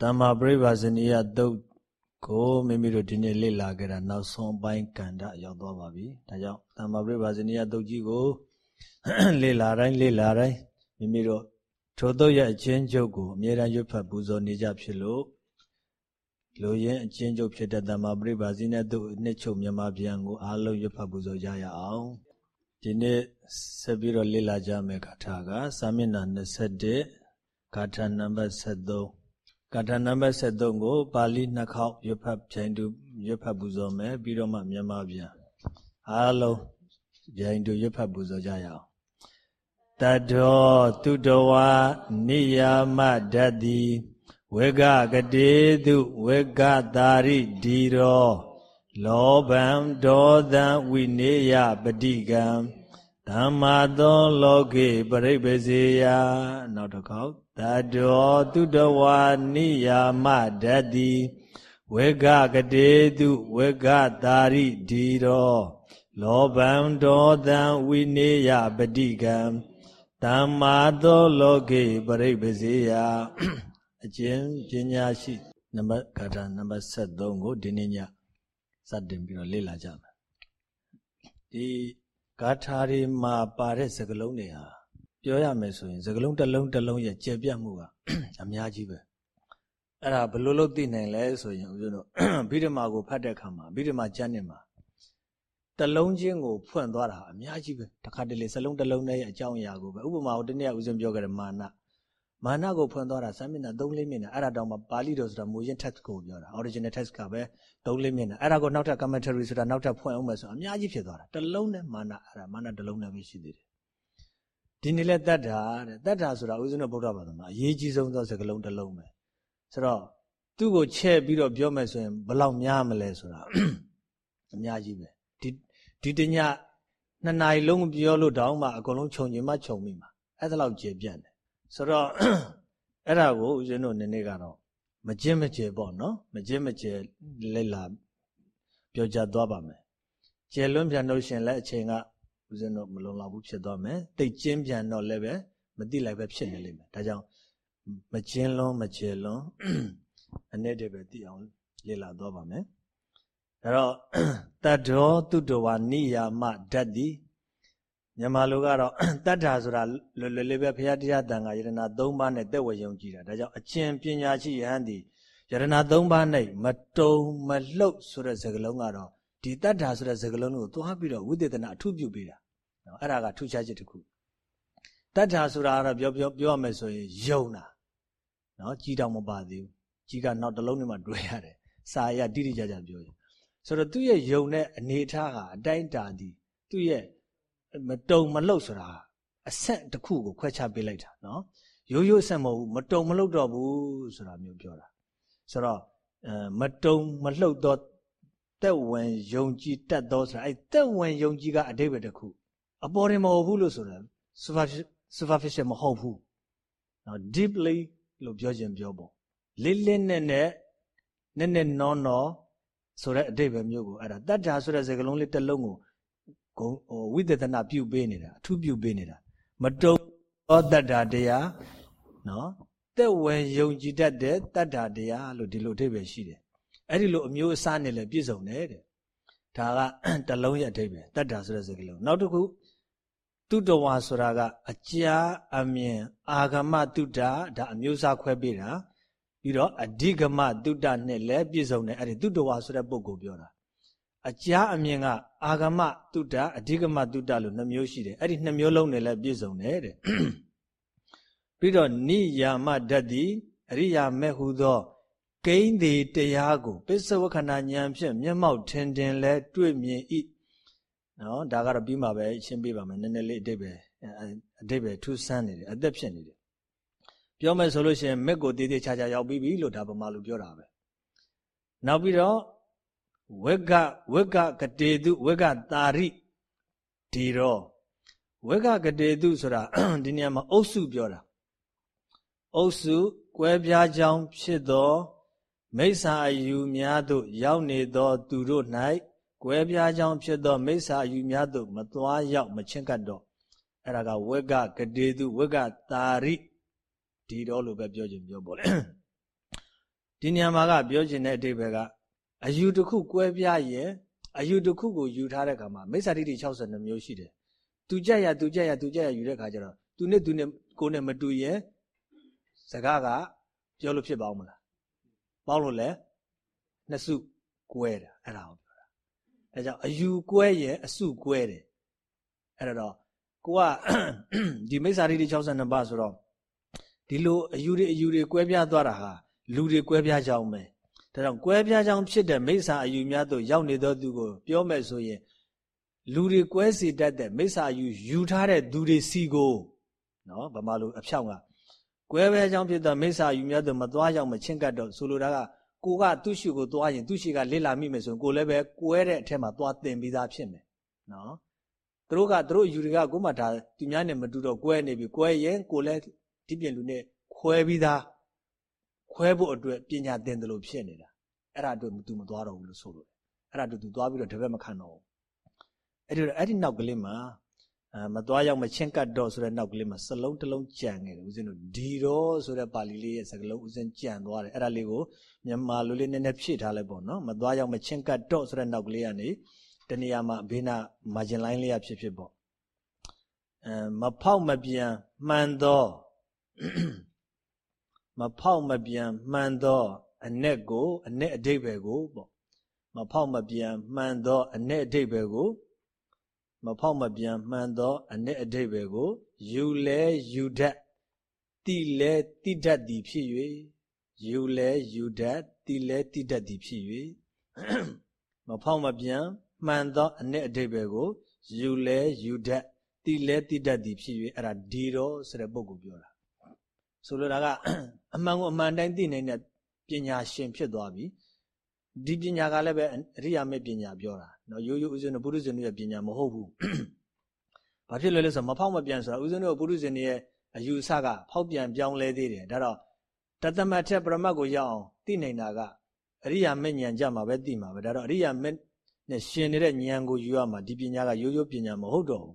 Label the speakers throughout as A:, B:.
A: တမ္မာပရိပါဇနိယတုတ်ကိုမိမိတို့ဒီနေ့လေ့လာကြတာနောက်ဆုံးပိုင်းကန္တရောက်သွားပါပြီဒါကြောင့်တမ္မာပရိပါဇနိယတုတ်ကြီးကိုလေ့လာတိုင်းလေ့လာတိုင်းမိမိတို့ထိုတုတ်ရဲ့အချင်းချုပ်ကိုအမြဲတမ်းရွတ်ဖတ်ပူဇော်နေကြဖြစ်လို့လူရင်းအချင်းချုပ်ဖြစ်တဲ့တမ္မာပရိပါဇိနဲ့တုတ်နှစ်ချုပ်မြန်မာပြန်ကိုအားလုံးရွတ်ဖတ်ပူဇော်ကြရအောင်ဒီနေ့ဆက်ပြီးတော့လေ့လာကြမယ့်ဂါထာကစာမျက်နှာ21ဂါထာနံပါတ်73 ကထာနံပါတ်73ကိုပါဠိနှစ်ခေါက်ရွတ်ဖတ်ဖြိုင်တူရွတ်ဖတ်ပူဇော်မယ်ပြီးတော့မှမြန်မာပြန်အားလုံးဖြိုင်တူရွတ်ဖတ်ပူဇော်ကြရအောင်တတောတုတဝါနိယာမဓာတိဝေကကတိတုဝေကတာရိဒီရော လောဘံဒေါသံဝိနေယပတိကံဓမ္မာသောလောကေပရိပစေယနောက်တစ်ခေါက် တတောတုတဝါနိယာမဓာတိဝေကကတေတုဝေကတာရိဒီရောလောဘံဒေါသံဝိနေယပတိကံဓမ္မာသောလောကေပရိပစေယအကျဉ်ပညာရှိနံပါတ်ဂါထာနံပါတ်73ကိုဒီနေ့ညစတင်ပြီးတော့လေ့လာကြမယ်ဒီဂါထာတွေမှာပါတဲ့စကားလုံးတွေဟာ ပြောရမယ်ဆိုရင်စကလုံးတစ်လုံးတစ်လုံးရဲ့ကျေပြတ်မှုကအများကြီးပဲအဲ့ဒါဘယ်လိုလုပ်သိနိုင်လဲဆိုရင်ဦးဇင်းတို့ဗိဓမာကိုဖတ်တဲ့အခါမှာဗိဓမာကျမ်းနေမှာတလုံးချင်းကိုဖွင့်သွားတာအများကြီးပဲတစ်ခါတလေစလုံးတစ်လုံးနဲ့အကြောင်းအရာကိုပဲဥပမာကိုတနေ့ဦးဇင်းပြောခဲ့တဲ့မာနမာနကိုဖွင့်သွားတာစာမျက်နှာ3-4မျက်နှာအဲ့ဒါတောင်မှပါဠိတော်ဆိုတာမူရင်း text ကိုပြောတာ original text ကပဲ3-4မျက်နှာအဲ့ဒါကိုနောက်ထပ် commentary ဆိုတာနောက်ထပ်ဖွင့်အောင်မယ်ဆိုအများကြီးဖြစ်သွားတာတလုံးနဲ့မာနအဲ့ဒါမာနတလုံးနဲ့ပဲရှိသေးတယ် ဒီနေ့လဲတတ်တာတဲ့တတ်တာဆိုတာဦးဇင်းတို့ဗုဒ္ဓဘာသာမှာအရေးကြီးဆုံးသောစကားလုံးတစ်လုံးပဲဆိုတော့သူ့ကိုချဲ့ပြီးတော့ပြောမယ်ဆိုရင်ဘလောက်များမလဲဆိုတာအများကြီးပဲဒီဒီတညနှစ်နာရီလုံးပြောလို့တောင်းမှအကုန်လုံးခြုံကျင်မှခြုံမိမှာအဲ့ဒါလောက်ကျေပြန့်တယ်ဆိုတော့အဲ့ဒါကိုဦးဇင်းတို့နည်းနည်းကတော့မကျင့်မကျဲပေါ့နော်မကျင့်မကျဲလက်လာပြောကြသွားပါမယ်ကျဲလွန်းပြန်လို့ရှင်လဲအချိန်က ဦးဇင်းတို့မလုံလောက်ဘူးဖြစ်သွားမယ်တိတ်ကျင်းပြန်တော့လည်းပဲမတိလိုက်ပဲဖြစ်နေလိမ့်မယ်ဒါကြောင့်မကျင်းလွန်းမကျဲလွန်းအ내တည်းပဲသိအောင်လေ့လာသွားပါမယ်အဲ့တော့တတ္တောတုတဝါနိယာမဓာတ်တိမြန်မာလိုကတော့တတ္ထာဆိုတာလွယ်လွယ်လေးပဲဘုရားတရားတန်ခါယရဏ၃ပါးနဲ့တက်ဝယုံကြည်တာဒါကြောင့်အကျင့်ပညာရှိယဟန်ဒီယရဏ၃ပါး၌မတုံမလှုပ်ဆိုတဲ့စကားလုံးကတော့ဒီတတ္ထာဆိုတဲ့စကားလုံးကိုသွားပြီးတော့ဝိသေသနာအထုပြုပေးတာ နော်အဲ့ဒါကထူးခြားချက်တစ်ခုတတ္ထာဆိုတာကတော့ပြောပြောပြောရမယ်ဆိုရင်ယုံတာနော်ကြီးတောင်မပါသေးဘူးကြီးကနောက်တစ်လုံးနဲ့မှတွေ့ရတယ်စာရတိတိကျကျပြောရင်ဆိုတော့သူ့ရဲ့ယုံတဲ့အနေထားဟာအတိုင်းတာသည်သူ့ရဲ့မတုံမလှုပ်ဆိုတာအဆက်တစ်ခုကိုခွဲခြားပေးလိုက်တာနော်ရိုးရိုးဆက်မဟုတ်ဘူးမတုံမလှုပ်တော့ဘူးဆိုတာမျိုးပြောတာဆိုတော့အဲမတုံမလှုပ်တော့တက်ဝင်ယုံကြည်တတ်သောဆိုတာအဲတက်ဝင်ယုံကြည်ကအတိပ္ပယ်တစ်ခု အပေါ်တင်မဟုတ်ဘူးလို့ဆိုတာ superficial မဟုတ်ဘူးနော် deeply လို့ပြောခြင်းပြောပေါ့လေးလေးနဲ့နဲ့နဲ့နဲ့နော်နော်ဆိုတဲ့အတိပ္ပယ်မျိုးကိုအဲ့ဒါတတ္တာဆိုတဲ့စကားလုံးလေးတစ်လုံးကိုဂုံဟိုဝိသေသနာပြုပေးနေတာအထူးပြုပေးနေတာမတုံသောတတ္တာတရားနော်တက်ဝင်ယုံကြည်တတ်တဲ့တတ္တာတရားလို့ဒီလိုအဓိပ္ပာယ်ရှိတယ်အဲ့ဒီလိုအမျိုးအစားနဲ့လည်းပြည့်စုံတယ်တဲ့ဒါကတလုံးရဲ့အဓိပ္ပာယ်တတ္တာဆိုတဲ့စကားလုံးနောက်တစ်ခု တုတဝါဆိုတာကအကြာအမြင်အာဂမတုတ္တဒါအမျိုးအစားခွဲပေးတာပြီးတော့အဓိကမတုတ္တနဲ့လည်းပြည့်စုံတယ်အဲ့ဒီတုတဝါဆိုတဲ့ပုဂ္ဂိုလ်ပြောတာအကြာအမြင်ကအာဂမတုတ္တအဓိကမတုတ္တလို့နှမျိုးရှိတယ်အဲ့ဒီနှမျိုးလုံးနဲ့လည်းပြည့်စုံတယ်တဲ့ပြီးတော့နိယာမဓာတ်တိအရိယာမဲ့ဟုသောကိန်းသည်တရားကို ပစ္စဝခဏဉာဏ်ဖြင့်မျက်မှောက်ထင်ထင်လဲတွေ့မြင်၏ နော်ဒါကတော့ပြီးမှပဲရှင်းပြပါမယ်နည်းနည်းလေးအတိတ်ပဲအတိတ်ပဲထူးဆန်းနေတယ်အသက်ဖြစ်နေတယ်ပြောမယ်ဆိုလို့ရှိရင်မက်ကိုတည်တည်ချာချာရောက်ပြီးပြီလို့ဒါဗမာလူပြောတာပဲနောက်ပြီးတော့ဝက်ကဝက်ကကတေတုဝက်ကတာရိဒီရောဝက်ကကတေတုဆိုတာဒီနေရာမှာအုပ်စုပြောတာအုပ်စုကွဲပြားကြောင်းဖြစ်သောမိစ္ဆာအယူများသို့ရောက်နေသောသူတို့၌ ကွဲပြားကြောင်းဖြစ်သောမိစ္ဆာအယူများသို့မသွားရောက်မချင်းကပ်တော့အဲ့ဒါကဝက်ကကတေတုဝက်ကတာရိဒီတော့လို့ပဲပြောခြင်းပြောပေါ်လေဒီနေရာမှာကပြောချင်တဲ့အတိတ်ပဲကအယူတစ်ခုကွဲပြားရင်အယူတစ်ခုကိုယူထားတဲ့ခါမှာမိစ္ဆာဒိဋ္ဌိ62မျိုးရှိတယ်သူကြက်ရသူကြက်ရသူကြက်ရယူတဲ့ခါကျတော့သူနဲ့သူနဲ့ကိုနဲ့မတူရင်စကားကပြောလို့ဖြစ်ပါဦးမလားပေါင်းလို့လဲနှစ်စုကွဲတာအဲ့ဒါကိုပြောတာ အဲကြောင့်အယူကွဲရင်အစုကွဲတယ်အဲ့တော့ကိုကဒီမိစ္ဆာဒိဋ္ဌိ62ပါးဆိုတော့ဒီလိုအယူတွေအယူတွေကွဲပြားသွားတာဟာလူတွေကွဲပြားကြောင်းပဲဒါကြောင့်ကွဲပြားကြောင်းဖြစ်တဲ့မိစ္ဆာအယူများတို့ရောက်နေသောသူကိုပြောမယ်ဆိုရင်လူတွေကွဲစီတတ်တဲ့မိစ္ဆာအယူယူထားတဲ့သူတွေစီကိုနော်ဗမာလိုအဖြောင့်ကကွဲပြားကြောင်းဖြစ်တဲ့မိစ္ဆာအယူများတို့မသွားရောက်မချင်းကတ်တော့ဆိုလိုတာက ကိုကသူ့ရှိကိုသွားရင်သူ့ရှိကလစ်လာမိမယ်ဆိုရင်ကိုလည်းပဲကွဲတဲ့အထက်မှာသွားတင်ပြီးသားဖြစ်မယ်နော်သူတို့ကသူတို့ယူတွေကကိုမှဒါသူများနဲ့မတူတော့ကွဲနေပြီကွဲရင်ကိုလည်းဒီပြင်လူနဲ့ခွဲပြီးသားခွဲဖို့အတွက်ပညာသင်တယ်လို့ဖြစ်နေတာအဲ့ဒါအတွက်သူမသွားတော့ဘူးလို့ဆိုလို့အဲ့ဒါအတွက်သူသွားပြီးတော့တပည့်မခံတော့ဘူးအဲ့ဒီတော့အဲ့ဒီနောက်ကလေးမှာအဲ မသွားရောက်မချင်းကတ်တော့ဆိုတဲ့နောက်ကလေးမှာစလုံးတစ်လုံးကြံခဲ့တယ်ဦးဇင်းတို့ဒီတော့ဆိုတဲ့ပါဠိလေးရဲ့စကားလုံးဦးဇင်းကြံသွားတယ်အဲ့ဒါလေးကိုမြန်မာလိုလေးနည်းနည်းဖြည့်ထားလိုက်ပေါ့နော်မသွားရောက်မချင်းကတ်တော့ဆိုတဲ့နောက်ကလေးကနေတနေရာမှာဘေးနာမာဂျင်လိုင်းလေးရဖြစ်ဖြစ်ပေါ့အဲမဖောက်မပြန်မှန်သောမဖောက်မပြန်မှန်သောအ내ကိုအ내အဓိပ္ပာယ်ကိုပေါ့မဖောက်မပြန်မှန်သောအ내အဓိပ္ပာယ်ကို မဖောက်မပြန်မှန်သောအ내အဓိပ္ပာယ်ကိုယူလဲယူတတ်တိလဲတိတတ်သည်ဖြစ်၍ယူလဲယူတတ်တိလဲတိတတ်သည်ဖြစ်၍မဖောက်မပြန်မှန်သောအ내အဓိပ္ပာယ်ကိုယူလဲယူတတ်တိလဲတိတတ်သည်ဖြစ်၍အဲ့ဒါဒီတော့ဆိုတဲ့ပုဂ္ဂိုလ်ပြောတာဆိုလိုတာကအမှန်ကိုအမှန်တိုင်းသိနိုင်တဲ့ပညာရှင်ဖြစ်သွားပြီဒီပညာကလည်းပဲအရိယာမေပညာပြောတာ နော်ရိုးရိုးဥစဉ်တို့ပုရိသင်တို့ရဲ့ပညာမဟုတ်ဘူးဘာဖြစ်လဲလဲဆိုမဖောက်မပြန်ဆိုတာဥစဉ်တို့ပုရိသင်ရဲ့အယူဆကဖောက်ပြန်ပြောင်းလဲသေးတယ်ဒါတော့တသမတ်ထက်ပရမတ်ကိုရောက်အောင်သိနိုင်တာကအရိယာမေဉာဏ်ကြမှာပဲသိမှာပဲဒါတော့အရိယာမေနဲ့ရှင်နေတဲ့ဉာဏ်ကိုယူရမှာဒီပညာကရိုးရိုးပညာမဟုတ်တော့ဘူး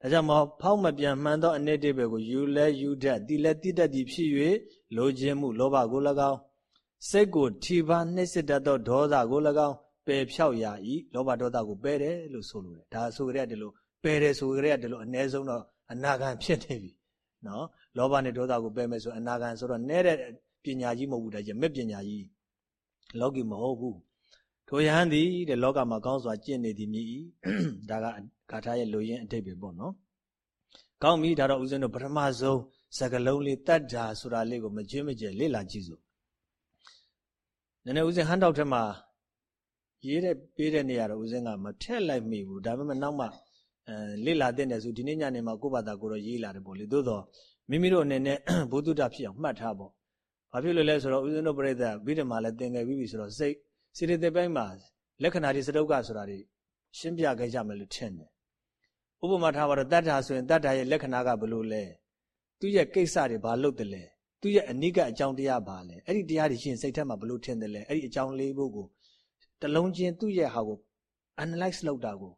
A: ဒါကြောင့်မဖောက်မပြန်မှန်သောအနိတိပဲကိုယူလဲယူတတ်တိလဲတိတတ်သည်ဖြစ်၍လိုခြင်းမှုလောဘကို၎င်းစိတ်ကိုထိပါနှိစ္စတတ်သောဒေါသကို၎င်း ပယ်ဖြောက်ရာဤလောဘဒေါသကိုပယ်တယ်လို့ဆိုလိုတယ်ဒါဆိုကြတဲ့ဒီလိုပယ်တယ်ဆိုကြတဲ့ဒီလိုအ ਨੇ ဆုံးတော့အနာဂံဖြစ်နေပြီနော်လောဘနဲ့ဒေါသကိုပယ်မယ်ဆိုအနာဂံဆိုတော့နဲတဲ့ပညာကြီးမဟုတ်ဘူးဒါကျမဲ့ပညာကြီးလောကီမဟုတ်ဘူးထိုယဟန်သည်တဲ့လောကမှာကောင်းစွာကျင့်နေသည်မြည်ဒါကဂါထာရဲ့လူရင်းအတိတ်ပဲပေါ့နော်ကောင်းပြီဒါတော့ဦးဇင်းတို့ပထမဆုံးစကလုံးလေးတတ်တာဆိုတာလေးကိုမကျွေးမကျဲလေ့လာကြည့်စို့နည်းနည်းဦးဇင်းဟန်တောက်ထက်မှာ ရေးတဲ့ပေးတဲ့နေရာတော့ဦးဇင်းကမထက်လိုက်မိဘူးဒါပေမဲ့နောက်မှအဲလေ့လာတဲ့နယ်ဆိုဒီနေ့ညနေမှာကိုယ့်ဘာသာကိုတော့ရေးလာတယ်ပေါ့လေသို့တော့မိမိတို့အနေနဲ့ဘုဒ္ဓတာဖြစ်အောင်မှတ်ထားပေါ့ဘာဖြစ်လို့လဲဆိုတော့ဦးဇင်းတို့ပြိဿဗိဓမာလည်းသင်ခဲ့ပြီးပြီဆိုတော့စိတ်စိတ္တေပိုင်းမှာလက္ခဏာတွေစတုကဆိုတာတွေရှင်းပြခဲ့ကြမယ်လို့ထင်တယ်ဥပမာထားပါတော့တတ္ထာဆိုရင်တတ္ထာရဲ့လက္ခဏာကဘယ်လိုလဲသူ့ရဲ့ကိစ္စတွေဘာလုပ်တယ်လဲသူ့ရဲ့အနိကအကြောင်းတရားဘာလဲအဲ့ဒီတရားတွေရှင်စိတ်ထဲမှာဘယ်လိုထင်တယ်လဲအဲ့ဒီအကြောင်းလေးဖို့ကို တလုံးချင်းသူ့ရဲ့ဟာကို analyze လုပ်တာကို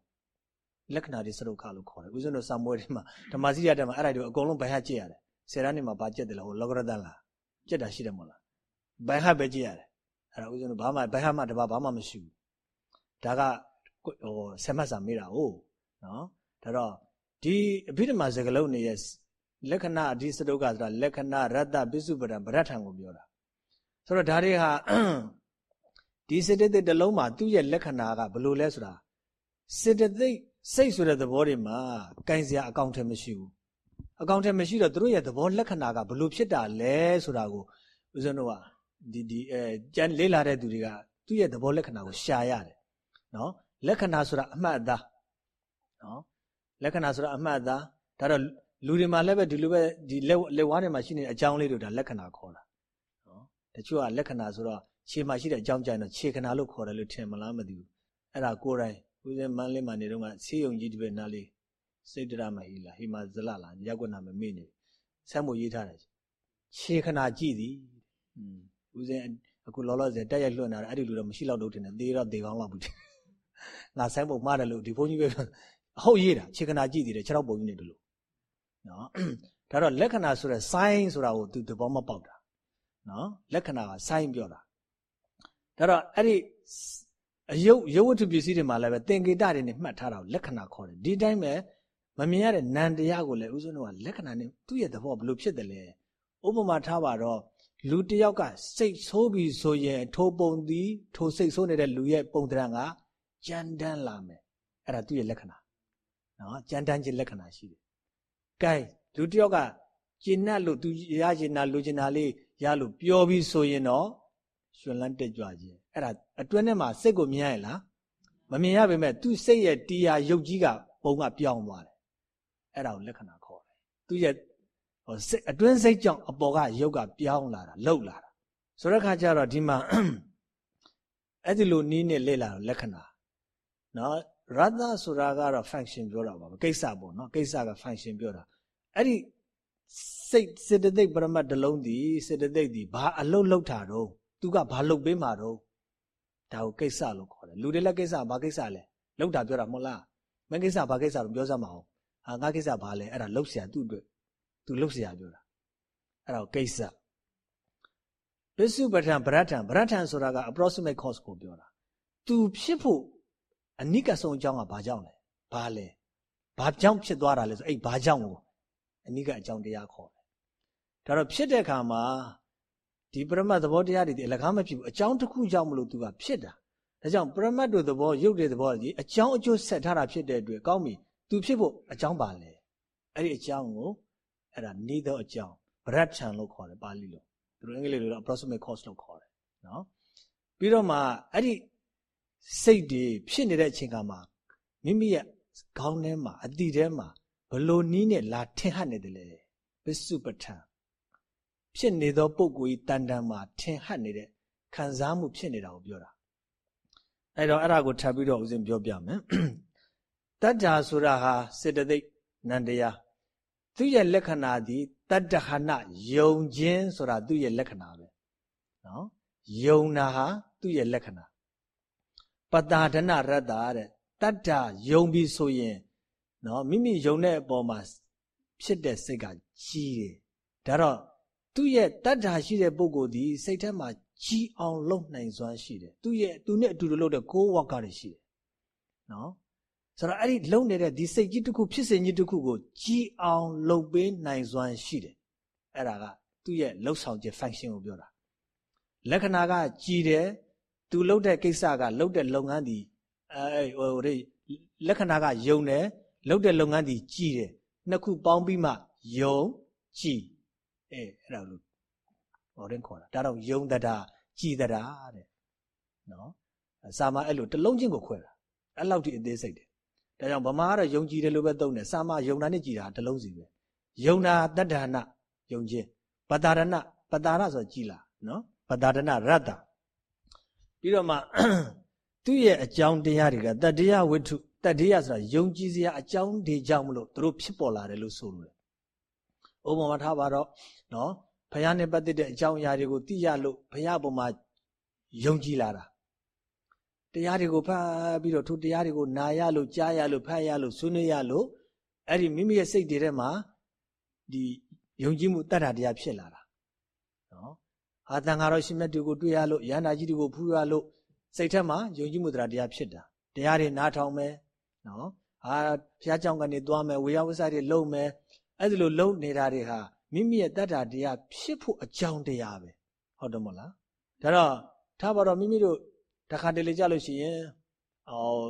A: လက္ခဏာတွေစရုပ်ခလို့ခေါ်တယ်ဦးဇင်းတို့စာမွေးတွေမှာဓမ္မစီရတဲ့မှာအဲ့ဒါတွေအကုန်လုံးဘယ်ဟာကြည့်ရတယ်ဆယ်ရနှစ်မှာဘာကြက်တယ်လဲဟိုလောကရတန်လားကြက်တာရှိတယ်မဟုတ်လားဘယ်ဟာပဲကြည့်ရတယ်အဲ့ဒါဦးဇင်းတို့ဘာမှဘယ်ဟာမှတပါဘာမှမရှိဘူးဒါကဟိုဆမတ်စာမေးတာဟုတ်နော်ဒါတော့ဒီအဘိဓမ္မာစကားလုံးတွေရဲ့လက္ခဏာအဓိစတုကဆိုတာလက္ခဏာရတ္တပိစုပဒံဗရထံကိုပြောတာဆိုတော့ဒါတွေဟာ ဒီစေတသိက်တစ်လုံးမှာသူ့ရဲ့လက္ခဏာကဘယ်လိုလဲဆိုတာစေတသိက်စိတ်ဆိုတဲ့သဘောတွေမှာကင်စရာအကောင့်ထဲမရှိဘူးအကောင့်ထဲမရှိတော့သူတို့ရဲ့သဘောလက္ခဏာကဘယ်လိုဖြစ်တာလဲဆိုတာကိုဦးဇင်းတို့ကဒီဒီအဲကြံလေးလာတဲ့သူတွေကသူ့ရဲ့သဘောလက္ခဏာကိုရှာရတယ်နော်လက္ခဏာဆိုတာအမှတ်အသားနော်လက္ခဏာဆိုတာအမှတ်အသားဒါတော့လူတွေမှာလည်းပဲဒီလိုပဲဒီလက်လက်ဝါးတွေမှာရှိနေတဲ့အကြောင်းလေးတွေဒါလက္ခဏာခေါ်တာနော်တချို့ကလက္ခဏာဆိုတော့ ခြေမှာရှိတဲ့အကြောင်းကြိုင်တော့ခြေခဏလို့ခေါ်တယ်လို့ထင်မလားမသိဘူးအဲ့ဒါကိုယ်တိုင်ဦးစင်းမန်းလေးမှာနေတော့ကဆေးရုံကြီးတစ်ပည့်နားလေးစိတ်တရမဟီလာဟိမာဇလလာရက်ကွနာမမေ့နေဆက်မှုရေးထားတယ်ခြေခဏကြည့်သည်ဦးစင်းအခုလောလောဆယ်တက်ရိုက်လွှင့်တာအဲ့ဒီလူတော့မရှိတော့လို့တင်တယ်သေတော့သေကောင်းလောက်ဘူးငါဆိုင်ပုံမှားတယ်လို့ဒီဘုန်းကြီးပဲအဟုတ်ရေးတာခြေခဏကြည့်သေးတယ်ခြေထောက်ပုံကြီးနေတယ်လို့နော်ဒါတော့လက္ခဏာဆိုတဲ့ sign ဆိုတာကိုသူသဘောမပေါက်တာနော်လက္ခဏာက sign ပြောတာ ဒါတော့အဲ့ဒီအယုတ်ရုပ်ဝတ္ထုပစ္စည်းတွေမှာလည်းပဲသင်္ကေတတွေနဲ့မှတ်ထားတာကိုလက္ခဏာခေါ်တယ်ဒီတိုင်းပဲမမြင်ရတဲ့နံတရားကိုလည်းဥစဉ်တော့လက္ခဏာနဲ့သူ့ရဲ့သဘောဘယ်လိုဖြစ်တယ်လဲဥပမာထားပါတော့လူတစ်ယောက်ကစိတ်ဆိုးပြီဆိုရင်ထိုပုံသည်ထိုစိတ်ဆိုးနေတဲ့လူရဲ့ပုံသဏ္ဍာန်ကကြမ်းတမ်းလာမယ်အဲ့ဒါသူ့ရဲ့လက္ခဏာနော်ကြမ်းတမ်းခြင်းလက္ခဏာရှိတယ်။ကဲလူတစ်ယောက်ကကျင်납လို့သူရကျင်납လိုချင်တာလေးရလို့ပြောပြီးဆိုရင်တော့ ရှင်လန်းတက်ကြွခြင်းအဲ့ဒါအတွင်းထဲမှာစိတ်ကိုမြင်ရလားမမြင်ရပေမဲ့သူစိတ်ရဲ့တရားရုပ်ကြီးကပုံကပြောင်းသွားတယ်အဲ့ဒါကိုလက္ခဏာခေါ်တယ်သူရဲ့ဟိုစိတ်အတွင်းစိတ်ကြောင့်အပေါ်ကရုပ်ကပြောင်းလာတာလှုပ်လာတာဆိုတဲ့ခါကျတော့ဒီမှာအဲ့ဒီလိုနီးနဲ့လေ့လာတော့လက္ခဏာနော်ရတ္တဆိုတာကတော့ function ပြောတာပါပဲကိစ္စပေါ့နော်ကိစ္စက function ပြောတာအဲ့ဒီစိတ်စေတသိက်ပရမတ်တလုံးဒီစေတသိက်ဒီဘာအလုတ်လောက်တာတော့ သူကဘာလုတ်ပေးမှာတော့ဒါကိုကိစ္စလို့ခေါ်တယ်လူတွေလည်းကိစ္စဘာကိစ္စလဲလောက်တာပြောတာမဟုတ်လားမကိစ္စဘာကိစ္စလို့ပြောစမ်းမအောင်ဟာငါကိစ္စဘာလဲအဲ့ဒါလှုပ်เสียသူ့အတွက်သူလှုပ်เสียပြောတာအဲ့ဒါကိုကိစ္စပစ္စုပ္ပထံဗရထံဗရထံဆိုတာက approximate cause ကိုပြောတာသူဖြစ်ဖို့အနိကဆုံးအကြောင်းကဘာကြောင့်လဲဘာလဲဘာကြောင့်ဖြစ်သွားတာလဲဆိုအဲ့ဘာကြောင့်ကိုအနိကအကြောင်းတရားခေါ်တယ်ဒါတော့ဖြစ်တဲ့အခါမှာ ဒီပရမတ်သဘောတရားတွေဒီအလကားမဖြစ်ဘူးအကြောင်းတစ်ခုကြောင့်မလို့သူကဖြစ်တာဒါကြောင့်ပရမတ်တို့သဘောရုပ်တွေသဘောကြီးအကြောင်းအကျိုးဆက်ထားတာဖြစ်တဲ့အတွက်ကောင်းပြီသူဖြစ်ဖို့အကြောင်းပါလေအဲ့ဒီအကြောင်းကိုအဲ့ဒါနေသောအကြောင်းဗရတ်ချံလို့ခေါ်တယ်ပါဠိလိုသူတို့အင်္ဂလိပ်လိုတော့ approximate cause လို့ခေါ်တယ်နော်ပြီးတော့မှအဲ့ဒီစိတ်တွေဖြစ်နေတဲ့အချိန်ကမှမိမိရဲ့ခေါင်းထဲမှာအတိထဲမှာဘလို့နီးနဲ့လာထင်ဟပ်နေတယ်လေပစ္စုပ္ပထံ ဖြစ်နေသောပုံကိုယ်တန်တန်မှာထင်ဟပ်နေတဲ့ခံစားမှုဖြစ်နေတာကိုပြောတာအဲ့တော့အဲ့ဒါကိုထပ်ပြီးတော့ဦးဇင်းပြောပြမယ်တတ္တာဆိုတာဟာစေတသိက်နန္တရားသူရဲ့လက္ခဏာသည်တတ္တဟနယုံခြင်းဆိုတာသူရဲ့လက္ခဏာပဲနော်ယုံနာဟာသူ့ရဲ့လက္ခဏာပတာဒနာရတ္တာတဲ့တတ္တာယုံပြီဆိုရင်နော်မိမိယုံတဲ့အပေါ်မှာဖြစ်တဲ့စိတ်ကကြီးတယ်ဒါတော့ သူ့ရဲ့တတ္တာရှိတဲ့ပုဂ္ဂိုလ်ဒီစိတ်ထဲမှာကြီးအောင်လုပ်နိုင်စွမ်းရှိတယ်သူ့ရဲ့သူနဲ့အတူတူလုပ်တဲ့ကိုးဝါကတွေရှိတယ်နော်ဆိုတော့အဲ့ဒီလုံနေတဲ့ဒီစိတ်ကြီးတစ်ခုဖြစ်စဉ်ကြီးတစ်ခုကိုကြီးအောင်လုပ်ပေးနိုင်စွမ်းရှိတယ်အဲ့ဒါကသူ့ရဲ့လှုပ်ဆောင်ချက် function ကိုပြောတာလက္ခဏာကကြီးတယ်သူလှုပ်တဲ့ကိစ္စကလှုပ်တဲ့လုပ်ငန်းဒီအဲဟိုလက္ခဏာကယုံတယ်လှုပ်တဲ့လုပ်ငန်းဒီကြီးတယ်နှစ်ခုပေါင်းပြီးမှယုံကြည် အဲအဲ့ဒါလို့ဟောတဲ့ခေါ်တာဒါတော့ယုံတတာကြည်တတာတဲ့နော်စာမအဲ့လိုတလုံးချင်းကိုခွဲတာအဲ့လောက်ထိအသေးစိတ်တယ်ဒါကြောင့်ဗမာကတော့ယုံကြည်တယ်လို့ပဲသုံးတယ်စာမယုံတာနဲ့ကြည်တာတလုံးစီပဲယုံတာတတ္တနာယုံခြင်းပတာရဏပတာရဆိုကြည်လာနော်ပတာရဏရတ္တပြီးတော့မှသူ့ရဲ့အကြောင်းတရားတွေကတတ္တရားဝိထုတတ္တရားဆိုတာယုံကြည်စရာအကြောင်းတွေကြောင့်မလို့သူတို့ဖြစ်ပေါ်လာတယ်လို့ဆိုလို့တယ် ဥပမာထားပါတော့နော်ဘုရားနဲ့ပတ်သက်တဲ့အကြောင်းအရာတွေကိုသိရလို့ဘုရားပေါ်မှာယုံကြည်လာတာတရားတွေကိုဖတ်ပြီးတော့ထိုတရားတွေကိုနာရလို့ကြားရလို့ဖတ်ရလို့ဆွေးနွေးရလို့အဲ့ဒီမိမိရဲ့စိတ်တွေထဲမှာဒီယုံကြည်မှုတတ်တာတရားဖြစ်လာတာနော်အာတန်ဃာတော်ရှင်မြတ်တွေကိုတွေ့ရလို့ရဟန္တာကြီးတွေကိုဖူးရလို့စိတ်ထဲမှာယုံကြည်မှုတရားတရားဖြစ်တာတရားတွေနားထောင်မယ်နော်အာဘုရားကြောင့်ကနေသွားမယ်ဝေယဝဆတွေလုံမယ် အဲ့ဒီလိုလုံနေတာတွေဟာမိမိရဲ့တတ္တာတရားဖြစ်ဖို့အကြောင်းတရားပဲဟုတ်တယ်မဟုတ်လားဒါတော့ထားပါတော့မိမိတို့တခါတလေကြလို့ရှိရင်အော်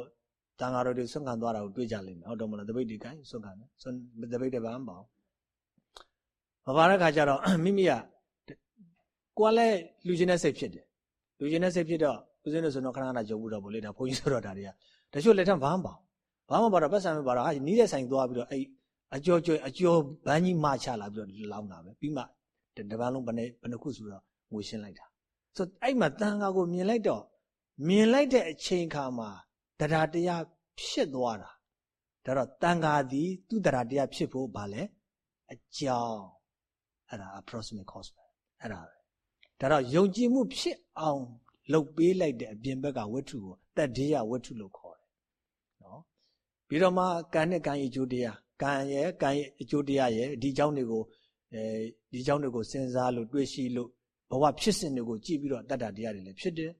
A: တန်ဃာတော်တွေဆွန့်ခံသွားတာကိုတွေ့ကြလိမ့်မယ်ဟုတ်တယ်မလားတပိတ်ဒီကိုင်းဆွန့်ခံတယ်ဆွန့်တပိတ်တပန်းပေါ့မပါတဲ့ခါကျတော့မိမိကကိုယ်လည်းလူချင်းတဲ့စိတ်ဖြစ်တယ်လူချင်းတဲ့စိတ်ဖြစ်တော့ဦးဇင်းတို့ဆိုတော့ခဏခဏကြုံဘူးတော့ဗောလေဒါဘုန်းကြီးဆိုတော့ဒါတွေကတချို့လက်ထံဘာမှမပါဘာမှမပါတော့ပတ်စံမပါတော့ဟာနီးတဲ့ဆိုင်သွားပြီးတော့အဲ့ အကျော်ကျော်အကျော်ဘန်းကြီးမချလာပြီးတော့လောင်းတာပဲပြီးမှတပန်းလုံးဘယ်နဲ့ဘယ်နှခုဆိုတော့ငွေရှင်းလိုက်တာဆိုအဲ့မှာတန်ခါကိုမြင်လိုက်တော့မြင်လိုက်တဲ့အချိန်ခါမှာတရားတရားဖြစ်သွားတာဒါတော့တန်ခါသည်သူ့တရားတရားဖြစ်ဖို့ဗာလဲအကြောင်းအဲ့ဒါ approximate cause ပဲအဲ့ဒါပဲဒါတော့ယုံကြည်မှုဖြစ်အောင်လုပ်ပေးလိုက်တဲ့အပြင်ဘက်ကဝတ္ထုကိုတတ္တိယဝတ္ထုလို့ခေါ်တယ်နော်ပြီးတော့မှကံနဲ့ကံရဲ့အကျိုးတရား ကံရယ်ကံရဲ့အကျိုးတရားရယ်ဒီအကြောင်းတွေကိုအဲဒီအကြောင်းတွေကိုစဉ်းစားလို့တွေးရှိလို့ဘဝဖြစ်စဉ်တွေကိုကြည့်ပြီးတော့တတ်တာတရားတွေလည်းဖြစ်တယ်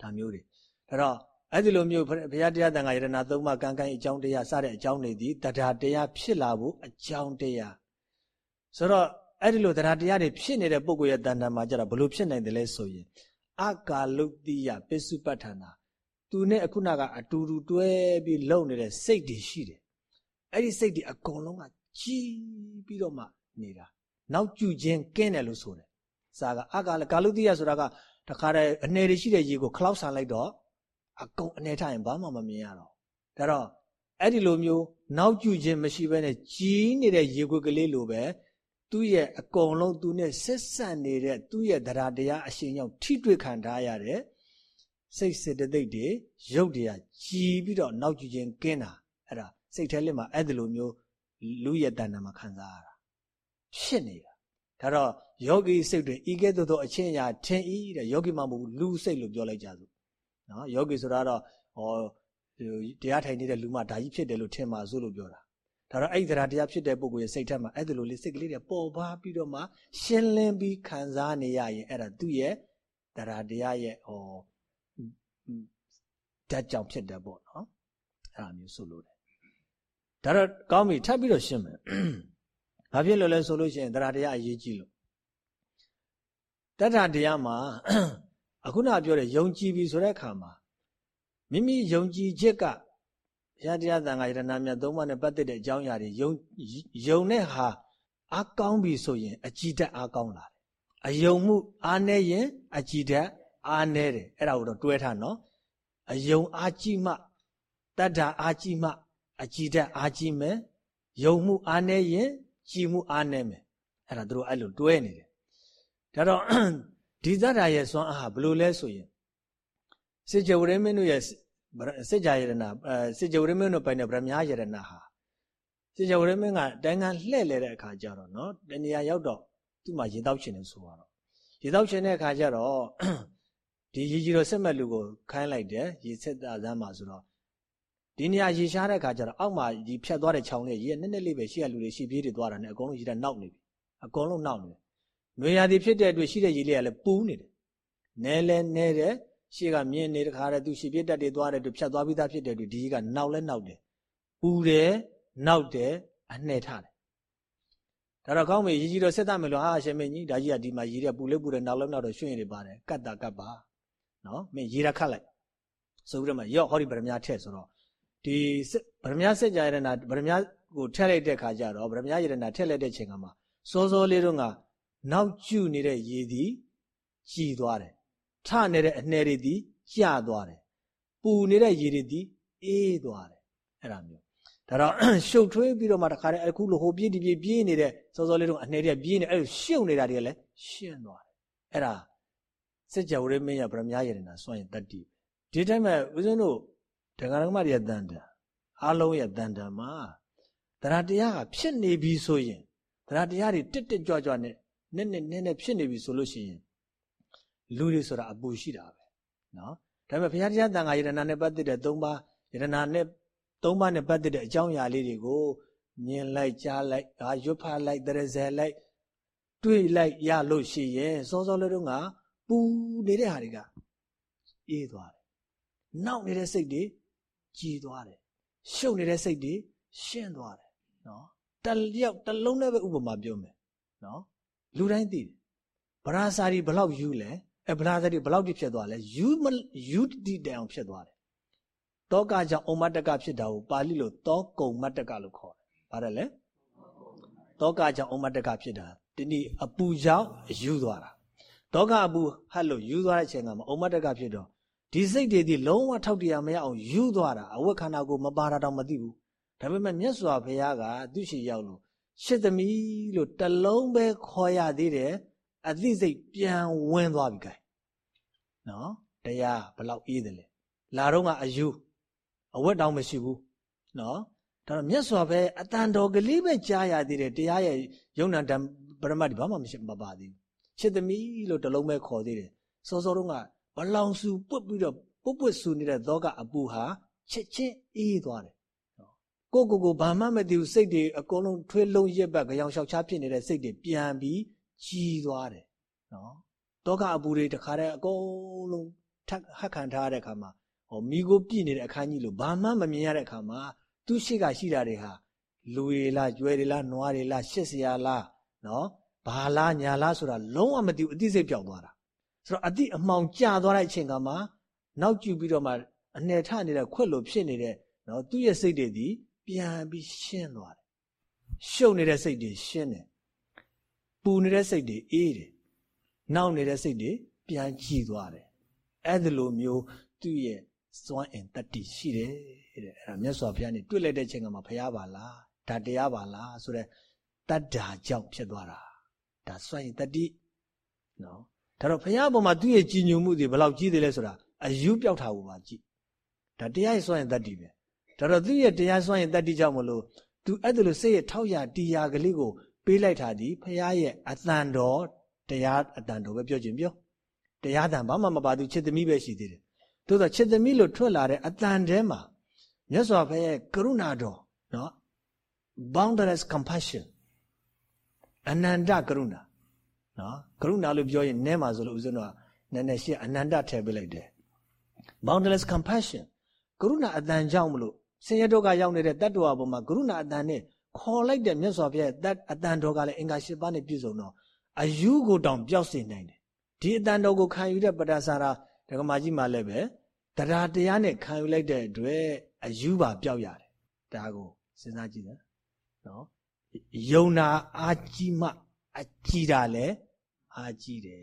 A: ဒါမျိုးတွေဒါတော့အဲ့ဒီလိုမျိုးဘုရားတရားတန်ခါယရဏသုံးပါးကံကံအကြောင်းတရားစတဲ့အကြောင်းတွေဒီတရားတရားဖြစ်လာဖို့အကြောင်းတရားဆိုတော့အဲ့ဒီလိုတရားတရားတွေဖြစ်နေတဲ့ပုဂ္ဂိုလ်ရဲ့တဏ္ဍာမှာကြတော့ဘလို့ဖြစ်နိုင်တယ်လဲဆိုရင်အကာလုတ်တိယပစ္စုပ္ပတ္ထနာသူနဲ့အခုနကအတူတူတွဲပြီးလုံနေတဲ့စိတ်တွေရှိတယ် အဲ့ဒီစိတ်တွေအကုန်လုံးကကြီးပြီးတော့မှနေတာနောက်ကျခြင်းကင်းတယ်လို့ဆိုတယ်စာကအကာလကာလုတ်တိယဆိုတာကတခါတည်းအနေတွေရှိတဲ့ရေကိုခလောက်ဆန်လိုက်တော့အကုန်အနေထားရင်ဘာမှမမြင်ရတော့ဒါတော့အဲ့ဒီလိုမျိုးနောက်ကျခြင်းမရှိဘဲနဲ့ကြီးနေတဲ့ရေခွက်ကလေးလိုပဲသူ့ရဲ့အကုန်လုံးသူနဲ့ဆက်ဆက်နေတဲ့သူ့ရဲ့တရားတရားအရှင်ရောက်ထိတွေ့ခံထားရတဲ့စိတ်စေတသိက်တွေရုပ်တရားကြီးပြီးတော့နောက်ကျခြင်းကင်းတာအဲ့ဒါ စိတ်ထဲလက်မှာအဲ့ဒီလိုမျိုးလူရဲ့တဏ္ဍာမှာခံစားရတာဖြစ်နေတာဒါတော့ယောဂီစိတ်တွေဤကဲ့သို့သောအချင်းအရာထင်ဤတဲ့ယောဂီမှမဟုတ်ဘူးလူစိတ်လို့ပြောလိုက်ကြစို့နော်ယောဂီဆိုတာတော့ဟောတရားထိုင်နေတဲ့လူမှဒါကြီးဖြစ်တယ်လို့ထင်ပါစို့လို့ပြောတာဒါတော့အဲ့ဒီတရားတရားဖြစ်တဲ့ပုဂ္ဂိုလ်ရဲ့စိတ်ထက်မှာအဲ့ဒီလိုလေးစိတ်ကလေးတွေပေါ်ပါပြီးတော့မှရှင်းလင်းပြီးခံစားနေရရင်အဲ့ဒါသူ့ရဲ့တရားတရားရဲ့ဟောဓာတ်ကြောင့်ဖြစ်တယ်ပေါ့နော်အဲ့ဒါမျိုးဆိုလို့တယ် ဒါတော့ကောင်းပြီထပ်ပြီးတော့ရှင်းမယ်ဘာဖြစ်လို့လဲဆိုလို့ရှိရင်တရားတရားအရေးကြီးလို့တတ္ထတရားမှာအခုနပြောတဲ့ယုံကြည်ပြီဆိုတဲ့အခါမှာမိမိယုံကြည်ချက်ကဘုရားတရားသံဃာယရဏမြတ်သုံးပါးနဲ့ပတ်သက်တဲ့အကြောင်းအရာတွေယုံယုံတဲ့ဟာအကောင်းပြီဆိုရင်အကြည်တက်အကောင်းလာတယ်အယုံမှုအားနေရင်အကြည်တက်အားနေတယ်အဲ့ဒါကိုတော့တွဲထားနော်အယုံအားကြီးမှတတ္ထအားကြီးမှ အကြည်တက်အားကြီးမယ်ယုံမှုအားနေရင်ကြည်မှုအားနေမယ်အဲ့ဒါတို့အဲ့လိုတွဲနေတယ်ဒါတော့ဒီသတ္တရဲ့စွမ်းအားဘယ်လိုလဲဆိုရင်စေကြဝရမင်းတို့ရဲ့စေကြယရဏစေကြဝရမင်းတို့ပိုင်တဲ့ဗရမ ्या ယရဏဟာစေကြဝရမင်းကတိုင်းကလှဲ့လေတဲ့အခါကျတော့နော်တဏှာရောက်တော့သူ့မှာရေတောက်ရှင်နေဆိုတော့ရေတောက်ရှင်တဲ့အခါကျတော့ဒီရေကြီးတော်ဆက်မဲ့လူကိုခိုင်းလိုက်တယ်ရေဆက်တာစမ်းမှာဆိုတော့ ဒီနေရာရေရှားတဲ့အခါကျတော့အောက်မှာဒီဖြတ်သွားတဲ့ချောင်းလေးရေနည်းနည်းလေးပဲရှိရလူတွေရှိပြေးတွေသွားတာနဲ့အကုန်လုံးရေတက်နောက်နေပြီအကုန်လုံးနောက်နေတယ်နွေရာသီဖြစ်တဲ့အတွက်ရှိတဲ့ရေလေးကလည်းပူးနေတယ်နဲလဲနဲတယ်ရှေ့ကမြင်းနေတခါတည်းသူရှေ့ပြတက်တွေသွားတဲ့အတွက်ဖြတ်သွားပြီးသားဖြစ်တဲ့အတွက်ဒီကနောက်လဲနောက်တယ်ပူတယ်နောက်တယ်အနှဲ့ထားတယ်ဒါတော့ကောင်းပြီရေကြီးတော့ဆက်သမယ်လို့ဟာရှင်မင်းကြီးဒါကြီးကဒီမှာရေတဲ့ပူလဲပူတယ်နောက်လဲနောက်တော့ရွှင်နေပါတယ်ကတ်တာကတ်ပါနော်မင်းရေရခတ်လိုက်ဆိုပြီးတော့မှရော့ဟောဒီဗရမ ्या ထက်ဆိုတော့ ဒီဗရမယစัจ जा ယတနာဗရမယကိုထက်လိုက်တဲ့ခါကျတော့ဗရမယယတနာထက်လိုက်တဲ့ချိန်ကမှစောစောလေးတော့ကနောက်ကျနေတဲ့ရေသည်ကြည်သွားတယ်ထနေတဲ့အနှဲတွေသည်ကျသွားတယ်ပူနေတဲ့ရေတွေသည်အေးသွားတယ်အဲ့ဒါမျိုးဒါတော့ရှုပ်ထွေးပြီးတော့မှတခါတည်းအခုလိုဟိုပြေးဒီပြေးပြေးနေတဲ့စောစောလေးတော့အနှဲတွေကပြေးနေအဲ့လိုရှုပ်နေတာတွေကလည်းရှင်းသွားတယ်အဲ့ဒါစစ်ကြဝဠမင်းရဗရမယယတနာစွန့်ရင်တတ္တိဒီတိုင်းမှာဦးဇင်းတို့ ဒဂရကမတွေတန်တန်အားလုံးရဲ့တန်တန်မှာတရားတရားကဖြစ်နေပြီဆိုရင်တရားတရားတွေတက်တက်ကြွကြွနဲ့နည်းနည်းနည်းနည်းဖြစ်နေပြီဆိုလို့ရှိရင်လူတွေဆိုတာအပူရှိတာပဲနော်ဒါပေမဲ့ဘုရားတရားတန်ခါယရဏနဲ့ပတ်သက်တဲ့၃ပါးယရဏနဲ့၃ပါးနဲ့ပတ်သက်တဲ့အကြောင်းအရာလေးတွေကိုမြင်လိုက်ကြားလိုက်ဟာရွတ်ဖတ်လိုက်တရဇယ်လိုက်တွေးလိုက်ရလို့ရှိရင်စောစောလေးတော့ကပူနေတဲ့ဟာတွေကအေးသွားတယ်နောက်နေတဲ့စိတ်တွေ ကြည်သွားတယ်ရှုပ်နေတဲ့စိတ်တွေရှင်းသွားတယ်နော်တလျောက်တလုံးနဲ့ပဲဥပမာပြောမယ်နော်လူတိုင်းသိတယ်ဗရာစာရီဘလောက်ယူလဲအဲဗရာစာရီဘလောက်တိဖြစ်သွားလဲယူယူတိတန်အောင်ဖြစ်သွားတယ်တောကကြောင့်အုံမတကဖြစ်တာကိုပါဠိလိုတောကုံမတကလို့ခေါ်တယ်ဗါတယ်လေတောကကြောင့်အုံမတကဖြစ်တာဒီနေ့အပူကြောင့်ယူသွားတာတောကအပူဟတ်လို့ယူသွားတဲ့အချိန်ကမှအုံမတကဖြစ်တော့ ဒီစိတ်တွေဒီလုံးဝထောက်တရားမရအောင်ယူသွားတာအဝတ်ခန္ဓာကိုမပါတာတော့မသိဘူးဒါပေမဲ့မြတ်စွာဘုရားကသူရှိရောက်လို့ရှစ်သမီးလို့တလုံးပဲခေါ်ရသေးတယ်အသိစိတ်ပြန်ဝင်သွားပြီ gain နော်တရားဘလောက်အေးတယ်လဲလာတော့ကအယူအဝတ်တောင်မရှိဘူးနော်ဒါတော့မြတ်စွာဘုရားအတန်တော်ကလေးပဲကြားရသေးတယ်တရားရဲ့ယုံနာဓမ္မပရမတ်ဒီဘာမှမရှိမပါသေးဘူးရှစ်သမီးလို့တလုံးပဲခေါ်သေးတယ်စောစောတုန်းက ဘလောင်စုပွတ်ပြီးတော့ပုတ်ပွတ်ဆူနေတဲ့သောကအပူဟာချက်ချင်းအေးသွားတယ်ကိုကိုကိုဘာမှမသိဘူးစိတ်တွေအကုန်လုံးထွေးလုံးရက်ပတ်ကြောင်လျှောက်ချဖြစ်နေတဲ့စိတ်တွေပြန်ပြီးကြီးသွားတယ်နော်တောကအပူတွေတခါတည်းအကုန်လုံးထက်ဟက်ခံထားရတဲ့အခါမှာဟောမိကိုပြည့်နေတဲ့အခန်းကြီးလို့ဘာမှမမြင်ရတဲ့အခါမှာသူ့ရှိကရှိတာတွေဟာလူတွေလားကျွဲတွေလားနွားတွေလားရှစ်စရာလားနော်ဘာလားညာလားဆိုတာလုံးဝမသိဘူးအသိစိတ်ပြောင်းသွားတာ ဆိုတော့အတိအမှောင်ကျသွားတဲ့အချိန်ကမှနောက်ကျပြီးတော့မှအနယ်ထနေတဲ့ခွက်လိုဖြစ်နေတဲ့နော်သူ့ရဲ့စိတ်တွေဒီပြန်ပြီးရှင်းသွားတယ်ရှုပ်နေတဲ့စိတ်တွေရှင်းတယ်ပူနေတဲ့စိတ်တွေအေးတယ်နောက်နေတဲ့စိတ်တွေပြန်ကြည်သွားတယ်အဲ့ဒီလိုမျိုးသူ့ရဲ့စွမ်းအင်တတ္တိရှိတယ်တဲ့အဲ့ဒါမြတ်စွာဘုရား ਨੇ တွေ့လိုက်တဲ့ချိန်ကမှဘုရားပါလားဒါတရားပါလားဆိုတော့တတ္တာကြောင့်ဖြစ်သွားတာဒါစွန့်ရင်တတိနော် ဒါတော့ဘုရားပေါ်မှာသူ့ရဲ့ကြည်ညိုမှုတွေဘယ်လောက်ကြီးတယ်လဲဆိုတာအယူပြောက်တာကိုပါကြည့်ဒါတရားရဲ့စွန့်ရင်တတိပဲဒါတော့သူ့ရဲ့တရားစွန့်ရင်တတိကြောင့်မလို့သူအဲ့ဒါလို့စိတ်ရဲ့ထောက်ရတရားကလေးကိုပေးလိုက်တာဒီဘုရားရဲ့အတန်တော်တရားအတန်တော်ပဲပြောခြင်းပြောတရားတန်ဘာမှမပါသူချစ်သမီးပဲရှိသေးတယ်သို့သောချစ်သမီးလို့ထွက်လာတဲ့အတန်ထဲမှာမြတ်စွာဘုရားရဲ့ကရုဏာတော်နော် boundless compassion အနန္တကရုဏာ နော်ကရုဏာလို့ပြောရင်နဲမှာဆိုလို့ဦးဇင်းတို့ကနည်းနည်းရှိအနန္တထည့်ပေးလိုက်တယ် boundless compassion ကရုဏာအတန်ကြောင့်မလို့ဆင်းရဲဒုက္ခရောက်နေတဲ့တတ္တဝါပေါ်မှာကရုဏာအတန်နဲ့ခေါ်လိုက်တဲ့မြတ်စွာဘုရားရဲ့အတန်တော်ကလည်းအင်္ဂါ၈ပါးနဲ့ပြည့်စုံတော့အယူကိုတောင်ပျောက်စေနိုင်တယ်ဒီအတန်တော်ကိုခံယူတဲ့ပဒါစာရာဒကမာကြီးမှလည်းပဲတရားတရားနဲ့ခံယူလိုက်တဲ့အတွက်အယူပါပျောက်ရတယ်ဒါကိုစဉ်းစားကြည့်တယ်နော်ယုံနာအာကြီးမှ အကြီးတာလဲအာကြီးတယ်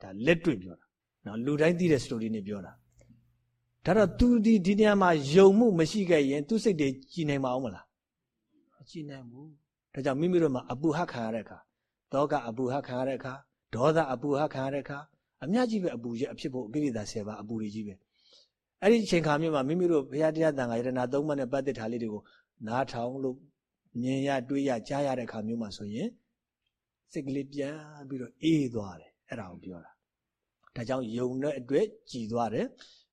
A: ဒါလက်တွေ့ပြောတာနော်လူတိုင်းသိတဲ့ story နဲ့ပြောတာဒါတော့ तू ဒီဒီနေရာမှာယုံမှုမရှိခဲ့ရင်သူ့စိတ်တွေကြည်နိုင်မအောင်မလားမကြည်နိုင်ဘူးဒါကြောင့်မိမိတို့မှာအပူဟခံရတဲ့အခါတောကအပူဟခံရတဲ့အခါဒေါသအပူဟခံရတဲ့အခါအများကြီးပဲအပူရဲ့အဖြစ်ဖို့အကိရိတာ10ပါအပူတွေကြီးပဲအဲ့ဒီအချိန်ခါမျိုးမှာမိမိတို့ဘုရားတရားတန်ခါယရနာသုံးပါးနဲ့ပတ်သက်တာလေးတွေကိုနားထောင်လို့မြင်ရတွေးရကြားရတဲ့အခါမျိုးမှာဆိုရင် စိတ်ကလေးပြန်ပြီးတော့အေးသွားတယ်အဲ့ဒါကိုပြောတာဒါကြောင့်ယုံတဲ့အတွက်ကြည်သွားတယ်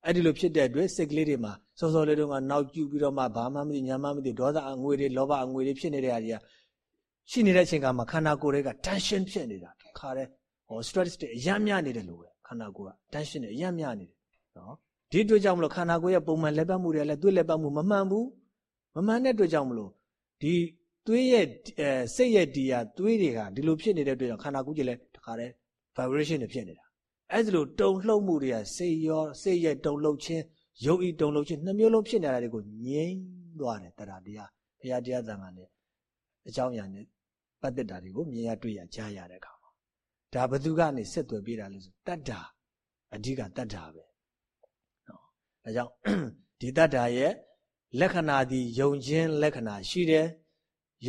A: အဲ့ဒီလိုဖြစ်တဲ့အတွက်စိတ်ကလေးတွေမှာစောစောလေးတုန်းကနောက်ကျပြီးတော့မှဘာမှမသိညာမှမသိဒေါသအငွေတွေလောဘအငွေတွေဖြစ်နေတဲ့နေရာတွေကရှိနေတဲ့အချိန်ကမှခန္ဓာကိုယ်တွေက tension ဖြစ်နေတာခါတဲ့ဟော stress တွေအယမ်းများနေတယ်လို့ပဲခန္ဓာကိုယ်က tension တွေအယမ်းများနေတယ်နော်ဒီအတွက်ကြောင့်မလို့ခန္ဓာကိုယ်ရဲ့ပုံမှန်လက်ပတ်မှုတွေလည်းသွေးလက်ပတ်မှုမမှန်ဘူးမမှန်တဲ့အတွက်ကြောင့်မလို့ဒီ သွေးရဲ့စိတ်ရဲ့ဒီဟာသွေးတွေကဒီလိုဖြစ်နေတဲ့အတွက်ကြောင့်ခန္ဓာကိုယ်ကြီးလည်းတခါတည်း vibration တွေဖြစ်နေတာအဲ့ဒီလိုတုံလှုပ်မှုတွေကစိတ်ရောစိတ်ရဲ့တုံလှုပ်ခြင်းရုပ်ဤတုံလှုပ်ခြင်းနှမျိုးလုံးဖြစ်နေတာတွေကိုငြိမ်းသွားတယ်တရားတရားဘုရားတရားသံဃာနဲ့အကြောင်းအရာနဲ့ပတ်သက်တာတွေကိုမြင်ရတွေ့ရကြားရတဲ့အခါမှာဒါဘသူကနေဆက်သွယ်ပေးတာလဲဆိုတတ္တာအဓိကတတ္တာပဲနော်ဒါကြောင့်ဒီတတ္တာရဲ့လက္ခဏာဒီယုံခြင်းလက္ခဏာရှိတယ်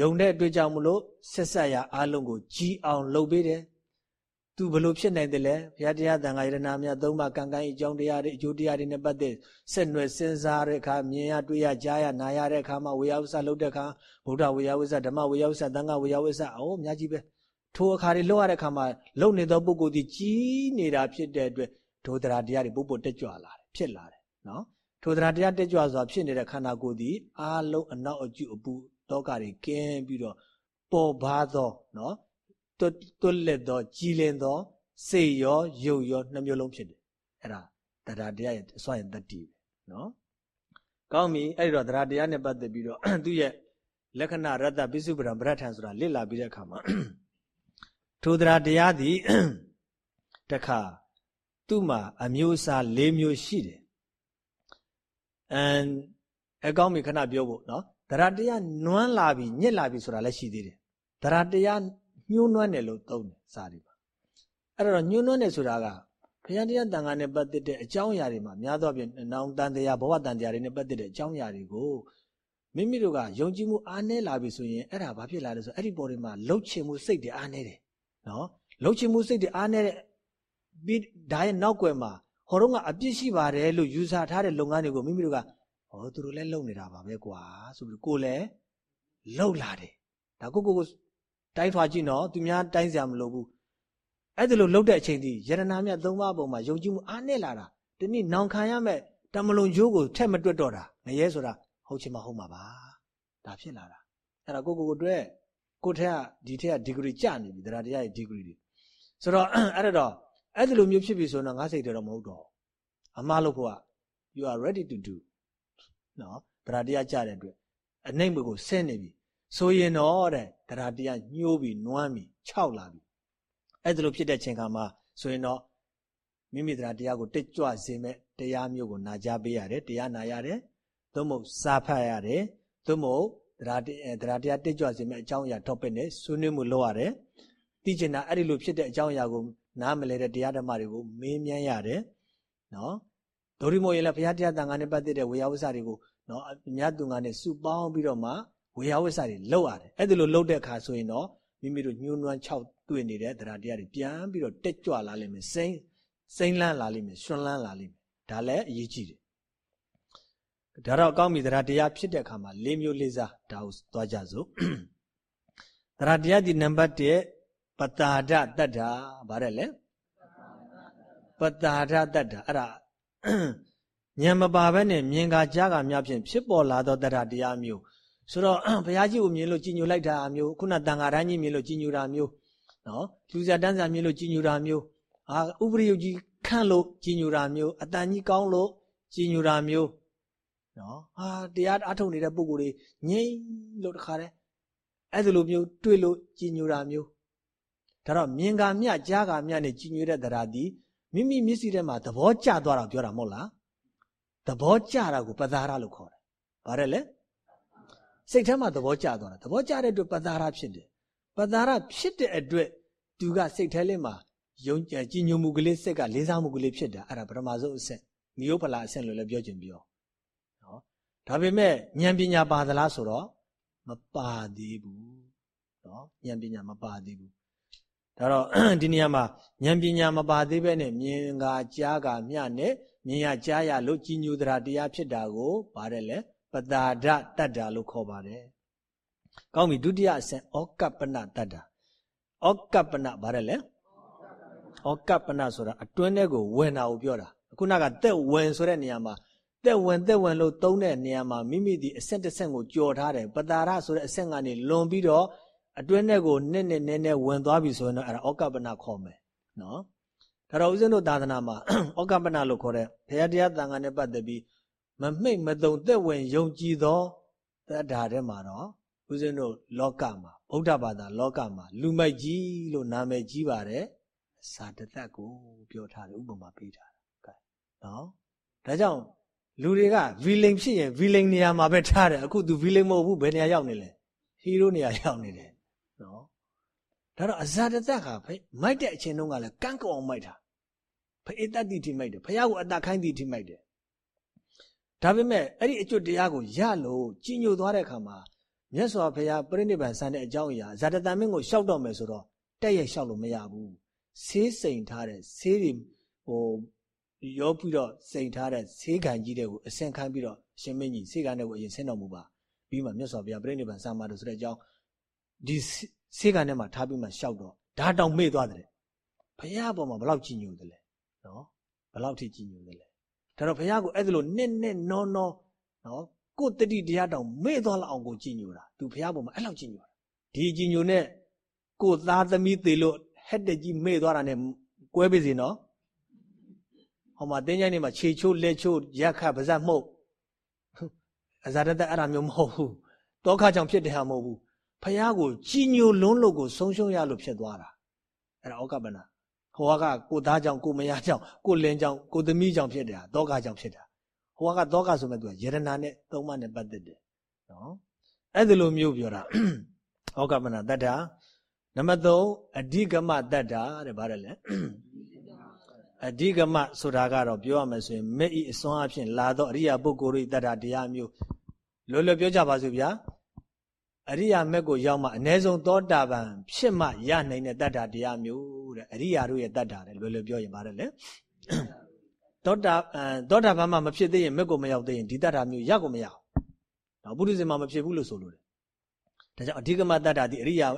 A: ယုံတဲ့အတွက်ကြောင့်မလို့ဆက်ဆက်ရအားလုံးကိုကြီးအောင်လုပ်ပေးတယ်သူဘလို့ဖြစ်နိုင်တယ်လဲဘုရားတရားသံဃာယရနာမြတ်သုံးပါးကံကံအကြောင်းတရားတွေအကျိုးတရားတွေနဲ့ပတ်သက်ဆက်နွယ်စဉ်းစားတဲ့အခါမြင်ရတွေ့ရကြားရနာရတဲ့အခါမှာဝေယဝစ္စလုပ်တဲ့အခါဗုဒ္ဓဝေယဝစ္စဓမ္မဝေယဝစ္စသံဃာဝေယဝစ္စအော်အများကြီးပဲထိုအခါတွေလောက်ရတဲ့အခါမှာလုံနေသောပုဂ္ဂိုလ်ဒီကြီးနေတာဖြစ်တဲ့အတွက်ဒုဒရာတရားတွေပုပ္ပုတက်ကြွလာတယ်ဖြစ်လာတယ်နော်ထိုဒရာတရားတက်ကြွစွာဖြစ်နေတဲ့ခန္ဓာကိုယ်ဒီအားလုံးအနောက်အကျအပူ တောကတွေကင်းပြီးတော့ပေါ်ပါသောနော်တွတ်လက်သောကြည်လင်သောစိတ်ရောရုပ်ရောနှမျိုးလုံးဖြစ်တယ်အဲ့ဒါတရားတရားရဲ့အစွမ်းရင်တတ္တိပဲနော်ကောင်းပြီအဲ့ဒီတော့တရားတရားနဲ့ပတ်သက်ပြီးတော့သူ့ရဲ့လက္ခဏာရတ္တပိစုပဒံပရထံဆိုတာလစ်လာပြီးတဲ့အခါမှာထိုတရားတရားသည်တခါသူ့မှာအမျိုးအစား၄မျိုးရှိတယ်အမ်အကောင်းပြီခဏပြောဖို့နော် တရားတရားနွမ်းလာပြီညစ်လာပြီဆိုတာလည်းရှိသေးတယ်တရားတရားညှိုးနွမ်းတယ်လို့သုံးတယ်စာတွေမှာအဲ့တော့ညှိုးနွမ်းတယ်ဆိုတာကဘုရားတရားတန်ခါနဲ့ပတ်သက်တဲ့အကြောင်းအရာတွေမှာများသောအားဖြင့်နောင်တန်တရားဘဝတန်တရားတွေနဲ့ပတ်သက်တဲ့အကြောင်းအရာတွေကိုမိမိတို့ကယုံကြည်မှုအားနည်းလာပြီဆိုရင်အဲ့ဒါဘာဖြစ်လာလဲဆိုအဲ့ဒီပေါ်တွေမှာလှုပ်ချင်မှုစိတ်တွေအားနည်းတယ်နော်လှုပ်ချင်မှုစိတ်တွေအားနည်းတဲ့ပြီးဒါရဲ့နောက်ွယ်မှာဟောတော့ကအပြစ်ရှိပါတယ်လို့ယူဆထားတဲ့လုပ်ငန်းတွေကိုမိမိတို့က ဟောသူတို့လည်းလုပ်နေတာပါပဲကွာဆိုပြီးကိုလည်းလှုပ်လာတယ်ဒါကိုကိုကိုတိုင်းထွာကြည့်နော်သူများတိုင်းစရာမလိုဘူးအဲ့ဒါလိုလှုပ်တဲ့အချိန်ဒီယရနာမြတ်သုံးပါးပုံမှာယုံကြည်မှုအားနဲ့လာတာဒီနေ့နောင်ခံရမဲ့တမလွန်ကျိုးကိုထက်မတွက်တော့တာငရဲဆိုတာဟုတ်ချင်မဟုတ်မှာပါဒါဖြစ်လာတာအဲ့ဒါကိုကိုကိုတွေ့ကိုထက်ကဒီထက်ကဒီဂရီကျနေပြီတရားတရားရဲ့ဒီဂရီတွေဆိုတော့အဲ့ဒါတော့အဲ့ဒါလိုမျိုးဖြစ်ပြီဆိုတော့ငါစိတ်တော်မဟုတ်တော့အမှားလို့ဖို့က you are ready to do နော်တရားတရားကြတဲ့အတွက်အနှိမ့်ဘကိုဆင်းနေပြီဆိုရင်တော့တဲ့တရားတရားညှိုးပြီးနွမ်းပြီးခြောက်လာပြီအဲ့ဒါလိုဖြစ်တဲ့ချိန်ခါမှာဆိုရင်တော့မိမိတရားတရားကိုတက်ကြွစေမဲ့တရားမျိုးကိုနာကြားပေးရတယ်တရားနာရတယ်သို့မဟုတ်စာဖတ်ရတယ်သို့မဟုတ်တရားတရားတရားတက်ကြွစေမဲ့အကြောင်းအရာ topic နဲ့ဆွေးနွေးမှုလုပ်ရတယ်သိချင်တာအဲ့ဒီလိုဖြစ်တဲ့အကြောင်းအရာကိုနားမလဲတဲ့တရားဓမ္မတွေကိုမေးမြန်းရတယ်နော် ဒိုရီမိုရင်လည်းဘုရားတရားတန်ခါနဲ့ပတ်သက်တဲ့ဝေယဝစ္စတွေကိုနော်အများသူငါနဲ့စုပေါင်းပြီးတော့မှဝေယဝစ္စတွေလောက်ရတယ်အဲ့ဒီလိုလောက်တဲ့အခါဆိုရင်တော့မိမိတို့ညှိုးနွမ်း6တွေ့နေတဲ့တရားတရားတွေပြန်ပြီးတော့တက်ကြွလာလိမ့်မယ်စိမ့်စိမ့်လန်းလာလိမ့်မယ်ရှင်လန်းလာလိမ့်မယ်ဒါလည်းအရေးကြီးတယ်ဒါတော့ကောင်းပြီတရားတရားဖြစ်တဲ့အခါမှာ၄မျိုးလေးစားဒါကိုသွားကြစို့တရားတရားဒီနံပါတ်1ပတာဒတတ္တာဗါတယ်လေပတာဒတတ္တာအဲ့ဒါ ဉာဏ်မပါဘဲနဲ့မြင်ကကြားကများဖြင့်ဖြစ်ပေါ်လာသောတရားတရားမျိုးဆိုတော့ဘုရားကြီးကိုမြင်လို့ကြည်ညိုလိုက်တာမျိုးခုနတန်ဃာတိုင်းကြီးမြင်လို့ကြည်ညိုတာမျိုးနော်လူစားတန်းစားမြင်လို့ကြည်ညိုတာမျိုးအာဥပရိယုကြီးခန့်လို့ကြည်ညိုတာမျိုးအတန်ကြီးကောင်းလို့ကြည်ညိုတာမျိုးနော်ဟာတရားအထုတ်နေတဲ့ပုံကိုယ်တွေငြိမ့်လို့တခါတည်းအဲ့ဒီလိုမျိုးတွေ့လို့ကြည်ညိုတာမျိုးဒါတော့မြင်ကမြကြားကမြနဲ့ကြည်ညိုတဲ့တရားဒီ မိမိမျက်စိထဲမှာသဘောကျသွားတာပြောတာမဟုတ်လားသဘောကျတာကိုပသာရလို့ခေါ်တယ်။ဘာလဲလဲစိတ်ထဲမှာသဘောကျသွားတာသဘောကျတဲ့အတွက်ပသာရဖြစ်တယ်။ပသာရဖြစ်တဲ့အတွက်သူကစိတ်ထဲလေးမှာယုံကြည်ကြည်ညိုမှုကလေးစိတ်ကလေးစားမှုကလေးဖြစ်တာအဲ့ဒါပထမဆုံးအဆင့်နိယောဖလာအဆင့်လို့လည်းပြောချင်ပြော။နော်ဒါပေမဲ့ဉာဏ်ပညာပါသလားဆိုတော့မပါသေးဘူး။နော်ဉာဏ်ပညာမပါသေးဘူး။ ဒါတော့ဒီနေရာမှာဉာဏ်ပညာမပါသေးပဲနဲ့မြင်ကကြားကမျှနဲ့မြင်ရကြားရလို့ကြီးညိုသရာတရားဖြစ်တာကိုပါတယ်လေပတာဒတတ္တာလို့ခေါ်ပါတယ်။ကောင်းပြီဒုတိယအဆင့်ဩကပ္ပနတတ္တာဩကပ္ပနပါတယ်လေဩကပ္ပနဆိုတာအတွင်းထဲကိုဝင်တာကိုပြောတာခုနကတက်ဝင်ဆိုတဲ့နေရာမှာတက်ဝင်တက်ဝင်လို့သုံးတဲ့နေရာမှာမိမိဒီအဆင့်တစ်ဆင့်ကိုကြော်ထားတယ်ပတာရဆိုတဲ့အဆင့်ကနေလွန်ပြီးတော့ အတွင်းထဲကိုနစ်နစ်နဲနဲဝင်သွားပြီဆိုရင်တော့အဲ့ဒါဩကပ္ပနခေါ်မယ်နော်ဒါတော့ဦးဇင်းတို့သာသနာမှာဩကပ္ပနလို့ခေါ်တဲ့ဘုရားတရားတန်ခါနဲ့ပတ်သက်ပြီးမမှိတ်မတုံသက်ဝင်ယုံကြည်သောတတ္တာထဲမှာတော့ဦးဇင်းတို့လောကမှာဗုဒ္ဓဘာသာလောကမှာလူမိုက်ကြီးလို့နာမည်ကြီးပါတယ်စာတသက်ကိုပြောထားတယ်ဥပမာပေးထားတာကဲနော်ဒါကြောင့်လူတွေကဗီလိန်ဖြစ်ရင်ဗီလိန်နေရာမှာပဲထားတယ်အခုသူဗီလိန်မဟုတ်ဘူးဘယ်နေရာရောက်နေလဲဟီးရိုးနေရာရောက်နေတယ် နော်ဒါတော့အဇာတသက်ကမိုက်တဲ့အချိန်တုန်းကလည်းကန့်ကောအောင်မိုက်တာဖအေတတ်တိထိမိုက်တယ်ဖះကိုအတခိုင်းတိထိမိုက်တယ်ဒါပေမဲ့အဲ့ဒီအကျွတ်တရားကိုရလို့ကြီးညိုသွားတဲ့အခါမှာမြတ်စွာဘုရားပြိဋိဘံဆန်တဲ့အကြောင်းအရာဇာတတန်မင်းကိုရှောက်တော့မယ်ဆိုတော့တက်ရဲ့ရှောက်လို့မရဘူးဆေးစိန်ထားတဲ့ဆေးတွေဟိုရောပြီးတော့စိန်ထားတဲ့ဆေးကန်ကြီးတွေကိုအစင်ခံပြီးတော့ရှင်မင်းကြီးဆေးကန်တွေကိုအရင်ဆင်းတော်မူပါပြီးမှမြတ်စွာဘုရားပြိဋိဘံဆန်မှာလို့ဆိုတဲ့အကြောင်း ဒီဆေးကန်ထဲမှာထားပြီးမှရှောက်တော့ဓာတောင်မေ့သွားတယ်ဘုရားပေါ်မှာဘလောက်ကြည်ညိုတယ်လဲနော်ဘလောက်ထိကြည်ညိုတယ်လဲဒါတော့ဘုရားကိုအဲ့ဒါလိုနစ်နစ်နောနောနော်ကိုတတိတရားတောင်မေ့သွားလောက်အောင်ကိုကြည်ညိုတာသူဘုရားပေါ်မှာအဲ့လောက်ကြည်ညိုတာဒီကြည်ညိုနဲ့ကိုသားသမီးသေးလို့ဟက်တက်ကြီးမေ့သွားတာနဲ့ကွဲပြီစီနော်ဟောမှာတင်းချိုင်းနေမှာခြေချိုးလက်ချိုးရက်ခတ်ပါဇက်မှုတ်အဇာတသက်အဲ့ဒါမျိုးမဟုတ်ဘူးတောခကြောင့်ဖြစ်တဲ့ဟာမဟုတ်ဘူး ဖះကိုကြီးညိုလွန်းလို့ကိုဆုံးရှုံးရလို့ဖြစ်သွားတာအဲ့ဒါဩကပနာဟိုကကိုသားကြောင့်ကိုမယားကြောင့်ကိုလင်းကြောင့်ကိုသမီးကြောင့်ဖြစ်တာတောခကြောင့်ဖြစ်တာဟိုကတောခဆိုမဲ့သူကယရနာနဲ့သုံးမနဲ့ပတ်သက်တယ်နော်အဲ့ဒီလိုမျိုးပြောတာဩကပနာတတ္တာနံပါတ်3အဓိကမတတ္တာတဲ့ဗါတယ်လေအဓိကမဆိုတာကတော့ပြောရမယ်ဆိုရင်မဲ့ဤအစွမ်းအဖြစ်လာတော့အရိယာပုဂ္ဂိုလ်ဤတတ္တာတရားမျိုးလွယ်လွယ်ပြောကြပါစို့ဗျာ အရိယာမက်ကိုရောက်မှအ ਨੇ ဆုံးသောတာပန်ဖြစ်မှရနိုင်တဲ့တတ္တာတရားမျိုးတဲ့အရိယာတို့ရဲ့တတ္တာတဲ့လွယ်လွယ်ပြောရင်ပါတယ်လေသောတာသောတာပန်မှမဖြစ်သေးရင်မက်ကိုမရောက်သေးရင်ဒီတတ္တာမျိုးရကိုမရအောင်တော့ပုရိသေမှာမဖြစ်ဘူးလို့ဆိုလို့တယ်ဒါကြောင့်အဓိကမတတ္တာဒီအရိယာ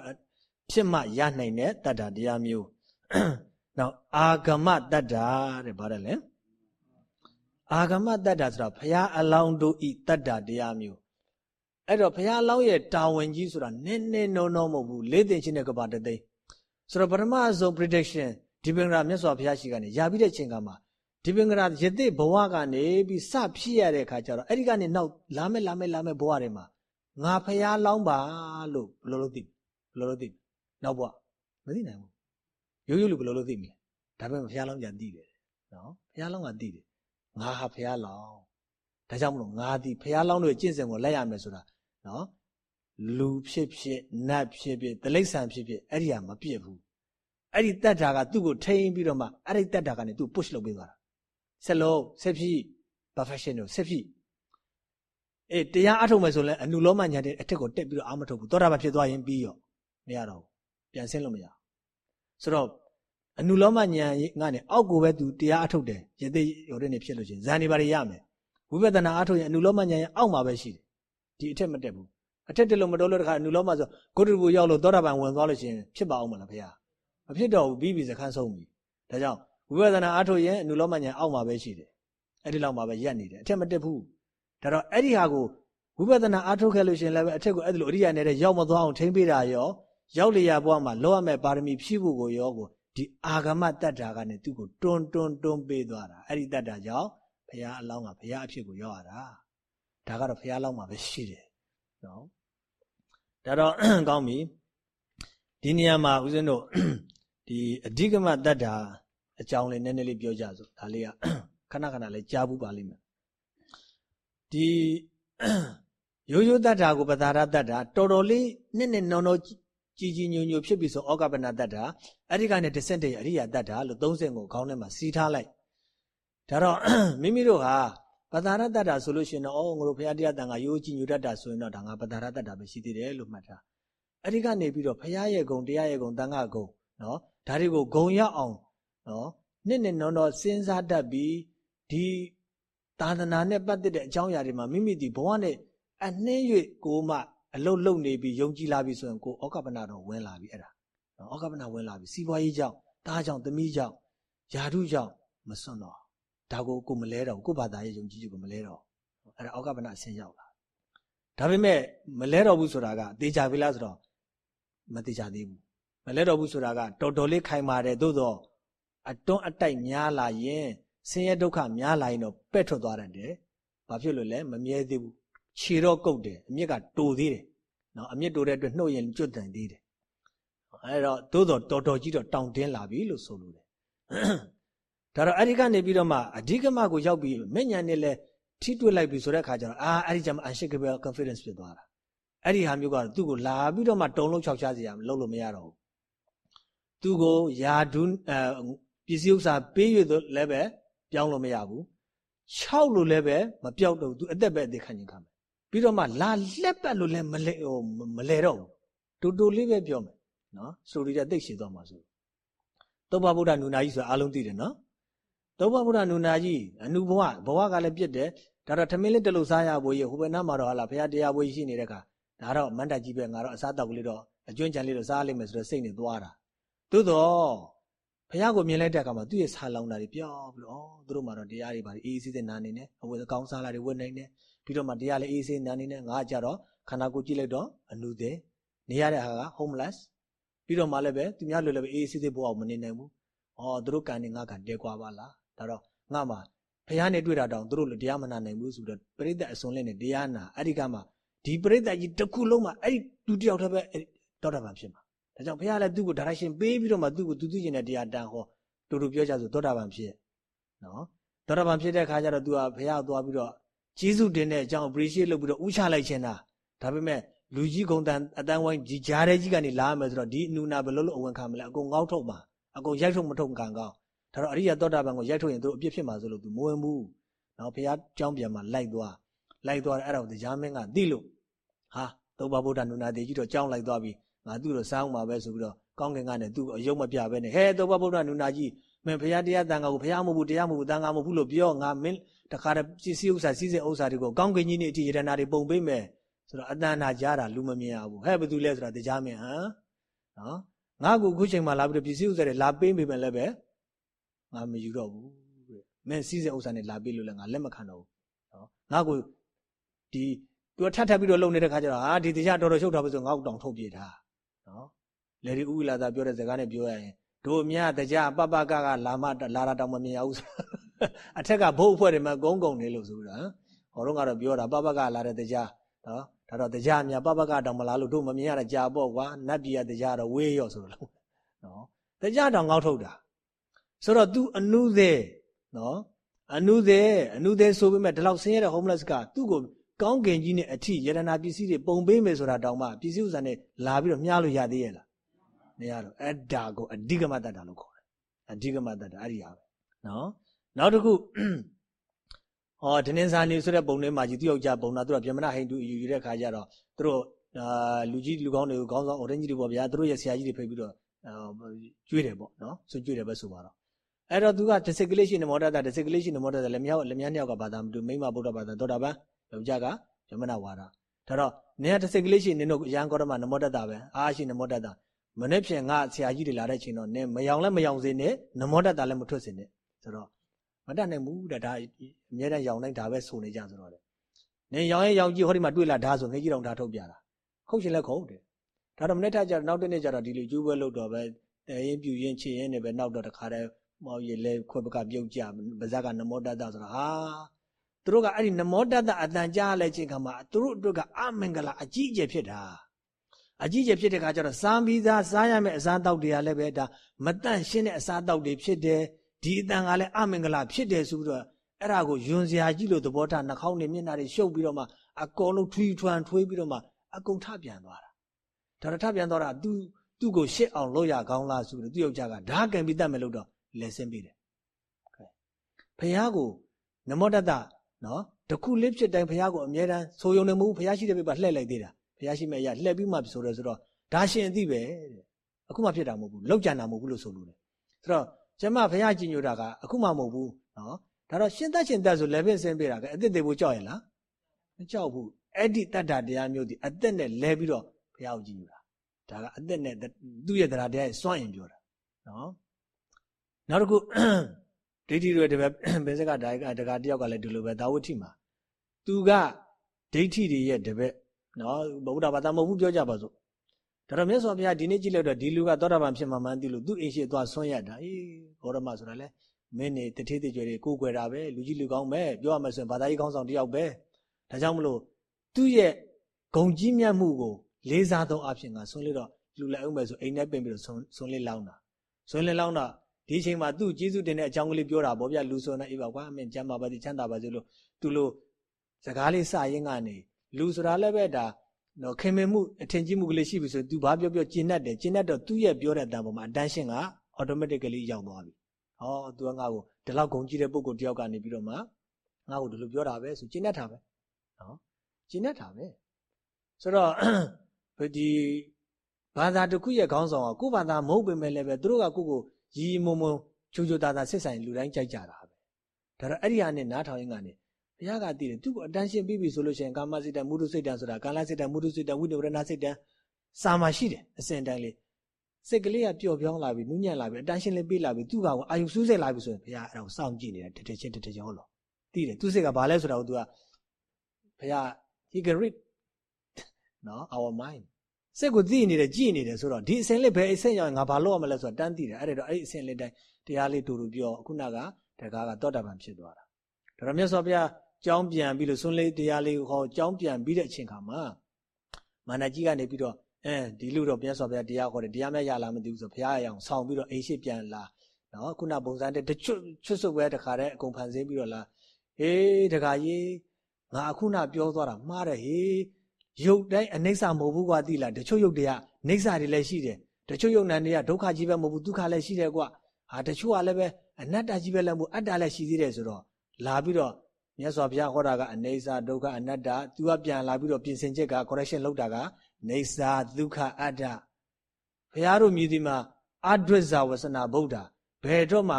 A: ဖြစ်မှရနိုင်တဲ့တတ္တာတရားမျိုးနောက်အာဂမတတ္တာတဲ့ဗါတယ်လေအာဂမတတ္တာဆိုတာဘုရားအလောင်းတို့ဤတတ္တာတရားမျိုး အဲ့တော့ဘုရားအလောင်းရဲ့တာဝန်ကြီးဆိုတာနည်းနည်းနောနောမဟုတ်ဘူးလေးသိချင်းတဲ့ကဘာတသိဆိုတော့ပထမဆုံး prediction ဒီပင်္ဂရာမြတ်စွာဘုရားရှိကနေရပြီးတဲ့ချိန်ကမှာဒီပင်္ဂရာယသိဘဝကနေပြီးစဖြစ်ရတဲ့ခါကျတော့အဲ့ဒီကနေနောက်လာမဲ့လာမဲ့လာမဲ့ဘဝတွေမှာငါဖះလောင်းပါလို့ဘယ်လိုလုပ်သိဘယ်လိုလုပ်သိနောက်ဘဝမသိနိုင်ဘူးရိုးရိုးလို့ဘယ်လိုလုပ်သိမလဲဒါပေမဲ့ဖះလောင်းကြံသိတယ်နော်ဖះလောင်းကသိတယ်ငါဟာဖះလောင်းဒါကြောင့်မလို့ငါဒီဖះလောင်းတို့ကျင့်စဉ်ကိုလက်ရမယ်ဆိုတာ နော်လူဖြစ်ဖြစ်နတ်ဖြစ်ဖြစ်တိလိษံဖြစ်ဖြစ်အဲ့ဒီဟာမပြည့်ဘူးအဲ့ဒီတတ်တာကသူ့ကိုထိန်းပြီးတော့မှအဲ့ဒီတတ်တာကနေသူ့ push လုပ်ပေးသွားတာဆက်လုံးဆက်ဖြစ် perfection ကိုဆက်ဖြစ်အေးတရားအထုတ်မယ်ဆိုရင်အနုလောမညာတဲ့အထက်ကိုတက်ပြီးတော့အာမထုတ်ဘူးသောတာပန်ဖြစ်သွားရင်ပြီးရောမရတော့ဘူးပြန်ဆင်းလို့မရဆိုတော့အနုလောမညာကနေအောက်ကိုပဲသူတရားအထုတ်တယ်ယသိဟိုတဲ့နေဖြစ်လို့ချင်းဇန်နေပါရရမယ်ဝိပဿနာအထုတ်ရင်အနုလောမညာရဲ့အောက်မှာပဲရှိတယ် ဒီအထက်မတက်ဘူးအထက်တက်လို့မတော်လို့တခါအနုလောမဆိုဂုတ္တဘူရောက်လို့သောတာပန်ဝင်သွားလို့ချင်းဖြစ်ပါအောင်မလားဖေမဖြစ်တော့ဘူးပြီးပြီစခန်းဆုံးပြီဒါကြောင့်ဝိပဿနာအထုတ်ရင်အနုလောမညာအောက်မှာပဲရှိတယ်အဲ့ဒီလောက်မှာပဲရက်နေတယ်အထက်မတက်ဘူးဒါတော့အဲ့ဒီဟာကိုဝိပဿနာအထုတ်ခဲ့လို့ရှင်လည်းပဲအထက်ကိုအဲ့ဒီလိုအရိယာနဲ့ရောက်မသွားအောင်ထိမ့်ပေးတာရောရောက်လျာဘဝမှာလောရမဲ့ပါရမီဖြည့်ဖို့ကိုရောကိုဒီအာဂမတတ္တာကနေသူ့ကိုတွန်းတွန်းတွန်းပေးသွားတာအဲ့ဒီတတ္တာကြောင့်ဘုရားအလောင်းကဘုရားအဖြစ်ကိုရောက်ရတာ ဒါကတော့ဘုရားလောင်းမှာပဲရှိတယ်နော်ဒါတော့ကောင်းပြီဒီနေရာမှာဦးဇင်းတို့ဒီအဓိကမတတ္တာအကြောင်းလေးနည်းနည်းလေးပြောကြစို့ဒါလေးကခဏခဏလေးကြားဘူးပါလိမ့်မယ်ဒီရိုးရိုးတတ္တာကိုပသာရတတ္တာတော်တော်လေးနှစ်နှစ်နောနောကြီးကြီးညိုညိုဖြစ်ပြီဆိုဩကပနတတ္တာအဲ့ဒီကနေတဆင့်တည်းအရိယာတတ္တာလို့သုံးဆင့်ကိုခေါင်းထဲမှာစီးထားလိုက်ဒါတော့မိမိတို့ဟာ ပသာရတတ္တာဆိုလို့ရှိရင်တော့အော်ငါတို့ဘုရားတရားတန်ခါရိုးကြီးညိုတတ်တာဆိုရင်တော့ဒါငါပသာရတတ္တာပဲရှိသေးတယ်လို့မှတ်ထားအဲ့ဒီကနေပြီးတော့ဘုရားရဲ့ဂုံတရားရဲ့ဂုံတန်ခါဂုံနော်ဒါတွေကိုဂုံရအောင်နော်နှစ်နှစ်နောနောစဉ်းစားတတ်ပြီးဒီသာသနာနဲ့ပတ်သက်တဲ့အကြောင်းအရာတွေမှာမိမိဒီဘဝနဲ့အနှင်း၍ကိုမှအလုတ်လုံနေပြီးယုံကြည်လာပြီဆိုရင်ကိုဩကပနာတော့ဝင်လာပြီအဲ့ဒါနော်ဩကပနာဝင်လာပြီစီးပွားရေးကြောင့်တားကြောင့်သမီးကြောင့်ယာဓုကြောင့်မစွန့်တော့ ဒါကိုကိုမလဲတော့ကိုဘာသာရဲ့ယုံကြည်ချက်ကိုမလဲတော့အဲ့ဒါဩကပနာအဆင်းရောက်လာဒါပေမဲ့မလဲတော့ဘူးဆိုတာကတေချာပြီလားဆိုတော့မတေချာသေးဘူးမလဲတော့ဘူးဆိုတာကတော်တော်လေးခိုင်မာတယ်သို့တော့အတွန်းအတိုက်များလာရင်ဆင်းရဲဒုက္ခများလာရင်တော့ပဲ့ထွက်သွားတယ်။ဘာဖြစ်လို့လဲမမြဲသေးဘူး။ခြေတော့ကုတ်တယ်အမြင့်ကတိုသေးတယ်။နော်အမြင့်တိုတဲ့အတွက်နှုတ်ရင်ကျွတ်တန်သေးတယ်။အဲတော့သို့တော့တော်တော်ကြီးတော့တောင်တင်းလာပြီလို့ဆိုလိုတယ်။ ဒါတော့အဲ့ဒီကနေပြီးတော့မှအဓိကမကိုရောက်ပြီးမညံနဲ့လဲထိတွေ့လိုက်ပြီဆိုတဲ့အခါကျတော့အာအဲ့ဒီကျမှ unshakable confidence ဖြစ်သွားတာ။အဲ့ဒီဟာမျိုးကတော့သူ့ကိုလာပြီးတော့မှတုံလုံးချောက်ချစရာမလုပ်လို့မရတော့ဘူး။သူ့ကိုယာဒုအဲပစ္စည်းဥစ္စာပေးရလည်းပဲပြောင်းလို့မရဘူး၆လို့လည်းပဲမပြောက်တော့သူအသက်ပဲအသေးခံရင်ခံမယ်ပြီးတော့မှလာလက်ပတ်လို့လည်းမလဲဟိုမလဲတော့ဘူးတူတူလေးပဲပြောမယ်နော်ဆိုရီတဲ့တိတ်ရှည်သွားမှာဆိုသုဘဗုဒ္ဓနူနာကြီးဆိုအားလုံးသိတယ်နော် သုဘဗုဒ္ဓနူနာကြီးအနုဘဝဘဝကလည်းပြစ်တယ်ဒါတော့ထမင်းလေးတလို့စားရဖို့ရဟိုဘယ်နားမှာတော့ဟာလာဘုရားတရားပွဲရှိနေတဲ့ခါဒါတော့မန္တကြီးပဲငါတော့အစားတောက်ကလေးတော့အကျွမ်းကြံလေးတော့စားလိမ့်မယ်ဆိုတော့စိတ်နဲ့သွားတာသို့တော့ဘုရားကိုမြင်လိုက်တဲ့အခါမှာသူ့ရဲ့ဆာလောင်တာတွေပြောပြီးတော့သူတို့မှတော့တရားတွေပါအေးအေးဆေးဆေးနာနေတယ်အဝတ်ကောင်းစားလာတွေဝတ်နိုင်တယ်ပြီးတော့မှတရားလည်းအေးအေးဆေးနာနေတယ်ငါကြတော့ခန္ဓာကိုယ်ကြည့်လိုက်တော့အနုသေးနေရတဲ့ဟာက homeless ပြီးတော့မှလည်းပဲသူများလိုလည်းပဲအေးအေးဆေးဆေးဘဝကိုမနေနိုင်ဘူးဩသူတို့ကံနေငါကံတဲကွာပါလား ဒါတော့ငါမှဘုရားနဲ့တွေ့တာတောင်သူတို့လည်းတရားမနာနိုင်ဘူးဆိုတော့ပရိသတ်အစွန်လဲနဲ့တရားနာအဲ့ဒီကမှဒီပရိသတ်ကြီးတစ်ခုလုံးမှအဲ့ဒီသူတယောက်တည်းပဲတောတာပန်ဖြစ်မှာဒါကြောင့်ဘုရားလည်းသူ့ကို direction ပေးပြီးတော့မှသူ့ကိုသူသိကျင်တဲ့တရားတန်ဟောတူတူပြောကြဆိုသောတာပန်ဖြစ်နော်သောတာပန်ဖြစ်တဲ့အခါကျတော့ तू ကဘုရားသွားပြီးတော့ကျေးဇူးတင်တဲ့အကြောင်း appreciate လုပ်ပြီးတော့ဥချလိုက်ခြင်းတာဒါပေမဲ့လူကြီးဂုံတန်အတန်းဝိုင်းဒီကြားတဲ့ကြီးကနေလာမယ်ဆိုတော့ဒီအနူနာဘယ်လိုလုပ်အဝင်ခံမလဲအကုန်ငေါက်ထုတ်မှာအကုန်ရိုက်ထုတ်မထုတ်ခံကောင်း ဒါတော့အရိယသောတာပန်ကိုရိုက်ထုတ်ရင်သူအပြစ်ဖြစ်မှာဆိုလို့ तू မဝင်ဘူးနော်ဘုရားကြောင်းပြန်မှာလိုက်သွားလိုက်သွားတယ်အဲ့ဒါကိုတရားမင်းကသိလို့ဟာသုဘဗုဒ္ဓနုနာတိကြီးတော့ကြောင်းလိုက်သွားပြီးငါသူ့ကိုစားအောင်ပါပဲဆိုပြီးတော့ကောင်းကင်ကနေသူ့ကိုအယုံမပြပဲနဲ့ဟဲသုဘဗုဒ္ဓနုနာကြီးမင်းဘုရားတရားတန်ခါကိုဘုရားမဟုတ်ဘူးတရားမဟုတ်ဘူးတန်ခါမဟုတ်ဘူးလို့ပြောငါမင်းတခါတည်းပစ္စည်းဥစ္စာစီးစိမ်ဥစ္စာတွေကိုကောင်းကင်ကြီးနေအထိယရနာတွေပုံပေးမယ်ဆိုတော့အတန်နာကြားတာလူမမြင်ရဘူးဟဲ့ဘယ်သူလဲဆိုတာတရားမင်းဟမ်နော်ငါကအခုချိန်မှလာပြီးတော့ပစ္စည်းဥစ္စာတွေလာပေးမိမယ်လည်းပဲ ငါမယူတော့ဘူးတဲ့မင်းစီးစိမ်ဥစ္စာနဲ့လာပေးလို့လည်းငါလက်မခံတော့ဘူးနော်ငါကဒီသူထပ်ထပ်ပြီးတော့လုံနေတဲ့ခါကျတော့ဟာဒီတရားတော်တော်ရှုပ်တာပဲဆိုငါ့ကိုတောင်ထုတ်ပြေတာနော်လေဒီဥဝိလာသာပြောတဲ့စကားနဲ့ပြောရရင်တို့မြတ်တရားပပကကလာမလာတာတောင်မမြင်ရဘူးအထက်ကဘုတ်အဖွဲ့တွေမှာဂုံဂုံနေလို့ဆိုပြီးတော့ဟောတော့ကတော့ပြောတာပပကလာတဲ့တရားနော်ဒါတော့တရားများပပကတောင်မလားလို့တို့မမြင်ရတဲ့ကြာပေါ့ကွာနတ်ပြည်ကတရားတော့ဝေးရော့ဆိုလို့နော်တရားတောင်ငေါက်ထုတ်တာ ဆိုတော့ तू အနုသေးနော်အနုသေးအနုသေးဆိုပေမဲ့ဒီလောက်ဆင်းရဲတဲ့ homeless ကသူ့ကိုကောင်းကင်ကြီးနဲ့အထိယရနာပစ္စည်းတွေပုံပေးမယ်ဆိုတာတောင်မှပစ္စည်းဥစ္စာနဲ့လာပြီးတော့မြားလို့ရသေးရဲ့လားမရတော့အဲ့ဒါကိုအဓိကမတတ်တာလို့ခေါ်တယ်အဓိကမတတ်တာအဲ့ဒီဟာပဲနော်နောက်တစ်ခုဟောဒနင်းစာနေဆိုတဲ့ပုံထဲမှာကြီးသူယောက်ျားပုံနာသူကဗြဟ္မဏဟိန္ဒူယူယူတဲ့ခါကျတော့သူတို့အာလူကြီးလူကောင်းတွေကိုခေါင်းဆောင် orange တွေပေါ့ဗျာသူတို့ရဲ့ဆရာကြီးတွေဖိတ်ပြီးတော့ကျွေးတယ်ပေါ့နော်ဆိုကျွေးတယ်ပဲဆိုပါတော့ အဲ့တော့သူက desiculation နမောတတ desiculation နမောတတလည်းမြောက်လည်းများနှစ်ယောက်ကဘာသာမတူမိမဗုဒ္ဓဘာသာသောတာပန်ယောက်ျားကဗြဟ္မဏဝါဒဒါတော့နင်က desiculation နင်တို့ရန်ကောရမနမောတတပဲအာရှိနမောတတမနေ့ဖြင့်ငါဆရာကြီးတွေလာတဲ့ချိန်တော့နင်မယောင်လည်းမယောင်စေနဲ့နမောတတလည်းမထွက်စေနဲ့ဆိုတော့မတတ်နိုင်ဘူးတဲ့ဒါအမြဲတမ်းရောင်တိုင်းဒါပဲဆိုနေကြဆိုတော့လေနင်ရောင်ရဲ့ရောင်ကြီးဟောဒီမှာတွေ့လာဒါဆိုငယ်ကြီးတော်ဒါထုတ်ပြတာခုတ်ရှင်လည်းခုတ်တယ်ဒါတော့မနေ့ထကျတော့နောက်တနေ့ကျတော့ဒီလိုကျိုးပွဲလုပ်တော့ပဲတရင်ပြူရင်ချစ်ရင်နဲ့ပဲနောက်တော့တခါတည်း မောင်ရည်လဲခွဲပကပြုတ်ကြပါဇက်ကနမောတတဆိုတော့ဟာသူတို့ကအဲ့ဒီနမောတတအတန်ကြားလဲခြင်းခါမှာသူတို့အတွက်ကအမင်္ဂလာအကြီးအကျယ်ဖြစ်တာအကြီးအကျယ်ဖြစ်တဲ့ခါကျတော့စားပြီးသားစားရမယ့်အစားတောက်တွေကလည်းပဲဒါမတန့်ရှင်းတဲ့အစားတောက်တွေဖြစ်တယ်ဒီအတန်ကလည်းအမင်္ဂလာဖြစ်တယ်ဆိုပြီးတော့အဲ့ဒါကိုယွန်စရာကြီးလို့သဘောထားနှာခေါင်းနဲ့မျက်နှာတွေရှုပ်ပြီးတော့မှအကုန်လုံးထွီထွန်ထွေးပြီးတော့မှအကုန်ထပြန်သွားတာဒါတော့ထပြန်သွားတာ तू သူ့ကိုရှစ်အောင်လုပ်ရကောင်းလားဆိုပြီးသူ့ယောက်ျားကဓာကံပြီးတတ်မယ်လို့တော့ လဲဆင်းပြီးတယ်ဖះကိုနမောတတနော်တခုလေးဖြစ်တိုင်းဖះကိုအမြဲတမ်းဆိုယုံနေမှုဖះရှိတဲ့ပြပလှည့်လိုက်သေးတာဖះရှိမဲ့အရာလှည့်ပြီးမှဆိုရဲဆိုတော့ဒါရှင်အသိပဲတဲ့အခုမှဖြစ်တာမဟုတ်ဘူးလောက်ကြံတာမဟုတ်ဘူးလို့ဆိုလို့တယ်ဆိုတော့ကျမဘုရားကြည်ညိုတာကအခုမှမဟုတ်ဘူးနော်ဒါတော့ရှင်သက်ရှင်သက်ဆိုလည်းပင်ဆင်းပေးတာကအသက်သေးဖို့ကြောက်ရင်လားမကြောက်ဘူးအဲ့ဒီတတ္တာတရားမျိုးဒီအသက်နဲ့လဲပြီးတော့ဘုရားကိုကြည်ညိုတာဒါကအသက်နဲ့သူ့ရဲ့တရားတရားစွန့်ရင်ပြောတာနော် နောက်တစ်ခုဒိဋ္ဌိတွေတပည့်ဘယ်စကဒါကတကာတယောက်ကလည်းဒီလိုပဲသာဝတိမှာသူကဒိဋ္ဌိတွေရဲ့တပည့်နော်ဘုရားဘာသာမဟုတ်ဘူးပြောကြပါစို့ဒါတော့မြတ်စွာဘုရားဒီနေ့ကြည့်လိုက်တော့ဒီလူကသောတာပန်ဖြစ်မှမှန်းသိလို့သူ့အိမ်ရှိသွားဆွန့်ရတာအေးဘောရမဆိုတာလဲမင်းနေတထေးတကြွယ်တွေကိုကိုွယ်တာပဲလူကြီးလူကောင်းပဲပြောရမှဆိုရင်ဘာသာရေးကောင်းဆောင်တယောက်ပဲဒါကြောင့်မလို့သူ့ရဲ့ဂုံကြီးမြတ်မှုကိုလေးစားသောအဖြစ်ငါဆွန့်လို့တော့လူလိုက်အောင်ပဲဆိုအိမ်နဲ့ပင်ပြီးတော့ဆွန့်ဆွန့်လေးလောင်းတာဆွန့်လေးလောင်းတာ ဒီအချိန်မှာသူ့ကျေးဇူးတင်တဲ့အကြောင်းကလေးပြောတာဗောဗျလူဆိုနေအေးပါကွာမင်းကျမ်းပါပါသည်ချမ်းသာပါစေလို့သူလို့စကားလေးစရင်ကနေလူဆိုတာလည်းပဲဒါနော်ခင်မင်မှုအထင်ကြီးမှုကလေးရှိပြီဆိုရင် तू ဘာပြောပြောကျင်တတ်တယ်ကျင်တတ်တော့သူ့ရဲ့ပြောတဲ့အတန်ပေါ်မှာ attention က automatically ရောက်သွားပြီဟော तू ကငါ့ကိုဒီလောက်ဂုံကြည့်တဲ့ပုံကိုတယောက်ကနေပြီးတော့မှငါ့ကိုဒီလိုပြောတာပဲဆိုကျင်တတ်တာပဲနော်ကျင်တတ်တာပဲဆိုတော့ဒီဘာသာတစ်ခုရဲ့ခေါင်းဆောင်ကကိုယ်ဘာသာမဟုတ်ပေမဲ့လည်းပဲသူတို့ကကိုယ့်ကို ရီမုံမုံချိုချိုတာတာဆက်ဆိုင်လူတိုင်းကြိုက်ကြတာပဲဒါတော့အဲ့ဒီဟာနဲ့နားထောင်ရင်းကနေဘုရားကသိတယ်သူ့ကိုအတန်းရှင်းပြီးပြီဆိုလို့ရှိရင်ကာမစိတ်တံမုဒုစိတ်တံဆိုတာကာလစိတ်တံမုဒုစိတ်တံဝိနဝရဏစိတ်တံစာမှာရှိတယ်အစဉ်တိုင်းလေးစိတ်ကလေးကပျော့ပြောင်းလာပြီနူးညံ့လာပြီအတန်းရှင်းလေးပေးလာပြီသူ့ဘာကိုအာယုစူးစိတ်လာပြီဆိုရင်ဘုရားအဲ့ဒါကိုစောင့်ကြည့်နေတာတတချင်းတတချင်းဟုတ်လို့သိတယ်သူစိတ်ကဘာလဲဆိုတာကို तू ကဘုရား he can read နော် our mind စိတ်ကိုသိနေတယ်ကြည်နေတယ်ဆိုတော့ဒီအစဉ်လေးဘယ်အစဉ်ရောက်ငါဘာလုပ်ရမလဲဆိုတာတန်းသိတယ်အဲ့ဒါတော့အဲ့ဒီအစဉ်လေးတိုင်းတရားလေးတူတူပြောခုနကတကားကတောတာပန်ဖြစ်သွားတာဒါတော့မြတ်စွာဘုရားကြောင်းပြန်ပြီးလို့ဆွန်းလေးတရားလေးကိုဟောကြောင်းပြန်ပြီးတဲ့အချိန်ခါမှာမာနကြီးကနေပြီးတော့အဲဒီလူတော့မြတ်စွာဘုရားတရားခေါ်တယ်တရားမဲ့ရလာမသိဘူးဆိုဘုရားအယောင်ဆောင်းပြီးတော့အိမ်ရှိပြန်လာနော်ခုနပုံစံတဲ့တချွတ်ချွတ်ဆုပ်ပဲတခါတည်းအကုန်ဖန်ဆင်းပြီးတော့လာဟေးတခါကြီးငါအခုနပြောသွားတာမှားတယ်ဟေး ရုပ်တိုင်းအနိစ္စမဟုတ်ဘူးကွာသိလားတချို့ရုပ်တွေကနိစ္စတွေလည်းရှိတယ်တချို့ရုပ်နာတွေကဒုက္ခကြီးပဲမဟုတ်ဘူးဒုက္ခလည်းရှိတယ်ကွာဟာတချို့ကလည်းပဲအနတ္တကြီးပဲလည်းမဟုတ်အတ္တလည်းရှိသေးတယ်ဆိုတော့လာပြီးတော့မြတ်စွာဘုရားဟောတာကအနေစာဒုက္ခအနတ္တသူကပြန်လာပြီးတော့ပြင်ဆင်ချက်က correction လုပ်တာကနေစာဒုက္ခအတ္တဘုရားတို့မြည်ဒီမှာအဒွိဇာဝဆနာဗုဒ္ဓဘယ်တော့မှ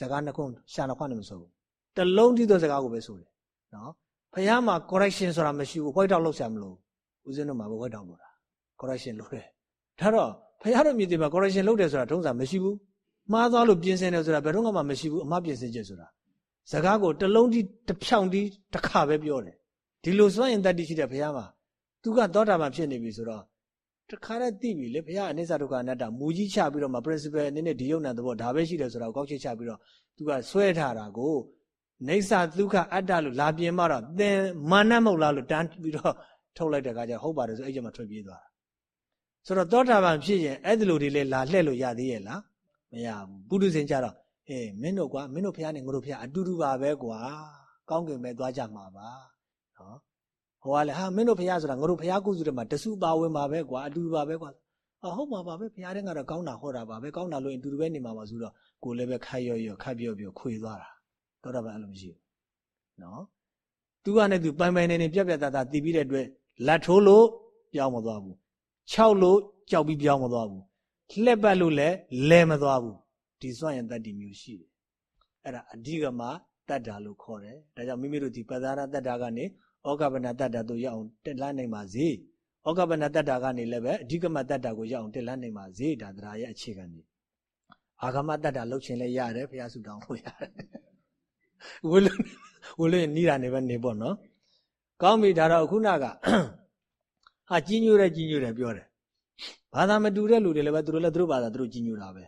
A: စကားနှခုရှာနှခွနဲ့မဆိုဘူးတလုံးတည်းသောစကားကိုပဲဆိုတယ်နော်ဘုရားမှာ correction ဆိုတာမရှိဘူး white out လုပ်ဆရာမလို့ ဦးဇင်းတို့မှာဘ white out လုပ်တာ correction လုပ်တယ်ဒါတော့ဘုရားတို့မြည်ဒီမှာ correction လုပ်တယ်ဆိုတာထုံးစံမရှိဘူးမှားသွားလို့ပြင်ဆင်တယ်ဆိုတာဘယ်တော့မှမရှိဘူးအမှားပြင်ဆင်ချက်ဆိုတာစကားကိုတလုံးကြီးတစ်ဖြောင်းကြီးတစ်ခါပဲပြောတယ်ဒီလိုစွန့်ရင်တတ်တိရှိတဲ့ဘုရားမှာသူကသောတာပန်ဖြစ်နေပြီဆိုတော့တခါတည်းသိပြီလေဘုရားအနိစ္စဒုက္ခအနတ္တမူကြီးချပြီးတော့မှ principle အနေနဲ့ဒီယုံနာသဘောဒါပဲရှိတယ်ဆိုတော့ကောက်ချက်ချပြီးတော့သူကဆွဲထားတာကိုနေဆာဒုက္ခအတ္တလို့လာပြင်မှတော့သင်မာနမဟုတ်လားလို့တန်းပြီးတော့ ထုတ်လိုက်တဲ့အခါကျဟုတ်ပါတယ်ဆိုအဲ့ကျမှထွက်ပြေးသွားတာဆိုတော့သောတာပန်ဖြစ်ရင်အဲ့ဒီလိုတွေလေလာလှည့်လို့ရသေးရဲ့လားမရဘူးပုထုဇဉ်ကြတော့အေးမင်းတို့ကွာမင်းတို့ဖះနဲ့ငါတို့ဖះအတူတူပါပဲကွာကောင်းကင်ပဲသွားကြမှာပါနော်ဟိုကလည်းဟာမင်းတို့ဖះဆိုတာငါတို့ဖះကုစုတွေမှာတစုပါဝင်ပါပဲကွာအတူတူပါပဲကွာအဟုတ်ပါပါပဲဖះတဲ့ကတော့ကောင်းတာဟောတာပါပဲကောင်းတာလို့အတူတူပဲနေမှာပါဆိုတော့ကိုလည်းပဲခတ်ရော့ရော့ခတ်ပြော့ပြော့ခွေသွားတာသောတာပန်အဲ့လိုမရှိဘူးနော် သူကနဲ့သူပိုင်ပိုင်နေနေပြက်ပြက်သားသားတည်ပြီးတဲ့အတွက်လက်ထိုးလို့ပြောင်းမသွားဘူးခြောက်လို့ကြောက်ပြီးပြောင်းမသွားဘူးလှက်ပတ်လို့လည်းလဲမသွားဘူးဒီစွန့်ရင်တတ္တိမျိုးရှိတယ်အဲ့ဒါအဓိကမတတ္တာလို့ခေါ်တယ်ဒါကြောင့်မိမိတို့ဒီပဇာရတတ္တာကနေဩကပနတတ္တာတို့ရအောင်တက်လန်းနိုင်ပါစေဩကပနတတ္တာကနေလည်းပဲအဓိကမတတ္တာကိုရအောင်တက်လန်းနိုင်ပါစေဒါတရားရဲ့အခြေခံကြီးအာဂမတတ္တာလုပ်ခြင်းလည်းရတယ်ဘုရားဆုတောင်းဖို့ရတယ်ဝိလ ဝိလနီးတာနေပဲနေပေါ့နော်ကောင်းပြီဒါတော့ခုနကဟာကြီးညိုတယ်ကြီးညိုတယ်ပြောတယ်ဘာသာမတူတဲ့လူတွေလည်းပဲသူတို့လည်းသူတို့ဘာသာသူတို့ကြီးညိုတာပဲ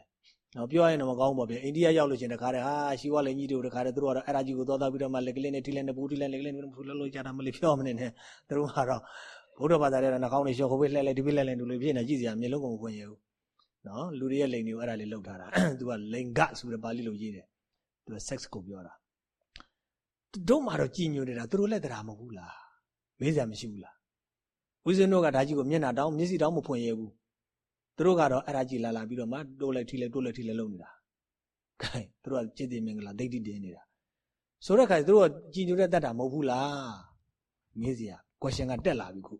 A: နော်ပြောရရင်တော့မကောင်းပါဗျအိန္ဒိယရောက်လို့ရှင်တခါတည်းဟာရှီဝါလည်းကြီးတို့တခါတည်းသူတို့ကတော့အဲ့ဒါကြီးကိုသောသားပြီးတော့မှလက်ကလေးနဲ့ထိလဲနဲ့ဘူးထိလဲလက်ကလေးနဲ့ဘူးလှလို့ကြတာမလို့ပြောမနေနဲ့သူတို့ကတော့ဘုရားဘာသာရဲ့နှာခေါင်းတွေရှော့ခိုးပေးလှဲလဲဒီပေးလှဲလဲလူတွေဖြစ်နေကြည့်စရာမျိုးလုံးကုန်ဖွင့်ရဘူးနော်လူတွေရဲ့လိန်တွေကိုအဲ့ဒါလေးလောက်ထားတာသူကလိန်ကဆိုတဲ့ပါဠိလိုရေးတယ်သူက sex ကိုပြောတာ တို့မှတော့ကြည်ညိုနေတာသူတို့လည်းတရားမဟုတ်ဘူးလားမေးစရာမရှိဘူးလားဦးဇင်းတို့ကဒါကြီးကိုမျက်နှာတောင်းမျက်စိတောင်းမဖွင့်ရဘူးသူတို့ကတော့အဲ့ဒါကြီးလာလာပြီးတော့မှတိုးလိုက်ထိလိုက်တိုးလိုက်ထိလိုက်လုပ်နေတာခိုင်သူတို့ကจิตတိမင်္ဂလာဒိဋ္ဌိတင်နေတာဆိုတဲ့ခါသူတို့ကကြည်ညိုတဲ့တတ်တာမဟုတ်ဘူးလားမေးစရာ question ကတက်လာပြီခု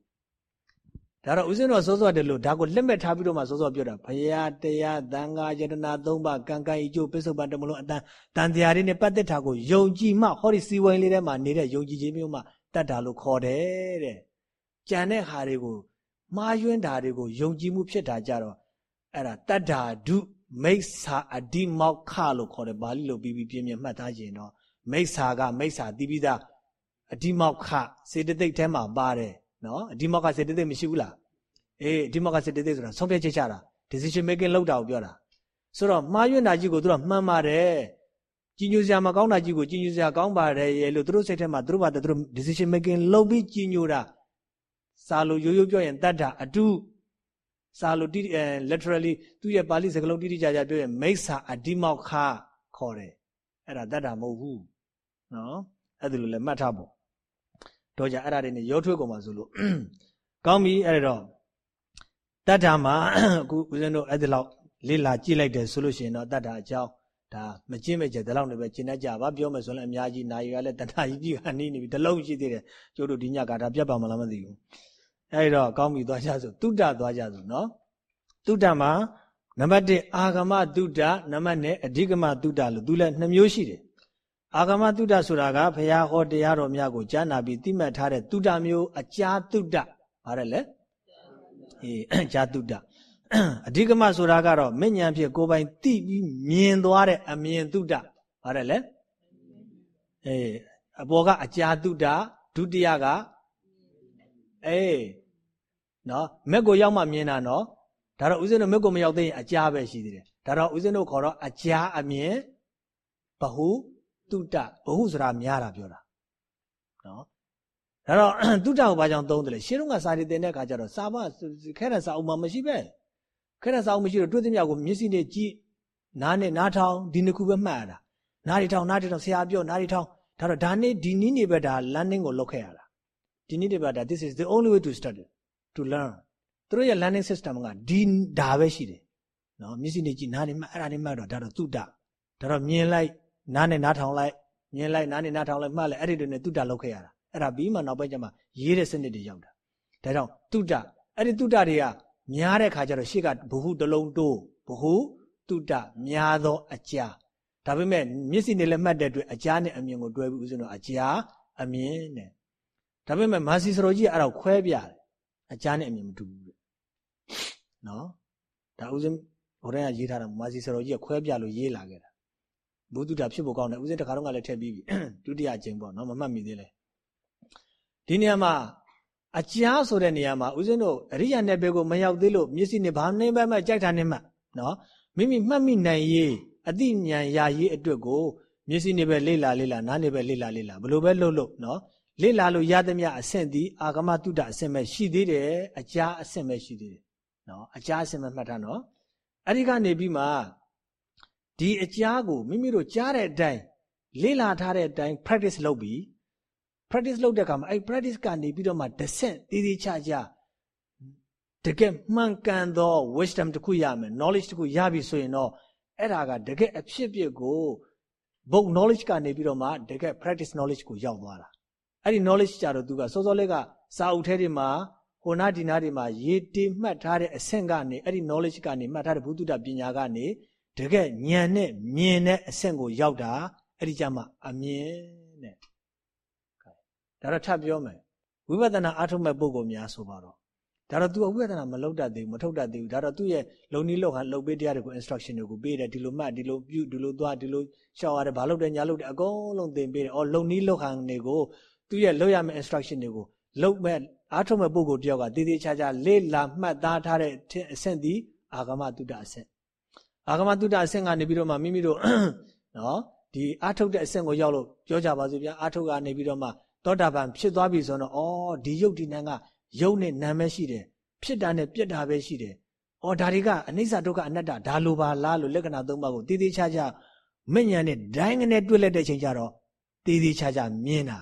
A: ဒါတော့ဦးဇင်းတော်စောစောတယ်လို့ဒါကိုလက်မဲ့ထားပြီးတော့မှစောစောပြောတာဘုရားတရားသံဃာယတနာသုံးပါးကံကံဤကျိုးပစ္စုပန်တမလုံးအတန်တန်တရားတွေနဲ့ပတ်သက်တာကိုယုံကြည်မှဟောဒီစီဝိုင်းလေးထဲမှာနေတဲ့ယုံကြည်ခြင်းမျိုးမှတတ်တာလို့ခေါ်တယ်တဲ့ကြံတဲ့ဟာတွေကိုမှားယွင်းတာတွေကိုယုံကြည်မှုဖြစ်တာကြတော့အဲ့ဒါတတ္တာဒုမိစ္ဆာအဓိမောက်ခလို့ခေါ်တယ်ပါဠိလိုပြီးပြီးပြင်းပြမှတ်သားခြင်းတော့မိစ္ဆာကမိစ္ဆာတိပိသားအဓိမောက်ခစေတသိက်ထဲမှာပါတယ် နော်အဓိမောက်ကစေတသိက်မရှိဘူးလားအေးအဓိမောက်ကစေတသိက်ဆိုတာဆုံးဖြတ်ချက်ချတာ decision making လောက်တာကိုပြောတာဆိုတော့မှားယွင်းတာကြီးကိုသူတို့မှန်ပါတယ်ကြီးညိုစရာမကောင်းတာကြီးကိုကြီးညိုစရာကောင်းပါတယ်ရဲ့လို့သူတို့စိတ်ထဲမှာသူတို့ဘာသူတို့ decision making လုပ်ပြီးကြီးညိုတာစာလို့ရိုးရိုးပြောရင်တတ္တာအတုစာလို့တိ literally သူ့ရဲ့ပါဠိစကားလုံးတိတိကျကျပြောရင်မိစ္ဆာအဓိမောက်ခခေါ်တယ်အဲ့ဒါတတ္တာမဟုတ်ဘူးနော်အဲ့ဒါလိုလည်းမှတ်ထားဖို့ တော့ကြအဲ့ဒါတွေနဲ့ရောထွေးကုန်ပါဆိုလို့ကောင်းပြီအဲ့တော့တတ္တာမှာအခုဦးဇင်းတို့အဲ့ဒီလောက်လေ့လာကြည့်လိုက်တယ်ဆိုလို့ရှိရင်တော့တတ္တာအကြောင်းဒါမကျင့်မဲ့ကြဒီလောက်နေပဲကျင့်တတ်ကြပါပြောမယ်ဆိုရင်အများကြီးနိုင်ရလည်းတဏှာကြီးကြီးကနီးနေပြီဒီလုံးရှိသေးတယ်ကျို့တို့ဒီညကဒါပြတ်ပါမလားမသိဘူးအဲ့တော့ကောင်းပြီသွားကြစို့တုတ္တသွားကြစို့နော်တုတ္တမှာနံပါတ်1အာဂမတုတ္တနံပါတ်2အဓိကမတုတ္တလို့သူလည်းနှစ်မျိုးရှိတယ် အာဂမတုတ္တဆိုတာကဘုရားဟောတရားတော်များကိုကြားနာပြီးသိမှတ်ထားတဲ့တုတ္တမျိုးအကြာတုတ္တပါတယ်လေအေးအကြာတုတ္တအဓိကမဆိုတာကတော့မဉ္ဇဉ်ဖြစ်ကိုယ်ပိုင်သိပြီးမြင်သွားတဲ့အမြင်တုတ္တပါတယ်လေအေးအပေါ်ကအကြာတုတ္တဒုတိယကအေးနော်မက်ကိုရောက်မှမြင်တာနော်ဒါတော့ဦးဇင်းတို့မက်ကိုမရောက်သေးရင်အကြာပဲရှိသေးတယ်ဒါတော့ဦးဇင်းတို့ခေါ်တော့အကြာအမြင်ဘဟု တုတ္တဘဟုဆိုတာများတာပြောတာနော်ဒါတော့တုတ္တကိုဘာကြောင့်သုံးတယ်လဲရှင်းတော့ကစာရီတင်တဲ့အခါကျတော့စာမခဲတဲ့စာအုပ်မှာမရှိပဲခဲတဲ့စာအုပ်မရှိတော့တွေ့သမျှကိုမျက်စိနဲ့ကြည့်နားနဲ့နားထောင်ဒီနှစ်ခုပဲမှတ်ရတာနားရီထောင်နားရီထောင်ဆရာပြောနားရီထောင်ဒါတော့ဒါနဲ့ဒီနည်းနေပဲဒါ learning ကိုလုပ်ခဲ့ရတာဒီနည်းနေပဲဒါ this is the only way to study to learn သူတို့ရဲ့ learning system ကဒီဒါပဲရှိတယ်နော်မျက်စိနဲ့ကြည့်နားနဲ့မှတ်အဲ့ဒါနဲ့မှတ်တော့ဒါတော့တုတ္တဒါတော့မြင်လိုက် နားနဲ့နားထောင်လိုက်မြင်လိုက်နားနဲ့နားထောင်လိုက်မှတ်လိုက်အဲ့ဒီတွေနဲ့တုတ္တလောက်ခဲ့ရတာအဲ့ဒါပြီးမှနောက်ပိုင်းကျမှရေးတဲ့စနစ်တွေရောက်တာဒါကြောင့်တုတ္တအဲ့ဒီတုတ္တတွေကများတဲ့ခါကျတော့ရှေ့ကဘ ഹു တလုံးတိုးဘ ഹു တုတ္တများသောအကြာဒါပေမဲ့မျက်စိနဲ့လည်းမှတ်တဲ့အတွက်အကြာနဲ့အမြင်ကိုတွဲပြီးဦးဇင်းတို့အကြာအမြင်နဲ့ဒါပေမဲ့မာစီစရိုကြီးအဲ့တော့ခွဲပြတယ်အကြာနဲ့အမြင်မတူဘူးတဲ့နော်ဒါဦးဇင်းဘုရားကရေးထားတာမာစီစရိုကြီးကခွဲပြလို့ရေးလာခဲ့တာ ဘုဒ္ဓတာဖြစ်ဖို့ကောင်းတယ်ဦးဇင်းတခါတော့ကလည်းထည့်ပြီးပြီဒုတိယအကျင့်ပေါ့နော်မမှတ်မိသေးလဲဒီနေရာမှာအကြားဆိုတဲ့နေရာမှာဦးဇင်းတို့အရိယာနယ်ပယ်ကိုမရောက်သေးလို့မျက်စိနဲ့ဘာနှင်းပဲမှကြိုက်တာနဲ့မှနော်မိမိမှတ်မိနိုင်ရေးအတိညာဏ်ရာရေးအတွက်ကိုမျက်စိနေပဲလေ့လာလေ့လာနားနေပဲလေ့လာလေ့လာဘလို့ပဲလှုပ်လှုပ်နော်လေ့လာလို့ရသမျှအဆင့်ဒီအာဂမတုဒ္ဒအဆင့်ပဲရှိသေးတယ်အကြာအဆင့်ပဲရှိသေးတယ်နော်အကြာအဆင့်ပဲမှတ်ထားနော်အဲ့ဒီကနေပြီးမှ ဒီအကြာကိုမိမိတို့ကြားတဲ့အတိုင်းလေ့လာထားတဲ့အတိုင်း practice လုပ်ပြီး practice လုပ်တဲ့အခါမှာအဲ့ practice ကနေပြီးတော့မှ descent တည်တည်ချာချာတကယ်မှန်ကန်သော wisdom တခုရမယ် knowledge တခုရပြီဆိုရင်တော့အဲ့ဒါကတကယ်အဖြစ်ဖြစ်ကို book knowledge ကနေပြီးတော့မှတကယ် practice knowledge ကိုရောက်သွားတာအဲ့ဒီ knowledge ကြတော့သူကစောစောလေးကစာအုပ်ထဲတွေမှာဟိုနာဒီနာတွေမှာရေးတေးမှတ်ထားတဲ့အဆင့်ကနေအဲ့ဒီ knowledge ကနေမှတ်ထားတဲ့ဘုသူတ္တပညာကနေ တကယ်ဉာဏ်နဲ့မြင်တဲ့အဆင့်ကိုရောက်တာအဲ့ဒီကြမှာအမြင်တဲ့ဒါတော့ထပ်ပြောမယ်ဝိပဿနာအထုမဲ့ပုဂ္ဂိုလ်များဆိုပါတော့ဒါတော့ तू ဝိပဿနာမလုပ်တတ်သေးဘူးမထုတ်တတ်သေးဘူးဒါတော့သူ့ရဲ့လုံနီးလောက်ဟာလုံပေးတရားတွေကို instruction တွေကိုပေးတယ်ဒီလိုမှတ်ဒီလိုပြုဒီလိုသွားဒီလိုရှောက်ရတယ်ဘာလုပ်တယ်ညာလုပ်တယ်အကုန်လုံးသင်ပေးတယ်အော်လုံနီးလောက်ဟန်တွေကိုသူ့ရဲ့လုပ်ရမယ့် instruction တွေကိုလုပ်မဲ့အားထုတ်မဲ့ပုဂ္ဂိုလ်တယောက်ကတည်တည်ချာချာလေ့လာမှတ်သားထားတဲ့အဆင့်ဒီအာဂမတုဒ္ဒအဆင့် အာဂမတုဒ္ဒအဆင့်ကနေပြီးတော့မှမိမိတို့နော်ဒီအားထုတ်တဲ့အဆင့်ကိုရောက်လို့ပြောကြပါစို့ဗျာအားထုတ်ကနေပြီးတော့မှသောတာပန်ဖြစ်သွားပြီဆိုတော့ဩဒီယုတ်ဒီနံကယုတ်နဲ့နာမဲရှိတယ်ဖြစ်တာနဲ့ပြက်တာပဲရှိတယ်။အော်ဒါတွေကအနိစ္စဒုက္ခအနတ္တဒါလိုပါလားလို့လက္ခဏာသုံးပါးကိုတည်တည်ချာချာမဉဏ်နဲ့ဒိုင်းငနဲ့တွေ့လက်တဲ့ချိန်ကျတော့တည်တည်ချာချာမြင်တာ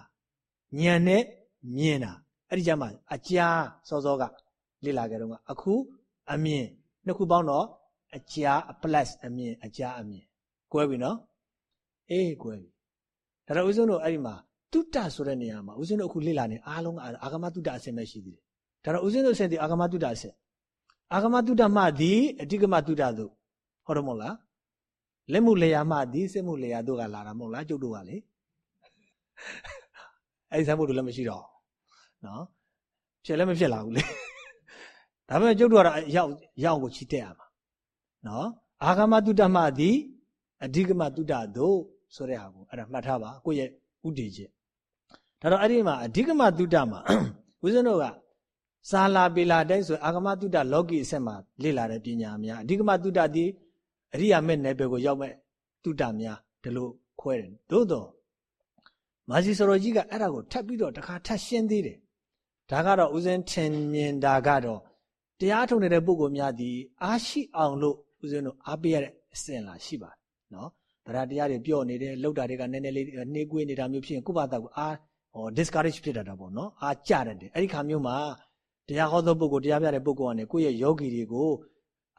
A: ဉာဏ်နဲ့မြင်တာအဲ့ဒီကြမှာအကြာစောစောကလေ့လာကြတော့ကအခုအမြင်နှစ်ခုပေါင်းတော့ အကြာ plus အမြင်အကြာအမြင်ကွဲပြီနော်အေးကွဲပြီဒါတော့ဦးဇုံတို့အဲ့ဒီမှာတုတ္တဆိုတဲ့နေရာမှာဦးဇင်းတို့အခုလေ့လာနေအားလုံးအာဂမတုတ္တအစင်ပဲရှိသေးတယ်။ဒါတော့ဦးဇင်းတို့အစင်ဒီအာဂမတုတ္တအစင်အာဂမတုတ္တမှသည်အဓိကမတုတ္တသို့ဟုတ်တယ်မဟုတ်လား။လက်မှုလေယာမှသည်စစ်မှုလေယာတို့ကလာတာမဟုတ်လားကျုပ်တို့ကလေ။အဲ့ဒီဆမ်းမှုတို့လည်းမရှိတော့နော်။ဖြစ်လည်းမဖြစ်လာဘူးလေ။ဒါပေမဲ့ကျုပ်တို့ကတော့ရောက်ရောက်ကိုချီတက်ရမှာ။ နော်။အာဂမတုတ္တမှသည်အဓိကမတုတ္တသို့ဆိုတဲ့ဟာကိုအဲ့ဒါမှတ်ထားပါကိုယ့်ရဲ့ဥတည်ချက်ဒါတော့အဲ့ဒီမှာအဓိကမတုတ္တမှာဦးဇင်းတို့ကစာလာပေလာတိုင်းဆိုအာဂမတုတ္တလောကီအဆက်မှာလေ့လာတဲ့ပညာများအဓိကမတုတ္တဒီအရိယာမဲ့နယ်ပယ်ကိုရောက်မဲ့တုတ္တများဒီလိုခွဲတယ်သို့တော့မာစီစရောကြီးကအဲ့ဒါကိုထပ်ပြီးတော့တခါထပ်ရှင်းသေးတယ်ဒါကတော့ဦးဇင်းထင်မြင်တာကတော့တရားထုံနေတဲ့ပုဂ္ဂိုလ်များဒီအားရှိအောင်လို့ ဦးဇင်းတို့အားပေးရတဲ့အစဉ်လာရှိပါတယ်နော်တရားတရားတွေပြော့နေတယ်လောက်တာတွေကနည်းနည်းလေးနှေးကွေးနေတာမျိုးဖြစ်ရင်ကိုယ့်ဘာသာကိုအားဟော discourage ဖြစ်တတ်တာပေါ့နော်အားကြတတ်တယ်အဲ့ဒီခါမျိုးမှာတရားဟောသောပုဂ္ဂိုလ်တရားပြတဲ့ပုဂ္ဂိုလ်ကနေကိုယ့်ရဲ့ယောဂီတွေကို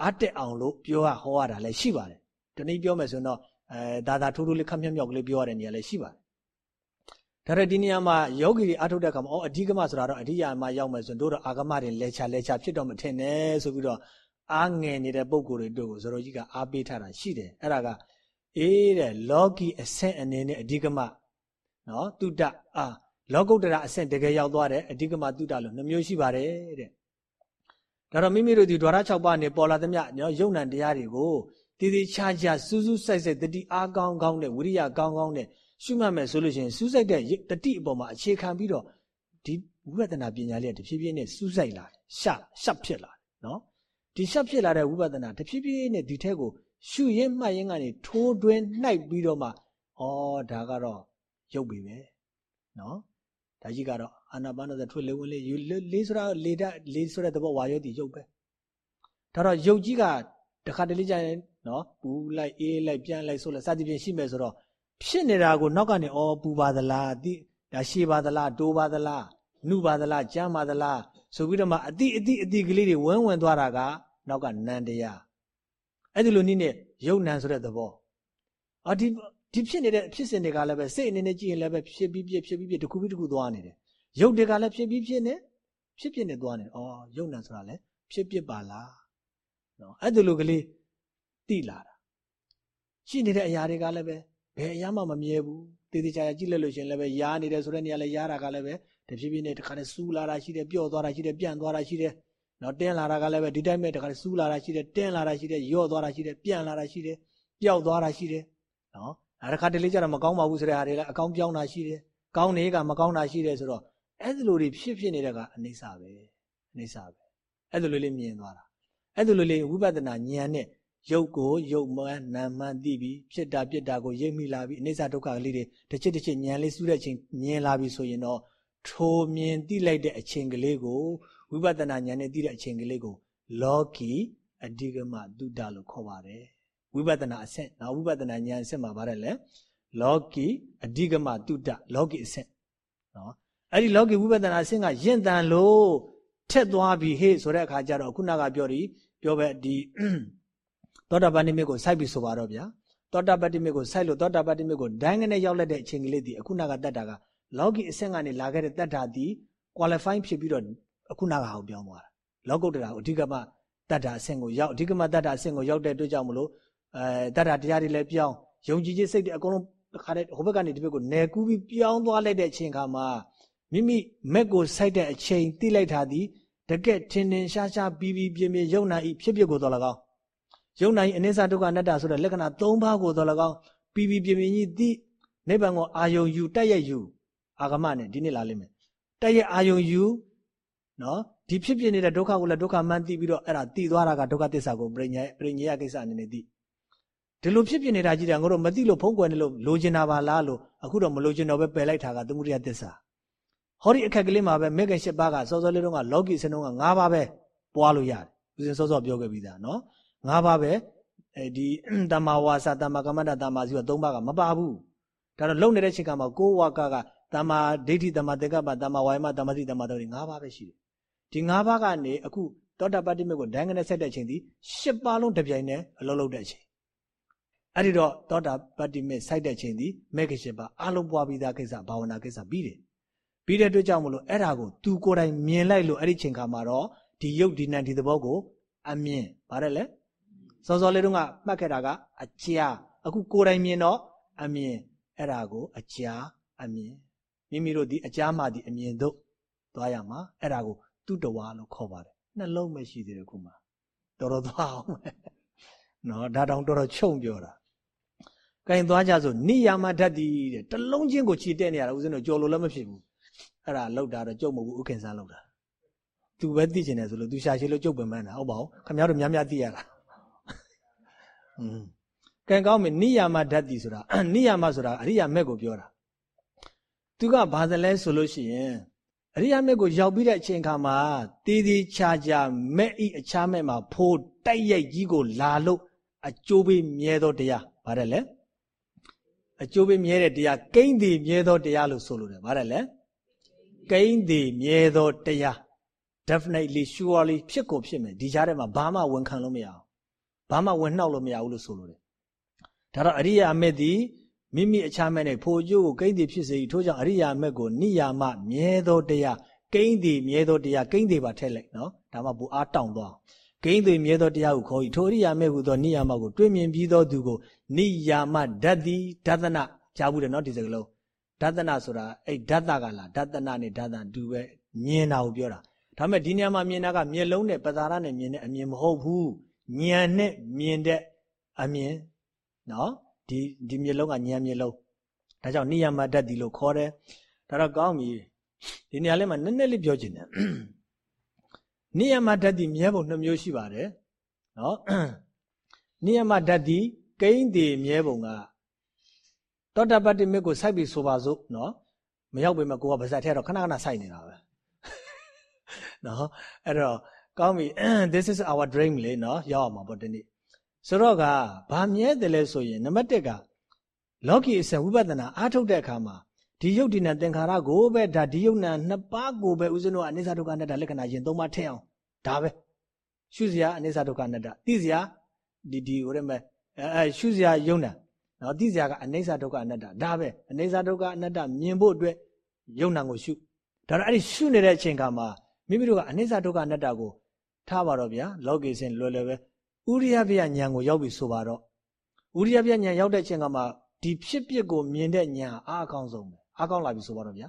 A: အားတက်အောင်လို့ပြောရဟောရတာလည်းရှိပါတယ်ဒီနေ့ပြောမယ်ဆိုရင်တော့အဲဒါသာထိုးထိုးလေးခက်မြောက်မြောက်ကလေးပြောရတဲ့နေရာလည်းရှိပါတယ်ဒါရဒီနေရာမှာယောဂီတွေအားထုတ်တဲ့အခါမှာအော်အဓိကမဆိုတာတော့အဓိယာမရောက်မယ်ဆိုရင်တို့တော့အာဂမတွေလဲချလဲချဖြစ်တော့မထင်နဲ့ဆိုပြီးတော့ အားငယ်နေတဲ့ပုံကိုယ်တွေတို့ကိုဇော်ကြီးကအားပေးထားတာရှိတယ်အဲ့ဒါကအေးတဲ့လောကီအဆင့်အနေနဲ့အဓိကမနော်တုတ္တအာလောကုတ္တရာအဆင့်တကယ်ရောက်သွားတယ်အဓိကမတုတ္တလို့နှမျိုးရှိပါတယ်တဲ့ဒါတော့မိမိတို့ဒီ द्वार 6ပါးနေပေါ်လာသမျှနော်ယုံ nant တရားတွေကိုတည်တည်ချာချာစူးစူးစိုက်စိုက်တတိအားကောင်းကောင်းနဲ့ဝိရိယကောင်းကောင်းနဲ့ရှုမှတ်မယ်ဆိုလို့ရှိရင်စူးစိုက်တဲ့တတိအပေါ်မှာအခြေခံပြီးတော့ဒီဝိပဿနာပညာလေးကတဖြည်းဖြည်းနဲ့စူးစိုက်လာတယ်ရှရှပ်ဖြစ်လာတယ်နော် ဒီရှပ်ဖြစ်လာတဲ့ဝိပဿနာတဖြည်းဖြည်းနဲ့ဒီထက်ကိုရှုရင်းမှတ်ရင်းကနေထိုးတွင်းနှိုက်ပြီးတော့မှဩဒါကတော့ရုပ်ပြီပဲနော်ဒါကြီးကတော့အာနာပါနသထွေလေးဝင်လေးလေးဆိုတာလေဓာတ်လေးဆိုတဲ့သဘောဝါယောတိရုပ်ပဲဒါတော့ရုပ်ကြီးကတခါတလေကျရင်နော်ပူလိုက်အေးလိုက်ပြန်လိုက်ဆိုလိုက်စသဖြင့်ရှိမယ်ဆိုတော့ဖြစ်နေတာကိုနောက်ကနေဩပူပါသလားအတိဒါရှည်ပါသလားတိုးပါသလားနှုပါသလားကြမ်းပါသလားဆိုပြီးတော့မှအတိအတိအတိကလေးတွေဝန်းဝင်သွားတာက နောက်ကနန္တရားအဲ့ဒီလိုနည်းနဲ့ယုံနံဆိုတဲ့သဘောအော်ဒီဒီဖြစ်နေတဲ့ဖြစ်စဉ်တွေကလည်းပဲစိတ်အနေနဲ့ကြည့်ရင်လည်းပဲဖြစ်ပြီးပြဖြစ်ပြီးပြတစ်ခုပြီးတစ်ခုသွားနေတယ်ယုတ်တွေကလည်းဖြစ်ပြီးဖြစ်နေဖြစ်ဖြစ်နေသွားနေအော်ယုံနံဆိုတာလည်းဖြစ်ဖြစ်ပါလားနော်အဲ့ဒီလိုကလေးတိလာတာရှိနေတဲ့အရာတွေကလည်းပဲဘယ်အရာမှမမြဲဘူးတည်တည်ချာချာကြည့်လိုက်လို့ရှင်လည်းပဲရားနေတယ်ဆိုတဲ့နေရာလည်းရားတာကလည်းပဲတဖြည်းဖြည်းနဲ့တခါတည်းစူးလာတာရှိတယ်ပျော့သွားတာရှိတယ်ပြန့်သွားတာရှိတယ် နော်တင်းလာတာကလည်းပဲဒီတိုင်းပဲတခါစူးလာတာရှိတယ်တင်းလာတာရှိတယ်ယော့သွားတာရှိတယ်ပြန့်လာတာရှိတယ်ပျောက်သွားတာရှိတယ်နော်အဲတခါတလေကျတော့မကောင်းပါဘူးဆိုတဲ့ဟာတွေလည်းအကောင်းပြောင်းတာရှိတယ်ကောင်းနေကမကောင်းတာရှိတယ်ဆိုတော့အဲ့ဒီလိုတွေဖြစ်ဖြစ်နေတဲ့ကအနိစ္စပဲအနိစ္စပဲအဲ့ဒီလိုလေးမြင်သွားတာအဲ့ဒီလိုလေးဝိပဿနာဉာဏ်နဲ့ရုပ်ကိုရုပ်မှန်နာမှန်သိပြီးဖြစ်တာပြစ်တာကိုရိပ်မိလာပြီးအနိစ္စဒုက္ခကလေးတွေတစ်ချစ်တစ်ချစ်ဉာဏ်လေးစူးတဲ့အချိန်မြင်လာပြီဆိုရင်တော့ထိုမြင်သိလိုက်တဲ့အချိန်ကလေးကို ဝိပဿနာဉာဏ်နဲ့သိတဲ့အချိန်ကလေးကိုလောကီအဓိကမတုဒ္ဒလို့ခေါ်ပါတယ်ဝိပဿနာအဆင့်နော်ဝိပဿနာဉာဏ်အဆင့်မှာဗါတယ်လေလောကီအဓိကမတုဒ္ဒလောကီအဆင့်နော်အဲ့ဒီလောကီဝိပဿနာအဆင့်ကယင့်တန်လို့ထက်သွားပြီဟေ့ဆိုတဲ့အခါကျတော့ခုနကပြောဒီပြောပဲဒီသောတာပန်နိမိတ်ကိုစိုက်ပြီဆိုပါတော့ဗျာသောတာပတ္တိမိတ်ကိုစိုက်လို့သောတာပတ္တိမိတ်ကိုဒိုင်းကနေရောက်လက်တဲ့အချိန်ကလေးဒီအခုနကတတ်တာကလောကီအဆင့်ကနေလာခဲ့တဲ့တတ်တာဒီ qualify ဖြစ်ပြီးတော့ အခုနကဟောပြောင်းသွားတာလောကုတ္တရာကိုအဓိကမတတ်တာအဆင့်ကိုရောက်အဓိကမတတ်တာအဆင့်ကိုရောက်တဲ့အတွက်ကြောင့်မလို့အဲတတ်တာတရားတွေလည်းပြောင်းယုံကြည်ခြင်းစိတ်တွေအကုန်လုံးတစ်ခါတည်းဟိုဘက်ကနေဒီဘက်ကိုနယ်ကူးပြီးပြောင်းသွားလိုက်တဲ့အချိန်ခါမှာမိမိမက်ကိုစိုက်တဲ့အချိန်သိလိုက်တာဒီတကက်ထင်ထင်ရှားရှားပြီးပြီးပြင်းပြင်းယုံနာဤဖြစ်ဖြစ်ကိုတော်၎င်းယုံနာဤအနိစ္စဒုက္ခအနတ္တဆိုတဲ့လက္ခဏာ၃ပါးကိုတော်၎င်းပြီးပြီးပြင်းပြင်းကြီးသိနိဗ္ဗာန်ကိုအာယုံယူတက်ရဲ့ယူအာဂမနဲ့ဒီနေ့လာလိမ့်မယ်တက်ရဲ့အာယုံယူ နော်ဒီဖြစ်ဖြစ်နေတဲ့ဒုက္ခကိုလည်းဒုက္ခမှန်းသိပြီးတော့အဲ့ဒါသိသွားတာကဒုက္ခသစ္စာကိုပြိညာပြိညာကိစ္စအနေနဲ့သိဒီလိုဖြစ်ဖြစ်နေတာကြီးတယ်ငါတို့မသိလို့ဖုံးကွယ်နေလို့လိုချင်တာပါလားလို့အခုတော့မလိုချင်တော့ပဲပယ်လိုက်တာကသမုဒိယသစ္စာဟောဒီအခက်ကလေးမှာပဲမေခင်၈ပါးကစောစောလေးတုန်းကလောကီစနုံးက၅ပါးပဲပွားလို့ရတယ်ဦးဇင်းစောစောပြောခဲ့ပြီးသားနော်၅ပါးပဲအဲဒီတမ္မာဝါစာတမ္မာကမ္မန္တတမ္မာစီက၃ပါးကမပါဘူးဒါတော့လုံနေတဲ့ချိန်ကမှာကိုးဝါကကတမ္မာဒိဋ္ဌိတမ္မာတေကပတမ္မာဝါယမတမ္မာတိတမ္မာတော်ဒီ၅ပါးပဲရှိတယ် ဒီ၅ပါးကနေအခုတောတာပတ္တိမေကိုဒိုင်းကနေဆက်တဲ့အချိန်ဒီ၈ပါးလုံးတစ်ပြိုင်တည်းအလုံးလုံးတဲ့အချိန်အဲ့ဒီတော့တောတာပတ္တိမေစိုက်တဲ့အချိန်ဒီမေခရှိပါအလုံးပွားပြီးသားကိစ္စဘာဝနာကိစ္စပြီးတယ်ပြီးတဲ့အတွက်ကြောင့်မလို့အဲ့ဒါကိုသူကိုယ်တိုင်မြင်လိုက်လို့အဲ့ဒီချိန်ခါမှာတော့ဒီယုတ်ဒီနံဒီသဘောကိုအမြင်ဗါတယ်လေစောစောလေးတုန်းကမှတ်ခဲ့တာကအကြာအခုကိုယ်တိုင်မြင်တော့အမြင်အဲ့ဒါကိုအကြာအမြင်မိမိတို့ဒီအကြာမှဒီအမြင်တို့သွားရမှာအဲ့ဒါကို တုတဝါလို့ခေါ်ပါတယ်နှလုံးပဲရှိသေးတယ်ခုမှတော်တော်သွားအောင်နော်ဒါတောင်တော်တော်ချုံပြောတာကင်သွားကြဆိုနိယာမဓာတ်တည်တဲ့တလုံးချင်းကိုခြေတက်နေရတာဦးဇင်းတို့ကြော်လို့လည်းမဖြစ်ဘူးအဲ့ဒါလောက်တာတော့ကြုံမဟုတ်ဘူးဥခင်စားလောက်တာသူပဲသိကျင်တယ်ဆိုလို့သူရှာရှိလို့ကြုတ်ပင်မှန်းတာဟုတ်ပါဘူးခင်ဗျားတို့များများသိရတာอืมကံကောင်းပြီနိယာမဓာတ်တည်ဆိုတာနိယာမဆိုတာအရိယာမက်ကိုပြောတာသူကဘာသလဲဆိုလို့ရှိရင် အရိယာမက်ကိုရောက်ပြီးတဲ့အချိန်ခါမှာတည်တည်ချာချာမက်ဤအခြားမက်မှာဖိုးတိုက်ရိုက်ကြီးကိုလာလို့အကျိုးပေးမြဲသောတရားဗါတယ်လေအကျိုးပေးမြဲတဲ့တရားကိန်းတည်မြဲသောတရားလို့ဆိုလိုတယ်ဗါတယ်လေကိန်းတည်မြဲသောတရား definitely surely ဖြစ်ကိုဖြစ်မယ်ဒီကြားထဲမှာဘာမှဝန်ခံလို့မရအောင်ဘာမှဝန်နှောက်လို့မရဘူးလို့ဆိုလိုတယ်ဒါတော့အရိယာမက်သည် မိမိအခြားမဲ့နဲ့ဖိုကျိုးကိုကိန်းတည်ဖြစ်စေထို့ကြောင့်အရိယာမက်ကိုနိယာမမြဲသောတရားကိန်းတည်မြဲသောတရားကိန်းတည်ပါထည့်လိုက်နော်ဒါမှဘူအားတောင့်သွားကိန်းတည်မြဲသောတရားကိုခေါ်၏ထိုအရိယာမက်ဟုသောနိယာမကိုတွေ့မြင်ပြီးသောသူကိုနိယာမဓာတ်တိဓာတနာကြားဘူးတယ်နော်ဒီစကားလုံးဓာတနာဆိုတာအဲ့ဓာတကလားဓာတနာနဲ့ဓာတန်တူပဲမြင်တာကိုပြောတာဒါပေမဲ့ဒီနေရာမှာမြင်တာကမျက်လုံးနဲ့ပဇာရနဲ့မြင်တဲ့အမြင်မဟုတ်ဘူးဉာဏ်နဲ့မြင်တဲ့အမြင်နော် ဒီဒီမျက်လုံးကဉာဏ်မျက်လုံးဒါကြောင့်နိယမတတ်ဒီလို့ခေါ်တယ်ဒါတော့ကောင်းပြီဒီနေရာလေးမှာနည်းနည်းလေးပြောချင်တယ်နိယမတတ်ဒီမြဲပုံနှမျိုးရှိပါတယ်နော်နိယမတတ်ဒီကိန်းတည်မြဲပုံကတောတပတ္တိမြစ်ကိုစိုက်ပြီးဆိုပါစို့နော်မရောက်ပေမဲ့ကိုကဗဇက်ထဲတော့ခဏခဏစိုက်နေတာပဲနော်အဲ့တော့ကောင်းပြီ this is our dream လေနော်ရောက်အောင်ပါပေါ့ဒီနေ့ ဆိုတော့ကဘာမြဲတယ်လဲဆိုရင်နံပါတ်1ကလောကီအစဉ်ဝိပဿနာအားထုတ်တဲ့အခါမှာဒီယုတ်ဒီနံသင်္ခါရကိုပဲဒါဒီယုတ်နံနှစ်ပါးကိုပဲဥစဉ်တော့အနိစ္စဒုက္ခအနတ္တလက္ခဏာရင်သုံးပါးထည့်အောင်ဒါပဲရှုစရာအနိစ္စဒုက္ခအနတ္တသိစရာဒီဒီဟိုရမဲ့အဲရှုစရာယုံနာနော်သိစရာကအနိစ္စဒုက္ခအနတ္တဒါပဲအနိစ္စဒုက္ခအနတ္တမြင်ဖို့အတွက်ယုံနာကိုရှုဒါတော့အဲ့ဒီရှုနေတဲ့အချိန်ခါမှာမိမိတို့ကအနိစ္စဒုက္ခအနတ္တကိုထားပါတော့ဗျာလောကီစဉ်လွယ်လွယ်ပဲ ဥရိယပြဉာဏ်ကိုရောက်ပြီဆိုပါတော့ဥရိယပြဉာဏ်ရောက်တဲ့အချိန်ကမှဒီဖြစ်ပျက်ကိုမြင်တဲ့ဉာဏ်အားအကောင်းဆုံးပဲအားကောင်းလာပြီဆိုပါတော့ဗျာ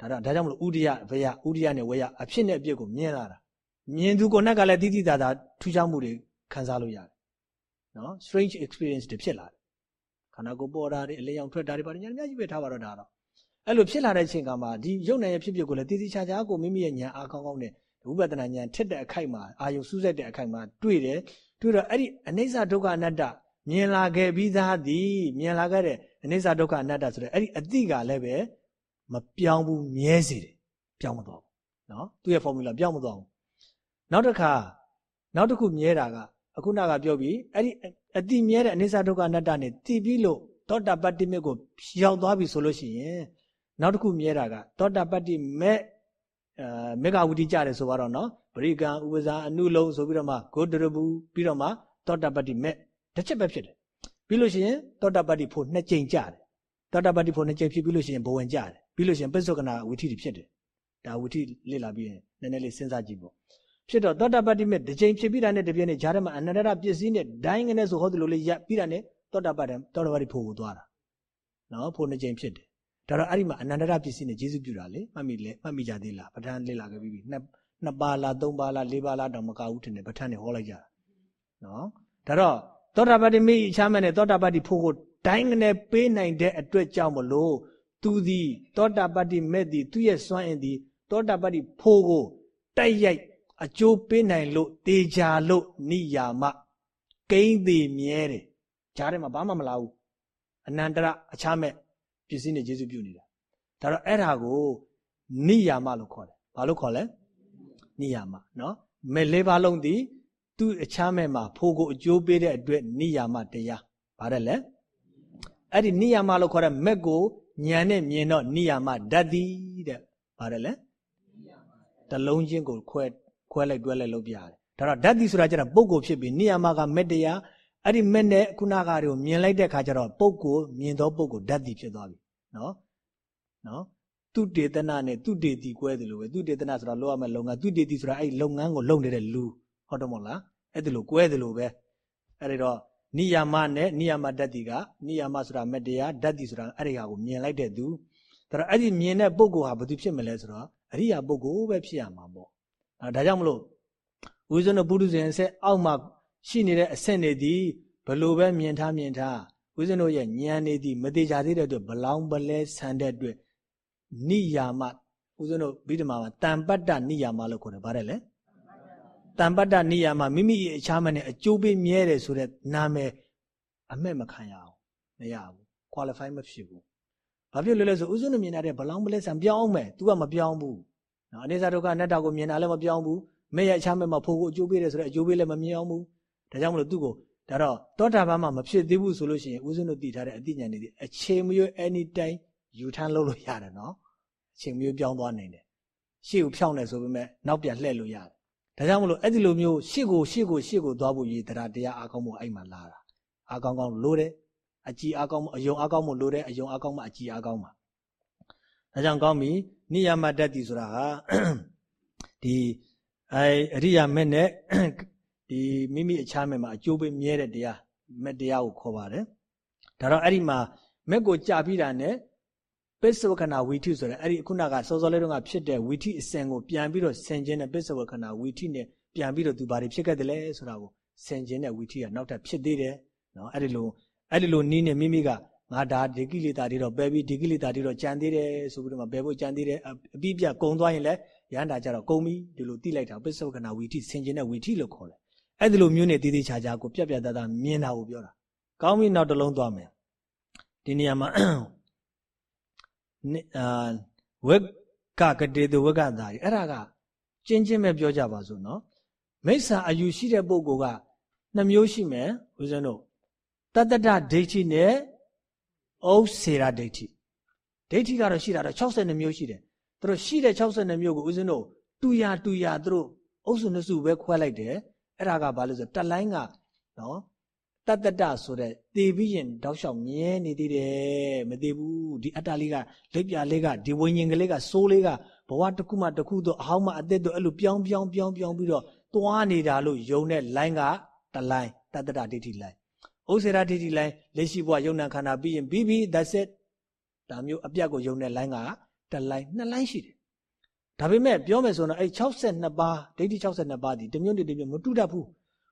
A: ဒါတော့ဒါကြောင့်မလို့ဥရိယဘယဥရိယနဲ့ဝေယအဖြစ်နဲ့အပျက်ကိုမြင်လာတာမြင်သူကိုယ်နဲ့ကလည်းတိတိတသာထူးခြားမှုတွေခံစားလို့ရတယ်နော် strange experience တွေဖြစ်လာတယ်ခန္ဓာကိုယ်ပေါ်တာတွေအလင်းရောင်ထွက်တာတွေပါတယ်ညာအများကြီးပဲထားပါတော့ဒါတော့အဲ့လိုဖြစ်လာတဲ့အချိန်ကမှဒီရုပ်နိုင်ရဲ့ဖြစ်ပျက်ကိုလည်းတိတိကျကျကိုမိမိရဲ့ဉာဏ်အားကောင်းကောင်းနဲ့ဝိပဿနာဉာဏ်ထက်တဲ့အခိုက်မှာအာယုံစူးစိုက်တဲ့အခိုက်မှာတွေ့တယ် တွေ့တော့အဲ့ဒီအနိစ္စဒုက္ခအနတ္တမြင်လာခဲ့ပြီးသားသည်မြင်လာခဲ့တဲ့အနိစ္စဒုက္ခအနတ္တဆိုတဲ့အဲ့ဒီအတိကလည်းပဲမပြောင်းဘူးမြဲစေတယ်ပြောင်းမသွားဘူးနော်သူ့ရဲ့ formula ပြောင်းမသွားဘူးနောက်တစ်ခါနောက်တစ်ခုမြဲတာကအခုနကပြောပြီးအဲ့ဒီအတိမြဲတဲ့အနိစ္စဒုက္ခအနတ္တနဲ့တည်ပြီးလို့သောတာပတ္တိမေကိုရောက်သွားပြီဆိုလို့ရှိရင်နောက်တစ်ခုမြဲတာကသောတာပတ္တိမေ အဲမေဃဝတိကြတယ်ဆိုတော့နော်ပရိကံဥပဇာအနုလုံးဆိုပြီးတော့မှဂုတရဘူးပြီးတော့မှသောတာပတ္တိမေတစ်ချက်ပဲဖြစ်တယ်ပြီးလို့ရှိရင်သောတာပတ္တိဖို့နှစ်ကြိမ်ကြတယ်သောတာပတ္တိဖို့နှစ်ကြိမ်ဖြစ်ပြီးလို့ရှိရင်ဘဝင်ကြတယ်ပြီးလို့ရှိရင်ပိဿကနာဝိထိတွေဖြစ်တယ်ဒါဝိထိလေ့လာပြီးရင်နည်းနည်းလေးစဉ်းစားကြည့်ပေါ့ဖြစ်တော့သောတာပတ္တိမေတစ်ကြိမ်ဖြစ်ပြီးတာနဲ့တပြည့်နဲ့ဂျာထဲမှာအနန္တရပစ္စည်းနဲ့ဒိုင်းကနေဆိုဟောဒီလိုလေးရပ်ပြီးတာနဲ့သောတာပတ္တသောတာပတ္တိဖို့ကိုသွားတာနော်ဖို့နှစ်ကြိမ်ဖြစ်တယ် ဒါတော့အဲ့ဒီမှာအနန္တရပစ္စည်းနဲ့ကျေစုပြုတာလေမှတ်မိလေမှတ်မိကြသေးလားပဋ္ဌာန်းလေ့လာခဲ့ပြီးပြီနှစ်နှစ်ပါးလားသုံးပါးလားလေးပါးလားတောင်မကဘူးထင်တယ်ပဋ္ဌာန်းနဲ့ဟောလိုက်ကြတာနော်ဒါတော့သောတာပတ္တိမိချမ်းမဲ့နဲ့သောတာပတ္တိဖို့ကိုတိုင်းကနေပေးနိုင်တဲ့အတွက်ကြောင့်မလို့သူသည်သောတာပတ္တိမဲ့သည်သူ့ရဲ့စွမ်းအင်သည်သောတာပတ္တိဖို့ကိုတိုက်ရိုက်အကျိုးပေးနိုင်လို့တေချာလို့နိယာမကိန်းသေးမြဲတယ်ကြားထဲမှာဘာမှမလာဘူးအနန္တရအခြားမဲ့ ပစ္စည်းနဲ့ကျေစုပြုနေတာဒါတော့အဲ့ဒါကိုနိယာမလို့ခေါ်တယ်ဘာလို့ခေါ်လဲနိယာမနော်မဲ့လေးပါလုံးဒီသူ့အခြားမဲ့မှာဖိုးကိုအကျိုးပေးတဲ့အတွက်နိယာမတရားဗါတယ်လဲအဲ့ဒီနိယာမလို့ခေါ်တဲ့မက်ကိုညံနဲ့မြင်တော့နိယာမဓာတ်တိတဲ့ဗါတယ်လဲတလုံးချင်းကိုခွဲခွဲလိုက်တွဲလိုက်လုပ်ပြရတယ်ဒါတော့ဓာတ်တိဆိုတာကျတော့ပုဂ္ဂိုလ်ဖြစ်ပြီးနိယာမကမက်တရား အဲ့ဒီမက်နဲ့ခုနကတွေကိုမြင်လိုက်တဲ့ခါကျတော့ပုဂ္ဂိုလ်မြင်သောပုဂ္ဂိုလ်ဓာတ်တိဖြစ်သွားပြီနော်နော်သူတေသနာနဲ့သူတေတီကွဲတယ်လို့ပဲသူတေသနာဆိုတာလောရမယ့်လုပ်ငန်းသူတေတီဆိုတာအဲ့ဒီလုပ်ငန်းကိုလုပ်နေတဲ့လူဟုတ်တယ်မို့လားအဲ့ဒါလိုကွဲတယ်လို့ပဲအဲ့ဒီတော့နိယာမနဲ့နိယာမဓာတ်တိကနိယာမဆိုတာမတရားဓာတ်တိဆိုတာအဲ့ဒီဟာကိုမြင်လိုက်တဲ့သူဒါတော့အဲ့ဒီမြင်တဲ့ပုဂ္ဂိုလ်ဟာဘာသူဖြစ်မလဲဆိုတော့အရိယာပုဂ္ဂိုလ်ပဲဖြစ်ရမှာပေါ့အဲဒါကြောင့်မလို့ဝိဇ္ဇနပုရုဇဉ်အဆက်အောက်မှာ ရှိနေတဲ့အဆင့်တွေဒီဘလို့ပဲမြင်ထားမြင်ထားဝိဇ္ဇနရဲ့ဉာဏ်နေသည်မသေးကြသေးတဲ့အတွက်ဘလောင်ပလဲဆန်တဲ့အတွက်နိယာမဦးဇင်းတို့ဗိဓမာမှာတန်ပတ္တနိယာမလို့ခေါ်တယ်ဗါတယ်လေတန်ပတ္တနိယာမမိမိရဲ့အခြားမနဲ့အကျိုးပေးမြဲတယ်ဆိုတဲ့နာမည်အမဲ့မခံရအောင်မရဘူး qualify မဖြစ်ဘူးဘာဖြစ်လို့လဲဆိုဦးဇင်းတို့မြင်တဲ့ဘလောင်ပလဲဆန်ပြောင်းအောင်မယ် तू ကမပြောင်းဘူးနော်အနေစာဒုက္ခအနတ္တကိုမြင်တာလည်းမပြောင်းဘူးမဲ့ရဲ့အခြားမဲ့မှာဖို့ကိုအကျိုးပေးတယ်ဆိုတဲ့အကျိုးပေးလည်းမမြင်အောင်ဘူး ဒါကြောင့်မလို့သူ့ကိုဒါတော့တောတာပန်မှာမဖြစ်သေးဘူးဆိုလို့ရှိရင်ဦးဇင်းတို့တည်ထားတဲ့အသိဉာဏ်တွေအချိန်မရွေး anytime ယူထမ်းလုပ်လို့ရတယ်နော်အချိန်မျိုးပြောင်းသွားနိုင်တယ်ရှေ့ကိုဖြောင်းနေဆိုပေမဲ့နောက်ပြန်လှည့်လို့ရတယ်ဒါကြောင့်မလို့အဲ့ဒီလိုမျိုးရှေ့ကိုရှေ့ကိုရှေ့ကိုသွားဖို့ရည်တရားတရားအားကောင်းမှုအဲ့မှာလာတာအားကောင်းကောင်းလိုတယ်အကြည်အားကောင်းမှုအယုံအားကောင်းမှုလိုတယ်အယုံအားကောင်းမှုအကြည်အားကောင်းမှာဒါကြောင့်ကောင်းပြီနိယမတတ်တိဆိုတာကဒီအဲအရိယာမဲ့နဲ့ ဒီမိမိအခြားမဲ့မှာအကျိုးပေးမြဲတဲ့တရားမဲ့တရားကိုခေါ်ပါတယ်ဒါတော့အဲ့ဒီမှာမဲ့ကိုကြာပြီးတာနဲ့ပစ္စဝခဏဝီထိဆိုတဲ့အဲ့ဒီခုနကစောစောလေးတုန်းကဖြစ်တဲ့ဝီထိအစဉ်ကိုပြန်ပြီးတော့ဆင်ခြင်းနဲ့ပစ္စဝခဏဝီထိနဲ့ပြန်ပြီးတော့သူဘာတွေဖြစ်ခဲ့တယ်လဲဆိုတာကိုဆင်ခြင်းနဲ့ဝီထိကနောက်ထပ်ဖြစ်သေးတယ်နော်အဲ့ဒီလိုအဲ့ဒီလိုနီးနေမိမိကငါဒါဒီကိလေသာတွေတော့ပယ်ပြီးဒီကိလေသာတွေတော့ကြံသေးတယ်ဆိုပြီးတော့မှပယ်ဖို့ကြံသေးတယ်အပြီးပြကုံသွားရင်လည်းရဟန္တာကြတော့ကုံပြီဒီလိုတိလိုက်တာပစ္စဝခဏဝီထိဆင်ခြင်းနဲ့ဝီထိလို့ခေါ်တယ် အဲ့ဒီလိုမျိုးနဲ့တည်တည်ချာချာကိုပြက်ပြက်သားသားမြင်တာကိုပြောတာကောင်းပြီနောက်တစ်လုံးသွားမယ်ဒီနေရာမှာအာဝက်ကကတိတဝက်ကသာအဲ့ဒါကကျင်းချင်းပဲပြောကြပါစို့နော်မိစ္ဆာအယူရှိတဲ့ပုဂ္ဂိုလ်ကနှမျိုးရှိမယ်ဦးဇင်းတို့တတ္တဒဒိဋ္ဌိနဲ့ဩစေရဒိဋ္ဌိဒိဋ္ဌိကတော့ရှိတာတော့62မျိုးရှိတယ်သူတို့ရှိတဲ့62မျိုးကိုဦးဇင်းတို့တူရတူရသူတို့အုပ်စုနှစ်စုပဲခွဲလိုက်တယ် အဲ့ဒါကဘာလို့ဆိုတက်လိုင်းကနော်တတ္တတဆိုတဲ့သေပြီးရင်တောက်လျှောက်မြဲနေသေးတယ်မသေးဘူးဒီအတ္တလေးကလက်ပြလေးကဒီဝိညာဉ်ကလေးကစိုးလေးကဘဝတစ်ခုမှတစ်ခုတော့အဟောင်းမှအသက်တော့အဲ့လိုပြောင်းပြောင်းပြောင်းပြောင်းပြီးတော့သွားနေတာလို့ယုံတဲ့လိုင်းကတလိုင်းတတ္တတဒိဋ္ဌိလိုင်းဥစေရဒိဋ္ဌိလိုင်းလက်ရှိဘဝယုံနာခန္ဓာပြီးရင်ပြီးပြီး that's it ဒါမျိုးအပြတ်ကိုယုံတဲ့လိုင်းကတလိုင်းနှစ်လိုင်းရှိတယ် ဒါပေမဲ့ပြောမယ်ဆိုတော့အဲ့62ပါးဒိဋ္ဌိ62ပါးဒီတမျိုးတည်းတမျိုးမတူတတ်ဘူး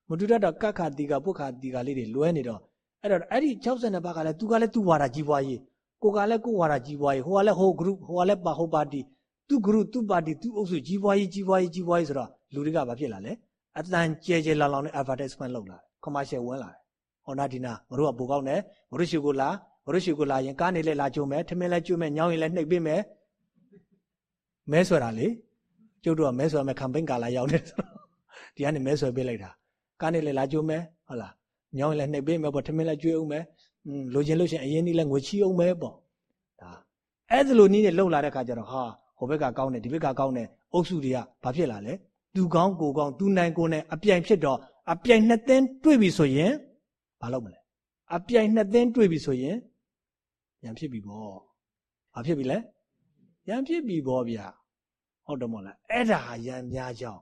A: မတူတတ်တော့ကက္ခတိကပုခ္ခတိကလေးတွေလွဲနေတော့အဲ့တော့အဲ့ဒီ62ပါးကလည်းသူကလည်းသူ့ဝါဒကြီးပွားရေးကိုကလည်းကို့ဝါဒကြီးပွားရေးဟိုကလည်းဟို group ဟိုကလည်းပါဟိုပါတီသူဂရုသူပါတီသူအုပ်စုကြီးပွားရေးကြီးပွားရေးကြီးပွားရေးဆိုတော့လူတွေကဘာဖြစ်လာလဲအတန်ကျဲကျဲလောင်လောင်နဲ့ advertisement လုပ်လာတယ် commercial ဝင်လာတယ်ဟောနာဒီနာငါတို့ကပိုကောင်းတယ်ငါတို့ရှိကိုလာငါတို့ရှိကိုလာရင်ကားနေလဲလာကြုံမယ်ထမင်းလဲကျွေးမယ်ညောင်းရင်လဲနှိပ်ပေးမယ် မဲဆွဲတာလေကျုပ်တို့ကမဲဆွဲမယ် campaign ကာလာရောက်နေဆိုတော့ဒီကနေမဲဆွဲပေးလိုက်တာကားနေလဲလာကြုံမယ်ဟုတ်လားညောင်းရင်လဲနှိပ်ပေးမယ်ပေါ့ထမင်းလဲကျွေးအောင်မယ်อืมလိုချင်လို့ရှိရင်အရင်နေ့လဲငွေချီအောင်မယ်ပေါ့ဒါအဲ့ဒါလိုနည်းနဲ့လှုပ်လာတဲ့ခါကျတော့ဟာဟိုဘက်ကကောင်းတယ်ဒီဘက်ကကောင်းတယ်အုပ်စုတွေကဘာဖြစ်လာလဲသူကောင်းကိုကောင်းသူနိုင်ကိုနိုင်အပြိုင်ဖြစ်တော့အပြိုင်နှစ်သင်းတွေ့ပြီဆိုရင်ဘာလုပ်မလဲအပြိုင်နှစ်သင်းတွေ့ပြီဆိုရင်ရံဖြစ်ပြီပေါ့ဘာဖြစ်ပြီလဲ ရံဖြစ်ပြီပေါ့ဗျာဟုတ်တယ်မို့လားအဲ့ဒါရံများကြောင်း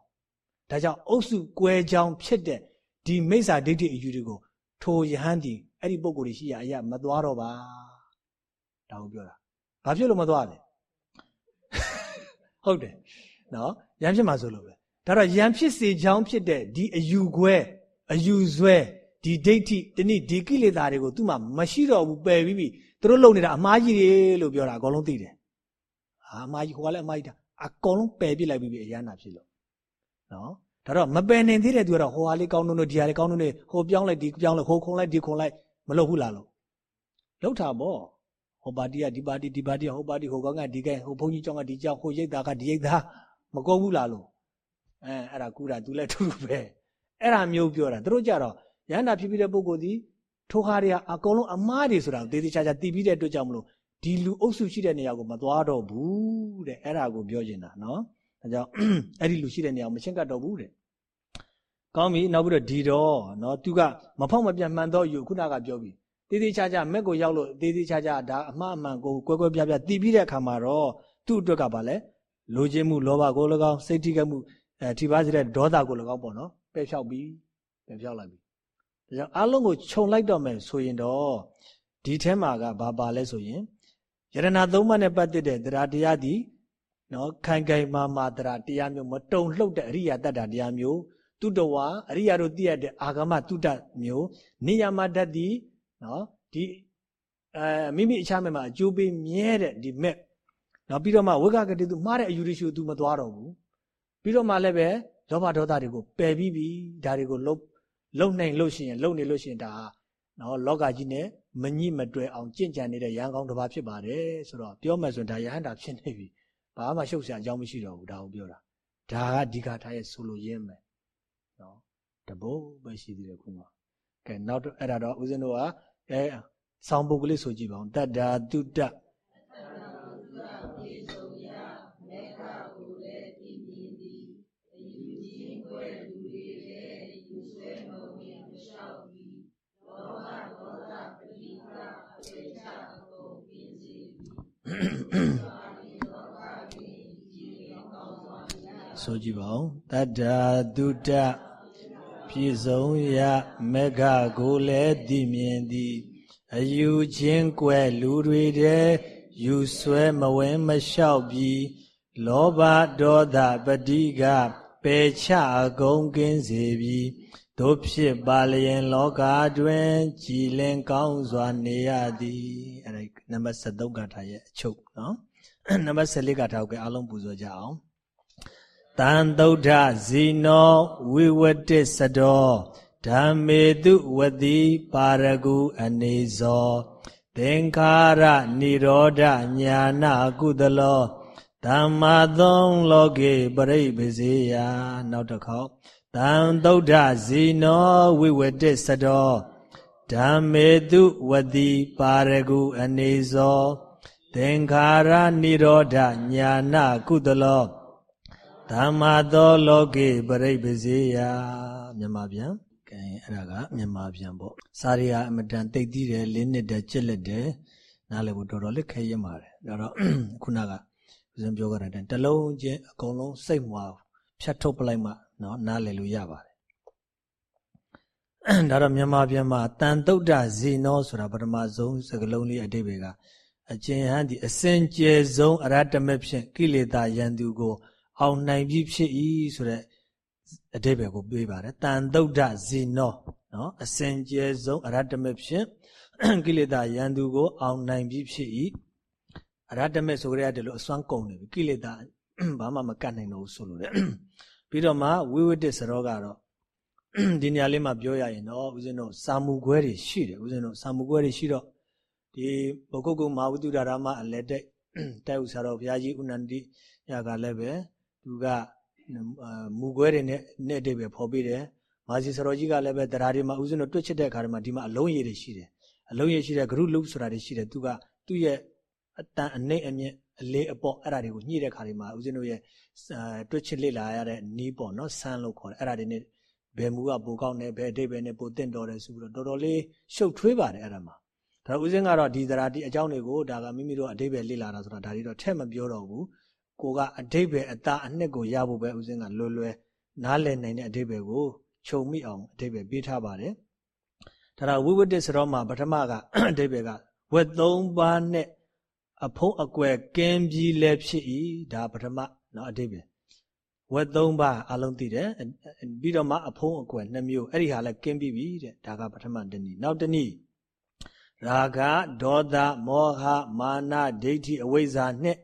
A: ဒါကြောင့်အုပ်စုကွဲကြောင်းဖြစ်တဲ့ဒီမိစ္ဆာဒိဋ္ဌိအယူတွေကိုထိုယဟန်ဒီအဲ့ဒီပုံကိုယ်ရှိရအရာမသွားတော့ပါဒါကိုပြောတာဘာဖြစ်လို့မသွားလဲဟုတ်တယ်နော်ရံဖြစ်မှာဆိုလို့ပဲဒါတော့ရံဖြစ်စေချောင်းဖြစ်တဲ့ဒီအယူခွဲအယူဆွဲဒီဒိဋ္ဌိတနည်းဒီကိလေသာတွေကိုသူမှမရှိတော့ဘူးပယ်ပြီးပြီသူတို့လုံနေတာအမှားကြီးတွေလို့ပြောတာအကုန်လုံးသိတယ် အာအမှားကြီးဟိုကလည်းအမှားကြီးတာအကုန်လုံးပယ်ပြစ်လိုက်ပြီးပြီအရန်နာဖြစ်လို့နော်ဒါတော့မပယ်နိုင်သေးတဲ့သူကတော့ဟိုဟာလေးကောင်းလို့ဒီဟာလေးကောင်းလို့ဟိုပြောင်းလိုက်ဒီပြောင်းလိုက်ဟိုခုံလိုက်ဒီခုံလိုက်မလုပ်ဘူးလားလို့လောက်တာပေါ့ဟိုပါတီကဒီပါတီဒီပါတီဟိုပါတီဟိုကောင်ကဒီကဲဟိုဘုန်းကြီးကျောင်းကဒီကျောင်းဟိုရိတ်သားကဒီရိတ်သားမကောဘူးလားလို့အဲအဲ့ဒါကူတာ तू လည်းထူထူပဲအဲ့ဒါမျိုးပြောတာသူတို့ကြတော့ရဟန္တာဖြစ်ပြီးတဲ့ပုဂ္ဂိုလ်ဒီထိုဟာတွေကအကုန်လုံးအမားတွေဆိုတာသေသေးချာချာတည်ပြီးတဲ့အတွက်ကြောင့်မလို့ ဒီလူအုပ်စုရှိတဲ့နေရာကိုမသွားတော့ဘူးတဲ့အဲ့ဒါကိုပြောချင်တာနော်ဒါကြောင့်အဲ့ဒီလူရှိတဲ့နေရာကိုမရှင်းကတ်တော့ဘူးတဲ့ကောင်းပြီနောက်ပြီးတော့ဒီတော့နော်သူကမဖောက်မပြန်မှန်တော့ယူခုနကပြောပြီသေသေးချာချာမက်ကိုရောက်လို့သေသေးချာချာဒါအမှားအမှန်ကိုကွဲကွဲပြားပြားတည်ပြီးတဲ့အခါမှာတော့သူ့အတွက်ကပါလဲလိုချင်မှုလောဘကို၎င်းစိတ်ထိခိုက်မှုအဲထိပါစေတဲ့ဒေါသကို၎င်းပေါ့နော်ပယ်ဖြောက်ပြီးပယ်ဖြောက်လိုက်ပြီဒါကြောင့်အလုံးကိုခြုံလိုက်တော့မယ်ဆိုရင်တော့ဒီထဲမှာကဘာပါလဲဆိုရင် ယရဏသုံးပါးနဲ့ပတ်သက်တဲ့တရားတရားဒီနော်ခိုင်ခိုင်မာမာတရားတရားမျိုးမတုံလှုပ်တဲ့အရိယာတတ္တာတရားမျိုးတုတဝါအရိယာတို့သိရတဲ့အာဂမတုတ္တမျိုးနေယမတတ်ဒီနော်ဒီအဲမိမိအခြားမဲ့မှာအကျိုးပေးမြဲတဲ့ဒီမဲ့နော်ပြီးတော့မှဝိကကတိသူမှားတဲ့အယူရရှိသူမသွားတော့ဘူးပြီးတော့မှလည်းပဲလောဘဒေါသတွေကိုပယ်ပြီးပြီဒါတွေကိုလုံလုံနိုင်လို့ရှိရင်လုံနေလို့ရှိရင်ဒါနော်လောကကြီးနဲ့ မညှိမတွယ်အောင်ကြင့်ကြံနေတဲ့ရန်ကောင်းတစ်ပါးဖြစ်ပါတယ်ဆိုတော့ပြောမှဆိုရင်ဒါယဟန္တာဖြစ်နေပြီဘာမှရှုပ်ရှားအကြောင်းမရှိတော့ဘူးဒါကိုပြောတာဒါကဒီကထားရဲ့ဆိုလိုရင်းပဲနော်တဘိုးပဲရှိသေးတယ်ခုမှကဲနောက်အဲ့ဒါတော့ဦးဇင်းတို့ကအဲဆောင်းပုဂ္ဂလိဆိုကြည့်ပါဦးတတ္တာတုတ္တ ဆိုကြည့်ပါဦးတတ္တာတုတ္တပြည့်စုံရမေဃကိုလည်းသိမြင်သည်အယူချင်းကွယ်လူတွေတဲ့ယူဆွဲမဝင်မလျှောက်ပြီးလောဘဒေါသပတိကပယ်ချအကုန်ကင်းစေပြီးတို့ဖြစ်ပါလျင်လောကတွင်ကြည်လင်ကောင်းစွာနေရသည်အဲ့ဒါ နံပါတ်73ကထာရဲ့အချုပ်နော်နံပါတ်14ကထာကိုအားလုံးပူဇော်ကြအောင်တန်သုဒ္ဓဇီနောဝိဝတိစတောဓမ္မေတုဝတိပါရကုအနေဇောသင်္ခါရនិရောဓညာနာကုသလောဓမ္မသုံးလောကေပရိပစေယနောက်တစ်ခေါက်တန်သုဒ္ဓဇီနောဝိဝတိစတော ဓမ္မေတုဝတိပါရကုအနေဇောသင်္ခါရនិရောဓညာနာကုသလောဓမ္မသောလောကေပရိပစေယမြန်မာပြန်ကဲအဲ့ဒါကမြန်မာပြန်ပေါ့စာရီဟာအမတန်တိတ်တီးတယ်လင်းနစ်တယ်ကြက်လက်တယ်နားလည်ဖို့တော်တော်လေးခဲရင်ပါတယ်ဒါတော့ခုနကဦးဇင်းပြောကြတဲ့တလုံးချင်းအကုန်လုံးစိတ်မွာဖြတ်ထုတ်ပလိုက်မှနော်နားလည်လို့ရပါတယ် ဒါတော့မြန်မာပြန်မှာတန်တုဒ္ဒဇီနောဆိုတာပထမဆုံးစကလုံးလေးအတိပ္ပယ်ကအကျဉ်ဟန်ဒီအစင်ကျယ်ဆုံးအရတ္တမဖြင့်ကိလေသာယံသူကို အောင်နိုင်ပြီဖြစ်၏ဆိုတဲ့အတိပ္ပယ်ကိုပြေးပါတယ်တန်တုဒ္ဒဇီနောနော်အစင်ကျဲဆုံးအရတ္တမဖြင့်ကိလေသာယံသူကို အောင်နိုင်ပြီဖြစ်၏အရတမေဆိုကြရတယ်လို့အစွမ်းကုန်နေပြီကိလေသာဘာမှမကတ်နိုင်တော့ဘူးဆိုလို့တယ်ပြီးတော့မှဝိဝိတ္တစရောကတော့ ဒီနေရာလေးမှာပြောရရင်တော့ဦးဇင်းတို့စာမူခွဲတွေရှိတယ်ဦးဇင်းတို့စာမူခွဲတွေရှိတော့ဒီဘဂုတ်ကုမာဝတ္တုဒါရမအလက်တဲ့တိုက်ဥဆရာတော်ဘုရားကြီးဥနန္တိရကလည်းပဲသူကမူခွဲတွေနဲ့နဲ့အတိတ်ပဲဖော်ပြတယ်မာစီဆရာကြီးကလည်းပဲတရားတွေမှာဦးဇင်းတို့တွက်ချစ်တဲ့အခါတွေမှာဒီမှာအလုံးရည်တွေရှိတယ်အလုံးရည်ရှိတဲ့ဂရုလုဆိုတာတွေရှိတယ်သူကသူ့ရဲ့အတန်အနှိမ့်အမြင့်အလေးအပေါ့အဲ့ဒါတွေကိုညှိတဲ့ခါတွေမှာဦးဇင်းတို့ရဲ့တွက်ချစ်လေ့လာရတဲ့နီးပေါ့နော်ဆန်းလို့ခေါ်တယ်အဲ့ဒါတွေနဲ့ ဘယ်မူကပိုကောင်းတယ်ဘယ်အတိတ်ပဲနဲ့ပိုတင့်တော်တယ်ဆိုပြီးတော့တော်တော်လေးရှုပ်ထွေးပါတယ်အဲ့ဒါမှာဒါဦးဇင်းကတော့ဒီသရာတိအကြောင်းတွေကိုဒါကမိမိတို့အတိတ်ပဲလေ့လာတာဆိုတာဒါတွေတော့ထက်မပြောတော့ဘူးကိုကအတိတ်ပဲအတာအနှစ်ကိုရဖို့ပဲဦးဇင်းကလွယ်လွယ်နားလည်နိုင်တဲ့အတိတ်ပဲကိုခြုံမိအောင်အတိတ်ပဲပေးထားပါတယ်ဒါတော့ဝိဝတ္တစရောမှာပထမကအတိတ်ပဲကဝက်၃ပါးနဲ့အဖုံးအကွယ်ကင်းပြီးလည်းဖြစ်၏ဒါပထမနော်အတိတ်ပဲ ဝက်၃ပါးအလုံးသိတယ်ပြီးတော့မှအဖုံးအကွယ်နှစ်မျိုးအဲ့ဒီဟာလည်းကင်းပြီးပြီတဲ့ဒါကပထမတနည်းနောက်တနည်းရာဂဒေါသမောဟမာနဒိဋ္ဌိအဝိဇ္ဇာနှင့်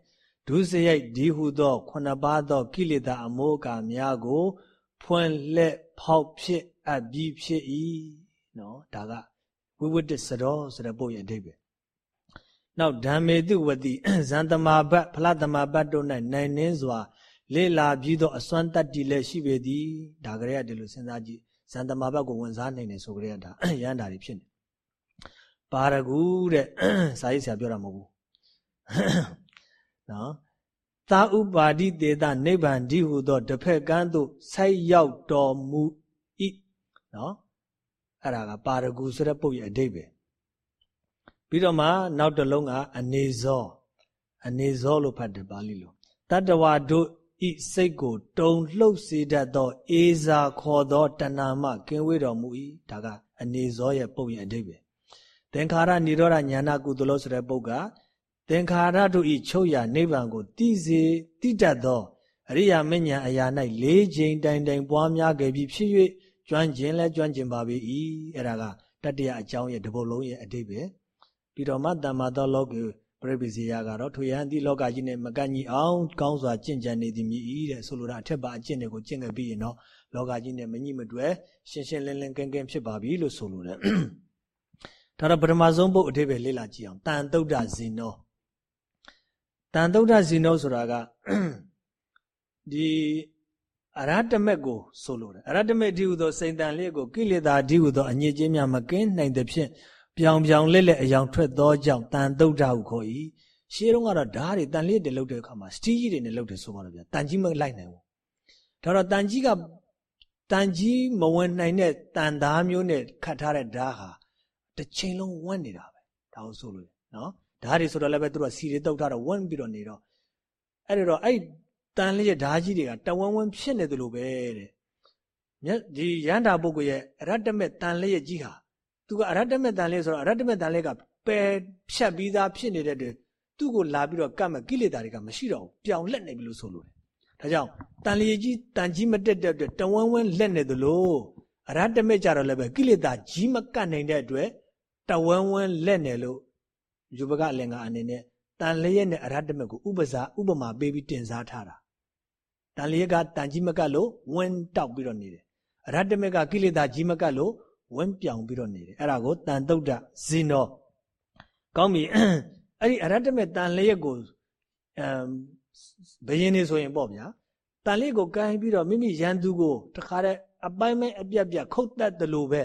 A: ဒုစရိုက်ဒီဟုသောခုနှစ်ပါးသောကိလေသာအမောကာများကို ဖွင့်လှက်ဖောက်ဖြစ်အပ်ပြီးဖြစ်၏နော်ဒါကဝိဝတ္တစရောဆိုတဲ့ပုတ်ရဲ့အဓိပ္ပာယ်နောက်ဓမ္မေတုဝတိဇန်တမာဘတ်ဖလားတမာဘတ်တို့၌နိုင်နှင်းစွာ လေလာပြီးသောအစွမ်းတတ္တိလည်းရှိပေသည်ဒါကြရတဲ့လိုစဉ်းစားကြည့်ဇန်တမာဘတ်ကိုဝင်စားနိုင်တယ်ဆိုကြရတာရန်တာတွေဖြစ်နေပါရဂူတဲ့စာရေးဆရာပြောတာမဟုတ်ဘူးနော်သာဥပါတိတေတနိဗ္ဗာန်ဒီဟုသောတစ်ဖက်ကန်းသို့ဆိုက်ရောက်တော်မူ၏နော်အဲ့ဒါကပါရဂူဆိုတဲ့ပုတ်ရဲ့အဓိပ္ပာယ်ပြီးတော့မှနောက်တစ်လုံးကအနေဇောအနေဇောလို့ဖတ်တယ်ပါဠိလိုတတ္တဝါတို့ ဤစိတ်ကို တုံလှုပ်စေတတ်သောအေဇာခေါ်သောတဏမှကင်းဝေးတော်မူ၏ဒါကအနေဇောရဲ့ပုတ်ရဲ့အဓိပ္ပာယ်သင်္ခါရនិရောဓညာနာကုသလောဆိုတဲ့ပုတ်ကသင်္ခါရတို့ဤချုပ်ရာနိဗ္ဗာန်ကိုတည်စေတည်တတ်သောအရိယာမဉ္ဇဉ်အရာ၌လေးချိန်တိုင်တိုင်ပွားများခဲ့ပြီးဖြစ်၍ကျွမ်းကျင်လဲကျွမ်းကျင်ပါပြီအဲ့ဒါကတတ္တရအကြောင်းရဲ့တပုတ်လုံးရဲ့အဓိပ္ပာယ်ပြီးတော့မှတမ္မာသောလောကေ ပရိပိစီယကတော့ထွေယံတိလောကကြီးနဲ့မကန့်ညီအောင်ကောင်းစွာကျင့်ကြံနေသည်မြည်တဲ့ဆိုလိုတာအထက်ပါအကျင့်တွေကိုကျင့်ခဲ့ပြီးရင်တော့လောကကြီးနဲ့မညှိမတွဲရှင်းရှင်းလင်းလင်းကင်းကင်းဖြစ်ပါပြီလို့ဆိုလိုတယ်ဒါတော့ပထမဆုံးပုတ်အထက်ပဲလေ့လာကြည့်အောင်တန်တုဒ္ဒဇီနောတန်တုဒ္ဒဇီနောဆိုတာကဒီအရဟတမက်ကိုဆိုလိုတယ်အရဟတမက်ဒီဟုသောစိန်တန်လေးကိုကိလေသာဒီဟုသောအညစ်အကြေးများမကင်းနိုင်သဖြင့် ပြောင်ပြောင်လက်လက်အယောင်ထွက်သောကြောင့်တန်တုဒ္ဒဟုခေါ်၏ရှေးတုန်းကတော့ဓာတ်တွေတန်လေးတွေလှုပ်တဲ့အခါမှာစတီးကြီးတွေနဲ့လှုပ်တယ်ဆိုပါတော့ဗျာတန်ကြီးမလိုက်နိုင်ဘူးဒါတော့တန်ကြီးကတန်ကြီးမဝင်နိုင်တဲ့တန်သားမျိုးနဲ့ခတ်ထားတဲ့ဓာတ်ဟာတစ်ချိန်လုံးဝန့်နေတာပဲဒါကိုဆိုလို့နော်ဓာတ်တွေဆိုတော့လည်းပဲသူတို့ကစီတွေတုတ်ထားတော့ဝန့်ပြီးတော့နေတော့အဲ့တော့အဲ့တန်လေးရဲ့ဓာတ်ကြီးတွေကတဝန်းဝန်းဖြစ်နေတယ်လို့ပဲတဲ့မြတ်ဒီရန်တာပုဂ္ဂိုလ်ရဲ့အရတ္တမဲ့တန်လေးရဲ့ကြီးဟာ သူကအရတ္တမေတန်လေးဆိုတော့အရတ္တမေတန်လေးကပယ်ဖြတ်ပြီးသားဖြစ်နေတဲ့အတွက်သူ့ကိုလာပြီးတော့ကတ်မဲ့ကိလေသာတွေကမရှိတော့ဘူးပြောင်လက်နေပြီလို့ဆိုလို့တယ်ဒါကြောင့်တန်လျကြီးတန်ကြီးမတက်တဲ့အတွက်တဝန်းဝန်းလက်နေသလိုအရတ္တမေကြတော့လည်းပဲကိလေသာကြီးမကတ်နိုင်တဲ့အတွက်တဝန်းဝန်းလက်နေလို့ယူပကအလင်္ကာအနေနဲ့တန်လျက်နဲ့အရတ္တမေကိုဥပဇာဥပမာပေးပြီးတင်စားထားတာတန်လျက်ကတန်ကြီးမကတ်လို့ဝန်းတောက်ပြီးတော့နေတယ်အရတ္တမေကကိလေသာကြီးမကတ်လို့ ဝင်းပြောင်ပြီးတော့နေတယ်အဲ့ဒါကိုတန်တုဒ္ဒဇီနောကောင်းပြီအဲ့ဒီအရတ္တမေတန်လျက်ကိုအမ်ဘယင်းနေဆိုရင်ပေါ့ဗျာတန်လျက်ကိုကိုင်းပြီးတော့မိမိရန်သူကိုတခါတဲ့အပိုင်းပိုင်းအပြက်ပြက်ခုတ်တက်တယ်လို့ပဲ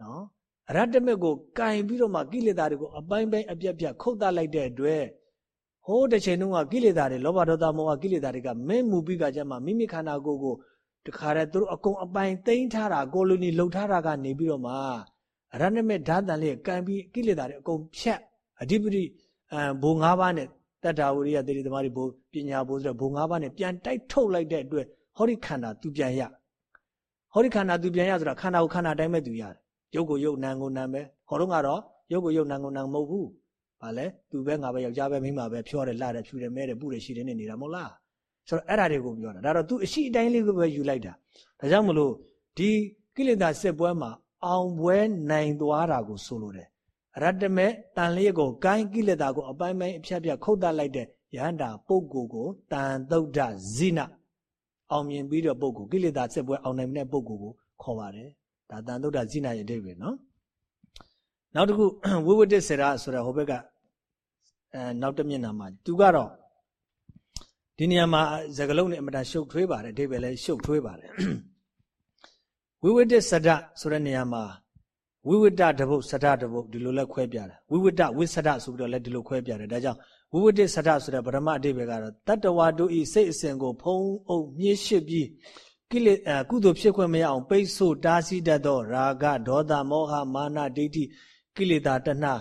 A: နော်အရတ္တမေကိုကိုင်းပြီးတော့မှကိလေသာတွေကိုအပိုင်းပိုင်းအပြက်ပြက်ခုတ်တက်လိုက်တဲ့အတွက်ဟိုးတစ်ချိန်တုန်းကကိလေသာတွေလောဘဒေါသမောဟကိလေသာတွေကမင်းမူပြီးကကြမှာမိမိခန္ဓာကိုယ်ကို တခါတည်းသူတို့အကုန်အပိုင်သိမ်းထားတာကိုလိုနီလှုပ်ထားတာကနေပြီးတော့မှရဏမေဓာတန်လေးကံပြီးကိလေသာတွေအကုန်ဖြတ်အဓိပတိအဘိုး၅ပါးနဲ့တတ္တာဝရိယသေတိသမารိဘိုးပညာဘိုးဆိုတဲ့ဘိုး၅ပါးနဲ့ပြန်တိုက်ထုတ်လိုက်တဲ့အတွက်ဟောဒီခန္ဓာသူပြန်ရဟောဒီခန္ဓာသူပြန်ရဆိုတာခန္ဓာကိုခန္ဓာတိုင်းပဲသူရတယ်ရုပ်ကိုရုပ်နာမ်ကိုနာမ်ပဲဟောတော့ကတော့ရုပ်ကိုရုပ်နာမ်ကိုနာမ်မဟုတ်ဘူးဘာလဲသူပဲငါပဲယောက်ျားပဲမိန်းမပဲဖြောတယ်လှတယ်ဖြူတယ်မဲတယ်ပူတယ်ရှိတယ်နေနေတာမဟုတ်လား ဆိုတော့အဲ့ဒါတွေကိုပြောတာဒါတော့ तू အရှိအတိုင်းလေးကိုပဲယူလိုက်တာဒါကြောင့်မလို့ဒီကိလေသာစစ်ပွဲမှာအောင်ပွဲနိုင်သွားတာကိုဆိုလိုတယ်ရတ္တမေတန်လျက်ကိုကိုင်းကိလေသာကိုအပိုင်းပိုင်းအဖြတ်ဖြတ်ခုတ်တတ်လိုက်တဲ့ယဟန္တာပုဂ္ဂိုလ်ကိုတန်သုဒ္ဓဇိနအောင်မြင်ပြီးတော့ပုဂ္ဂိုလ်ကိလေသာစစ်ပွဲအောင်နိုင်တဲ့ပုဂ္ဂိုလ်ကိုခေါ်ပါတယ်ဒါတန်သုဒ္ဓဇိနရဲ့အဓိပ္ပာယ်နော်နောက်တစ်ခုဝိဝတ္တစေရဆိုတဲ့ဟိုဘက်ကအဲနောက်တစ်မျက်နှာမှာသူကတော့ ဒီနေရာမှာသကလုံးနဲ့အမတန်ရှုပ်ထွေးပါတယ်အဓိပ္ပာယ်လည်းရှုပ်ထွေးပါတယ်ဝိဝတ္တစဒဆိုတဲ့နေရာမှာဝိဝတ္တတပုတ်စဒတပုတ်ဒီလိုလဲခွဲပြတယ်ဝိဝတ္တဝိစဒဆိုပြီးတော့လည်းဒီလိုခွဲပြတယ်ဒါကြောင့်ဝိဝတ္တစဒဆိုတဲ့ပရမအဓိပ္ပာယ်ကတော့တတ္တဝါတို့ဤစိတ်အစဉ်ကိုဖုံးအုပ်မြင့်ရှစ်ပြီးကိလေသာကုသိုလ်ဖြစ်ခွင့်မရအောင်ပိတ်ဆို့တားဆီးတတ်သောရာဂဒေါသမောဟမာနဒိဋ္ဌိကိလေသာတဏှာ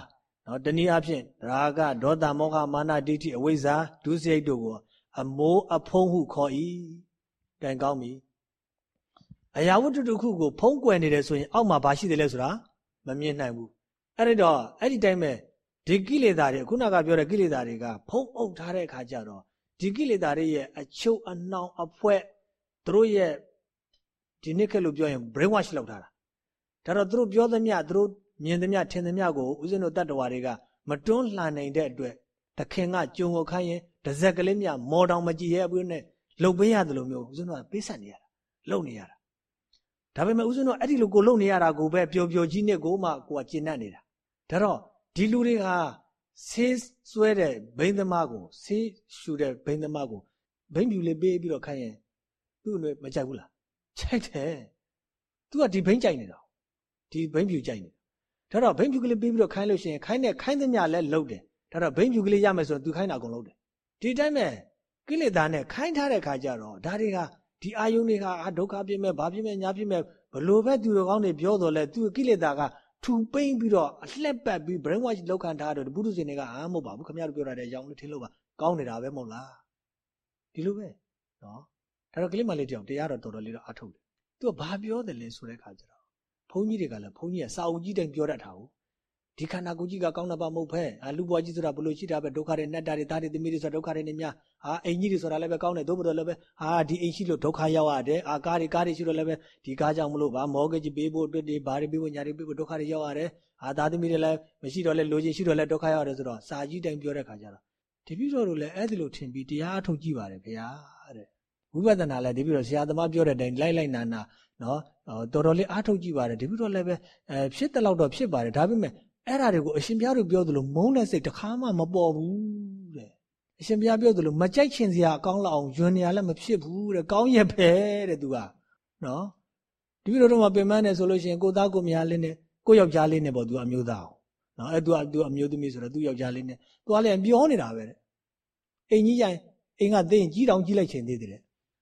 A: နော်တနည်းအားဖြင့်ရာဂဒေါသမောဟမာနဒိဋ္ဌိအဝိဇ္ဇာဒုစရိုက်တို့ကို အမိုးအဖုံးဟုခေါ်၏ကံကောင်းပြီအရာဝတ္ထုတစ်ခုကိုဖုံးကွယ်နေတယ်ဆိုရင်အောက်မှာဘာရှိတယ်လဲဆိုတာမမြင်နိုင်ဘူးအဲ့ဒီတော့အဲ့ဒီတိုင်းပဲဒီကိလေသာတွေခုနကပြောတဲ့ကိလေသာတွေကဖုံးအုပ်ထားတဲ့အခါကျတော့ဒီကိလေသာတွေရဲ့အချုပ်အနှောင်အဖွဲသူတို့ရဲ့ဒီနေ့ခက်လို့ပြောရင် brain wash လောက်ထားတာဒါတော့သူတို့ပြောသမျှသူတို့မြင်သမျှထင်သမျှကိုဦးဇင်းတို့တတ္တဝါတွေကမတွန်းလှန်နိုင်တဲ့အတွက်တခင်ကကြုံကိုခိုင်းရင် တစ်စက်ကလေးမြမော်တောင်မကြည့်ရဲ့ဘူးနဲ့လှုပ်ပေးရတယ်လို့မျိုးဦးဇင်းတို့ကပေးဆက်နေရတာလှုပ်နေရတာဒါပေမဲ့ဦးဇင်းတို့အဲ့ဒီလိုကိုလှုပ်နေရတာကိုပဲပျော်ပျော်ကြီးနဲ့ကိုမှကိုကကျဉ်တ်နေတာဒါတော့ဒီလူတွေကဆေးဆွဲတဲ့ဘိန်းသမားကိုဆေးရှူတဲ့ဘိန်းသမားကိုဘိန်းဖြူလေးပေးပြီးတော့ခိုင်းရင်သူ့အနေမကြိုက်ဘူးလားကြိုက်တယ်သူကဒီဘိန်းကြိုက်နေတာဒီဘိန်းဖြူကြိုက်နေတာဒါတော့ဘိန်းဖြူကလေးပေးပြီးတော့ခိုင်းလို့ရှိရင်ခိုင်းတဲ့ခိုင်းသမျှလဲလှုပ်တယ်ဒါတော့ဘိန်းဖြူကလေးရမယ်ဆိုတော့သူခိုင်းတာအကုန်လုပ်တယ် ဒီတိုင်းပဲကိလေသာနဲ့ခိုင်းထားတဲ့ခါကျတော့ဒါတွေကဒီအာယုန်တွေကအာဒုက္ခပြည့်မဲ့ဘာပြည့်မဲ့ညာပြည့်မဲ့ဘလို့ပဲသူတော်ကောင်းတွေပြောတော်လဲသူကိလေသာကထူပိမ့်ပြီးတော့အလှက်ပတ်ပြီး brain wash လောက်ခံထားတော့ဘုဒ္ဓရှင်တွေကအာမဟုတ်ပါဘူးခင်ဗျားတို့ပြောရတဲ့အကြောင်းလေးထင်လို့ပါကောင်းနေတာပဲမဟုတ်လားဒီလိုပဲနော်ဒါတော့ကလေးမလေးတယောက်တရားတော့တော်တော်လေးတော့အထုတ်တယ်သူကဘာပြောတယ်လဲဆိုတဲ့ခါကျတော့ဘုန်းကြီးတွေကလည်းဘုန်းကြီးကစာအုပ်ကြီးတိုင်းပြောတတ်တာဟုတ် ဒီခန္ဓာကိုယ်ကြီးကကောင်းတာပါမဟုတ်ဖဲအာလူဘွားကြီးဆိုတာဘလို့ရှိတာပဲဒုက္ခတွေနဲ့တာတွေသားတွေသမီးတွေဆိုတာဒုက္ခတွေနေများအာအိမ်ကြီးတွေဆိုတာလည်းပဲကောင်းတယ်သို့မဟုတ်လည်းပဲအာဒီအိမ်ရှိလို့ဒုက္ခရောက်ရတယ်အာကားတွေကားတွေရှိလို့လည်းပဲဒီကားကြောင့်မလို့ဗာမော်ဂေ့ကြီးပေးဖို့အတွက်တွေဘာတွေပေးဖို့ညာတွေပေးဖို့ဒုက္ခတွေရောက်ရတယ်အာသားသမီးတွေလည်းမရှိတော့လဲလိုချင်ရှိတော့လဲဒုက္ခရောက်ရတယ်ဆိုတော့စာကြီးတိုင်းပြောတဲ့ခါကျတော့တပည့်တော်တို့လည်းအဲ့ဒီလိုထင်ပြီးတရားထုတ်ကြည့်ပါတယ်ခင်ဗျာတဲ့ဝိပဿနာလည်းတပည့်တော်ဆရာသမားပြောတဲ့အတိုင်းလိုက်လိုက်နာနာနော်တော်တော်လေးအားထုတ်ကြည့်ပါတယ်တပည့်တော်လည်းပဲအဲဖြစ်တဲ့လောက်တော့ဖြစ်ပါတယ်ဒါပေမဲ့ အဲ့ဓာတွေကိုအရှင်ဘုရားတို့ပြောသလိုမုန်းတဲ့စိတ်တစ်ခါမှမပေါ်ဘူးတဲ့အရှင်ဘုရားပြောသလိုမကြိုက်ချင်စရာအကောင်းလောက်အောင်ယွန်းနေရလည်းမဖြစ်ဘူးတဲ့ကောင်းရဲ့ပဲတဲ့သူကနော်ဒီလိုတော့မှပင်မနဲ့ဆိုလို့ရှိရင်ကိုသားကိုမယားလေးနဲ့ကိုယောက်ျားလေးနဲ့ပေါ့သူကအမျိုးသားအောင်နော်အဲ့သူကသူအမျိုးသမီးဆိုတော့သူယောက်ျားလေးနဲ့သူကလည်းပြောနေတာပဲတဲ့အိမ်ကြီးရင်အိမ်ကသိရင်ကြီးတောင်ကြီးလိုက်ချင်သေးတယ်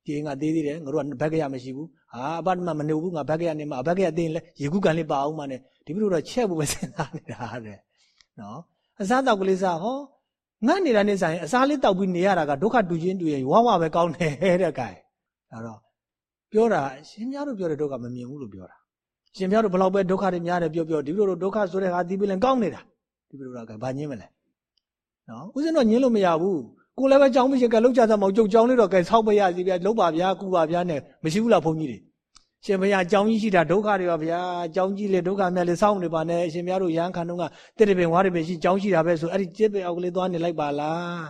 A: ဒီအိမ်ကသေးသေးတယ်ငါတို့ကဘက်ကရမရှိဘူးဟာအပတ်မှမနေဘူးငါဘက်ကရနေမှာဘက်ကရသိရင်လဲရေကူးကန်လေးပါအောင်မှနဲ့ ဒီလိုတော့ချက်ဖို့ပဲစဉ်းစားနေတာတဲ့နော်အစားတောက်ကလေးစားဟောငတ်နေတာနဲ့ဆိုင်အစားလေးတောက်ပြီးနေရတာကဒုက္ခတူချင်းတူရင်ဝါဝပဲကောင်းတယ်တဲ့ကဲဒါတော့ပြောတာရှင်များတို့ပြောတဲ့ဒုက္ခမမြင်ဘူးလို့ပြောတာရှင်များတို့ဘလောက်ပဲဒုက္ခတွေများတယ်ပြောပြောဒီလိုလိုဒုက္ခဆိုတဲ့ဟာဒီပြလင်ကောင်းနေတာဒီလိုတော့ကဘာညင်းမလဲနော်ဦးဇင်းတော့ညင်းလို့မရဘူးကိုလည်းပဲကြောင်းမရှိကလောက်ကြသမောက်ကြုတ်ကြောင်းလေးတော့ကဲဆောက်ပရစီဗျာလုံးပါဗျာကူပါဗျာနဲ့မရှိဘူးလားဘုန်းကြီးတွေ ရှင်ဘုရားအကြောင်းကြီးရှိတာဒုက္ခတွေပါဗျာအကြောင်းကြီးလေဒုက္ခများလေစောင့်နေပါနဲ့အရှင်များတို့ရဟန်းခံတော့ကတစ်တပင်ဝါးတပင်ရှိအကြောင်းရှိတာပဲဆိုအဲ့ဒီကျစ်ပင်အောက်ကလေးသွားနေလိုက်ပါလား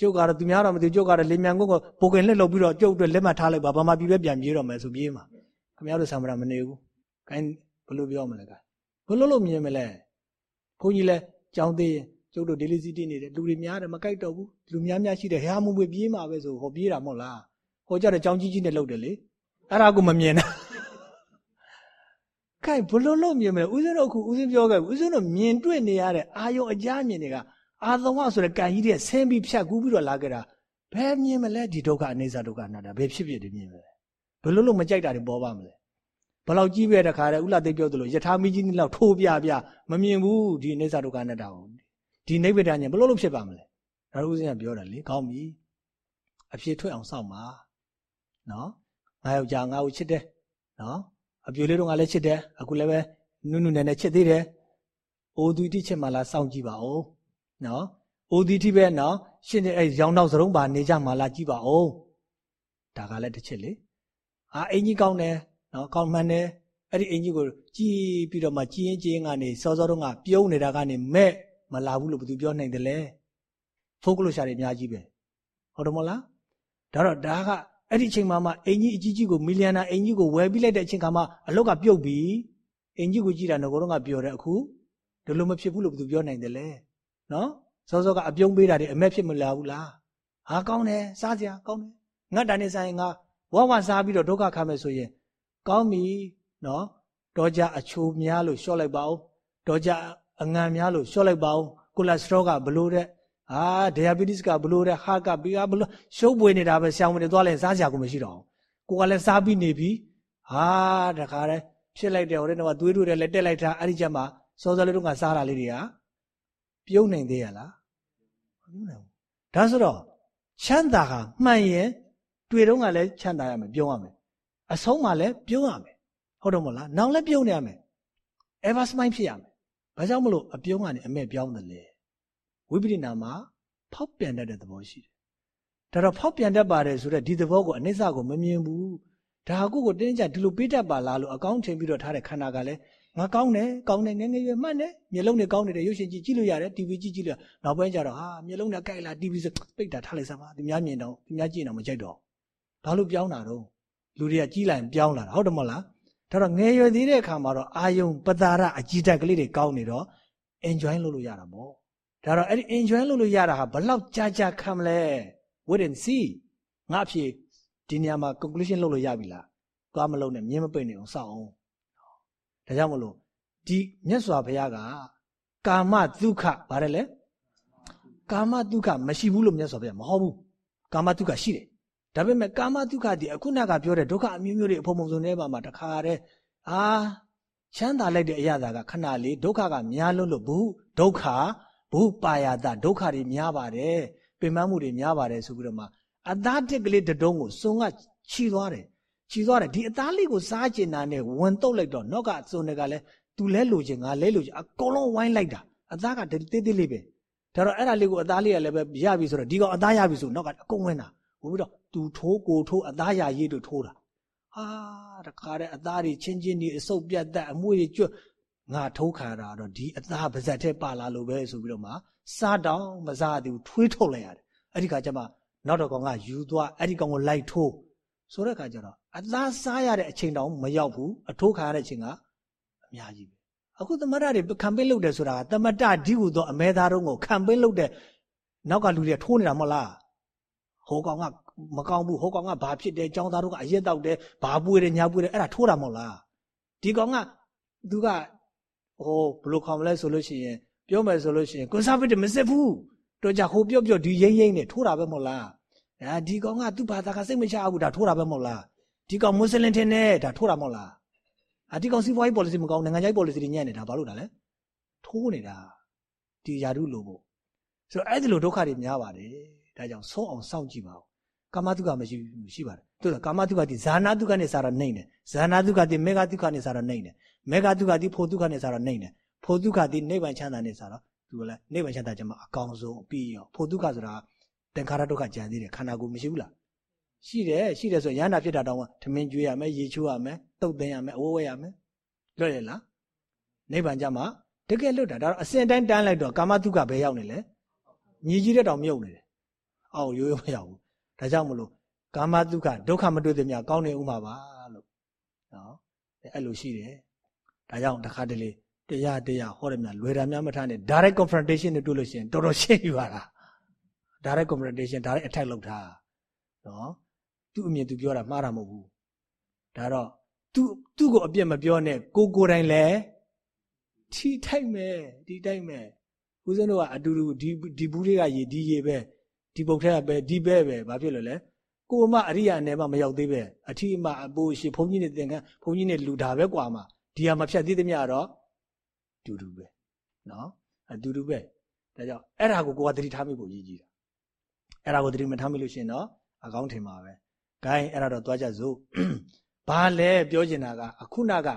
A: ကျုပ်ကတော့သူများတော့မသိကျုပ်ကတော့လေမြန်ကုန်းကိုပိုကင်လက်လုပ်ပြီးတော့ကျုပ်အတွက်လက်မှတ်ထားလိုက်ပါဘာမှပြီးပဲပြန်ပြေးတော့မယ်ဆိုပြေးမှာခင်ဗျားတို့ဆံမရမနေဘူးခိုင်းဘလို့ပြောမလဲကဘလို့လို့မြင်မလဲဘုန်းကြီးလဲကြောင်းသေးရင်ကျုပ်တို့ daily city နေတယ်လူတွေများတယ်မကြိုက်တော့ဘူးလူများများရှိတယ်ဟာမွေပြေးမှာပဲဆိုဟောပြေးတာမဟုတ်လားဟောကြတဲ့ကြောင်းကြီးကြီးနဲ့လှုပ်တယ်လေအဲ့ဒါကိုမမြင်တာ ခိုင်ဘလို့လို့မြင်မလဲဦးဇင်းတို့အခုဦးဇင်းပြောခဲ့ဦးဇင်းတို့မြင်တွေ့နေရတဲ့အာယုံအကြမြင်တွေကအာသဝဆိုတဲ့ကံကြီးတွေဆင်းပြီးဖြတ်ကူးပြီးတော့လာခဲ့တာဘယ်မြင်မလဲဒီဒုက္ခအနေစာဒုက္ခအနာတာဘယ်ဖြစ်ဖြစ်ဒီမြင်မလဲဘလို့လို့မကြိုက်တာတွေပေါ်ပါမလဲဘလောက်ကြီးပဲတခါတည်းဥလာသိပြောသလိုယထာမီကြီးနဲ့လောက်ထိုးပြပြမမြင်ဘူးဒီအနေစာဒုက္ခအနာတာကိုဒီနိဗ္ဗာန်ညာဘလို့လို့ဖြစ်ပါမလဲဒါတို့ဦးဇင်းကပြောတာလေကောင်းပြီအဖြစ်ထွက်အောင်စောင့်ပါနော်ငါယောက်ျားငါ့ကိုချစ်တယ်နော် အပြိုလေးတော့ငါလည်းချစ်တယ်အခုလည်းပဲနုနုနယ်နယ်ချစ်သေးတယ်အိုသူတိချစ်မှလားစောင့်ကြည့်ပါဦးနော်အိုသူတိပဲနော်ရှင်းတဲ့အဲရောင်တော့စရုံးပါနေကြမှလားကြည့်ပါဦးဒါကလည်းတစ်ချက်လေအာအင်ကြီးကောင်းတယ်နော်ကောင်းမှန်တယ်အဲ့ဒီအင်ကြီးကိုကြည်ပြီးတော့မှကြည်ရင်ကြည်ရင်ကနေစောစောတုန်းကပြုံးနေတာကနေမဲ့မလာဘူးလို့ဘယ်သူပြောနိုင်တယ်လဲဖိုးကလို့ရှာတွေအများကြီးပဲဟုတ်တယ်မဟုတ်လားဒါတော့ဒါက အဲ့ဒီအချိန်မှာမှအင်ကြီးအကြီးကြီးကိုမီလီယံနာအင်ကြီးကိုဝယ်ပြီးလိုက်တဲ့အချိန်ခါမှာအလောက်ကပြုတ်ပြီးအင်ကြီးကိုကြည့်တာငကောတော့ကပြောတယ်အခုဒီလိုမဖြစ်ဘူးလို့ဘယ်သူပြောနိုင်တယ်လဲနော်စောစောကအပြုံးပေးတာတွေအမက်ဖြစ်မလာဘူးလားဟာကောင်းတယ်စားစရာကောင်းတယ်ငတ်တာနေဆိုင်ငါဝဝစားပြီးတော့ဒုက္ခခံမယ်ဆိုရင်ကောင်းပြီနော်တော့ကြအချိုများလို့ရှော့လိုက်ပါဦးတော့ကြအငံများလို့ရှော့လိုက်ပါဦးကိုလက်စထရောကဘလို့တဲ့ ဟာဒိုင်ယာဘီတီစ်ကဘလို့တဲ့ဟာကဘီကဘလို့ရှုပ်ပွေနေတာပဲဆရာဝန်တွေသွားလဲစားစရာကိုမရှိတော့ဘူးကိုကလည်းစားပြီးနေပြီဟာတခါတည်းဖြစ်လိုက်တယ်ဟိုတဲ့တော့သွေးတို့တယ်လည်းတက်လိုက်တာအဲ့ဒီချက်မှာစောစောလေးတို့ကစားတာလေးတွေကပြုံးနိုင်သေးရလားမပြုံးနိုင်ဘူးဒါဆိုတော့ချမ်းသာဟာမှန်ရင်တွေ့တော့ကလည်းချမ်းသာရမယ်ပြုံးရမယ်အဆုံးမှလည်းပြုံးရမယ်ဟုတ်တော့မလားနောင်လည်းပြုံးနေရမယ် ever smile ဖြစ်ရမယ်ဘာကြောင့်မလို့အပြုံးကနေအမဲ့ပြောင်းတယ်လဲ ဝိပရိနာမှာဖောက်ပြန်တတ်တဲ့သဘောရှိတယ်ဒါတော့ဖောက်ပြန်တတ်ပါတယ်ဆိုတော့ဒီသဘောကိုအနိစ္စကိုမမြင်ဘူးဒါကိုကိုတင်းကြဒီလိုပေးတတ်ပါလားလို့အကောင်းထင်ပြီးတော့ထားတဲ့ခန္ဓာကလည်းငါကောင်းတယ်ကောင်းတယ်ငယ်ငယ်ရွယ်မှတ်တယ်မျက်လုံးနဲ့ကောင်းနေတယ်ရုပ်ရှင်ကြည့်ကြည့်လို့ရတယ် TV ကြည့်ကြည့်လို့နောက်ပိုင်းကျတော့ဟာမျက်လုံးနဲ့ကြိုက်လာ TV စပိတ်တာထားလိုက်စမ်းပါသူများမြင်တော့သူများကြည့်တော့မကြိုက်တော့ဘာလို့ပြောင်းတာတော့လူတွေကကြီးလိုက်ပြောင်းလာတာဟုတ်တယ်မဟုတ်လားဒါတော့ငယ်ရွယ်သေးတဲ့အခါမှာတော့အာယုံပတာရအကြည်တက်ကလေးတွေကောင်းနေတော့ enjoy လုပ်လို့ရတာပေါ့ ဒါတော့အဲ့ဒီ enjoy လုပ်လို့ရတာဟာဘလောက်ကြာကြာခံမလဲ wait and see ငါအဖြစ်ဒီနေရာမှာ conclusion လုပ်လို့ရပြီလားသွားမလုံးနဲ့မြင်းမပိတ်နေအောင်စောင့်အောင်ဒါကြောင့်မလို့ဒီမြတ်စွာဘုရားကကာမဒုက္ခဗါတယ်လေကာမဒုက္ခမရှိဘူးလို့မြတ်စွာဘုရားမဟုတ်ဘူးကာမဒုက္ခရှိတယ်ဒါပေမဲ့ကာမဒုက္ခဒီအခုနကပြောတဲ့ဒုက္ခအမျိုးမျိုးတွေအဖုံဖုံစုံနေပါမှာတခါတည်းအာချမ်းသာလိုက်တဲ့အရာကခဏလေးဒုက္ခကများလို့လို့ဘူးဒုက္ခ ဘူးပါယတာဒုက္ခတွေများပါတယ်ပင်ပန်းမှုတွေများပါတယ်ဆိုပြီးတော့မှအသားတစ်ကလေးတတုံးကိုစုံကခြီသွားတယ်ခြီသွားတယ်ဒီအသားလေးကိုစားကျင်တာနဲ့ဝင်တုတ်လိုက်တော့နောက်ကစုံတွေကလည်းသူလဲလိုချင်ငါလဲလိုချင်အကုန်လုံးဝိုင်းလိုက်တာအသားကတေးသေးလေးပဲဒါတော့အဲ့ဒါလေးကိုအသားလေးကလည်းပဲရပြီဆိုတော့ဒီကောင်အသားရပြီဆိုတော့ကအကုန်ဝင်တာဝင်ပြီးတော့သူထိုးကိုထိုးအသားရရေးတို့ထိုးတာဟာတခါတဲ့အသားတွေချင်းချင်းဒီအဆုပ်ပြတ်သက်အမွှေးတွေကျွတ် ငါထိုးခါတာတော့ဒီအသားပါဇက်ထဲပါလာလို့ပဲဆိုပြီးတော့မှစားတောင်းမစားသေးဘူးထွေးထုတ်လိုက်ရတယ်အဲ့ဒီခါကျမှနောက်တော့ကောင်ကယူသွားအဲ့ဒီကောင်ကိုလိုက်ထိုးဆိုတဲ့ခါကျတော့အသားစားရတဲ့အချိန်တောင်မရောက်ဘူးအထိုးခါရတဲ့အချိန်ကအများကြီးပဲအခုသမတတွေခံပေးလုပ်တယ်ဆိုတာသမတဒီဟုသောအမဲသားတို့ကိုခံပေးလုပ်တဲ့နောက်ကလူတွေထိုးနေတာမဟုတ်လားဟိုကောင်ကမကောင်းဘူးဟိုကောင်ကဘာဖြစ်တယ်ចောင်းသားတို့ကအရက်တောက်တယ်ဘာပွေတယ်ညာပွေတယ်အဲ့ဒါထိုးတာမဟုတ်လားဒီကောင်ကသူက ဟိုဘယ်လိုခေါ်မလဲဆိုလို့ရှိရင်ပြောမယ်ဆိုလို့ရှိရင် conservative မစစ်ဘူးတို့ကြဟိုပြော့ပြော့ဒီရိမ့်ရိမ့်နဲ့ထိုးတာပဲမဟုတ်လားအဲဒီကောင်ကသူ့ဘာသာကစိတ်မချဘူးဒါထိုးတာပဲမဟုတ်လားဒီကောင်မွတ်စလင်ထင်တယ်ဒါထိုးတာမဟုတ်လားအဒီကောင်စီးပွားရေး policy မကောင်းနိုင်ငံခြားရေး policy တွေညံ့နေတာဘာလို့တာလဲထိုးနေတာဒီယာရုလိုဖို့ဆိုတော့အဲ့ဒီလိုဒုက္ခတွေများပါတယ်ဒါကြောင့်ဆုံးအောင်စောင့်ကြည့်ပါဦးကာမတုခမရှိရှိပါတယ်တို့ကကာမတုခဒီဇာနာတုခနဲ့စာရနှိမ့်တယ်ဇာနာတုခဒီမေဃတုခနဲ့စာရနှိမ့်တယ် မေဃတုခဒီဖို့တုခနဲ့စာရနှိမ့်တယ်ဖို့တုခဒီနိဗ္ဗာန်ချမ်းသာနဲ့စာတော့သူကလည်းနိဗ္ဗာန်ချမ်းသာခြင်းမှာအကောင်ဆုံးပြီးရောဖို့တုခဆိုတာတန်ခါရဒုက္ခကြံသေးတယ်ခန္ဓာကိုယ်မရှိဘူးလားရှိတယ်ရှိတယ်ဆိုရဟန္တာဖြစ်တာတော့ထမင်းကျွေးရမယ်ရေချိုးရမယ်တုတ်သိမ်းရမယ်အဝဝဲရမယ်လွတ်ရလားနိဗ္ဗာန်ကြမှာတကယ်လွတ်တာဒါတော့အစဉ်တိုင်းတန်းလိုက်တော့ကာမတုခဘယ်ရောက်နေလဲညီကြီးတဲ့တောင်မြုပ်နေတယ်အောက်ရိုးရိုးမရောက်ဘူးဒါကြောင့်မလို့ကာမတုခဒုက္ခမတွေ့တဲ့မြကောင်းနေဥမှာပါလို့နော်အဲ့လိုရှိတယ် ဒါကြောင့်တခါတလေတရားတရားဟောတယ်များလွယ်တာများမထားနဲ့ direct confrontation နဲ့တွေ့လို့ရှိရင်တော်တော်ရှင်းယူရတာ direct confrontation direct attack လုပ်တာနော်သူ့အမြင်သူပြောတာမှားတာမဟုတ်ဘူးဒါတော့သူသူ့ကိုအပြစ်မပြောနဲ့ကိုကိုတိုင်လည်းထီထိုက်မယ်ဒီတိုက်မယ်ဦးဇင်းတို့ကအတူတူဒီဒီဘူးလေးကရေဒီရေပဲဒီပုတ်ထဲကပဲဒီပဲပဲဘာဖြစ်လို့လဲကိုမအရိယာနယ်မှာမရောက်သေးပဲအထီအမအပိုးရှိဘုန်းကြီးနဲ့သင်္ကန်းဘုန်းကြီးနဲ့လူတာပဲกว่าမှာ ဒီဟာမဖြတ်သေးသမျှတော့တူတူပဲနော်အတူတူပဲဒါကြောင့်အဲ့ဒါကိုကိုကသတိထားမိဖို့ရည်ကြီးတာအဲ့ဒါကိုသတိမထားမိလို့ရှင်တော့အကောင်းထင်ပါပဲဂိုင်းအဲ့ဒါတော့သွားကြစို့ဘာလဲပြောချင်တာကအခုနက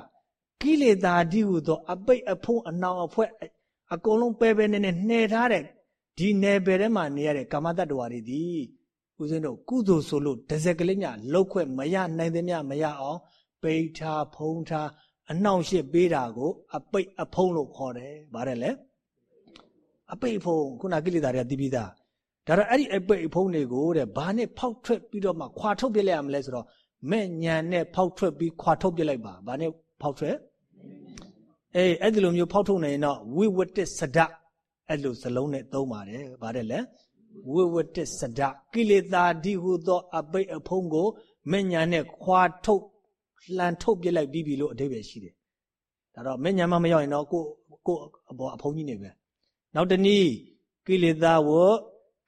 A: ကိလေသာတိဟုသော အပိတ်အဖုံးအနောင်အဖွဲ့အကုန်လုံးပဲပဲနေနေနှဲထားတဲ့ဒီနယ်ပယ်ထဲမှာနေရတဲ့ကာမတ္တဝါတွေဒီဦးဇင်းတို့ကုသိုလ်ဆိုလို့တစ်စက်ကလေးညလောက်ခွက်မရနိုင်သမျှမရအောင်ပိဋ္ဌာဖုံးထား အနှောင့်အယှက်ပေးတာကို အပိတ်အဖုံးလို့ခေါ်တယ်ဗါတယ်လေအပိတ်အဖုံးခုနကိလေသာတွေကတည်ပြီးသားဒါတော့အဲ့ဒီအပိတ်အဖုံးတွေကိုတဲ့ဘာနဲ့ဖောက်ထွက်ပြီးတော့မှခွာထုတ်ပြလိုက်ရမလဲဆိုတော့မဲ့ညံနဲ့ဖောက်ထွက်ပြီးခွာထုတ်ပြလိုက်ပါဘာနဲ့ဖောက်ထွက်အေးအဲ့ဒီလိုမျိုးဖောက်ထုတ်နေရင်တော့ဝိဝတ္တစဒအဲ့လိုစလုံးနဲ့သုံးပါတယ်ဗါတယ်လေဝိဝတ္တစဒကိလေသာဒီဟုသော အပိတ်အဖုံးကိုမဲ့ညာနဲ့ခွာထုတ် လှန်ထုတ်ပြလိုက်ပြီးပြီလို့အဓိပ္ပာယ်ရှိတယ်ဒါတော့မဲ့ညာမမရောက်ရင်တော့ကိုကိုအပေါ်အဖုံးကြီးနေပဲနောက်တနည်းကိလေသာဝ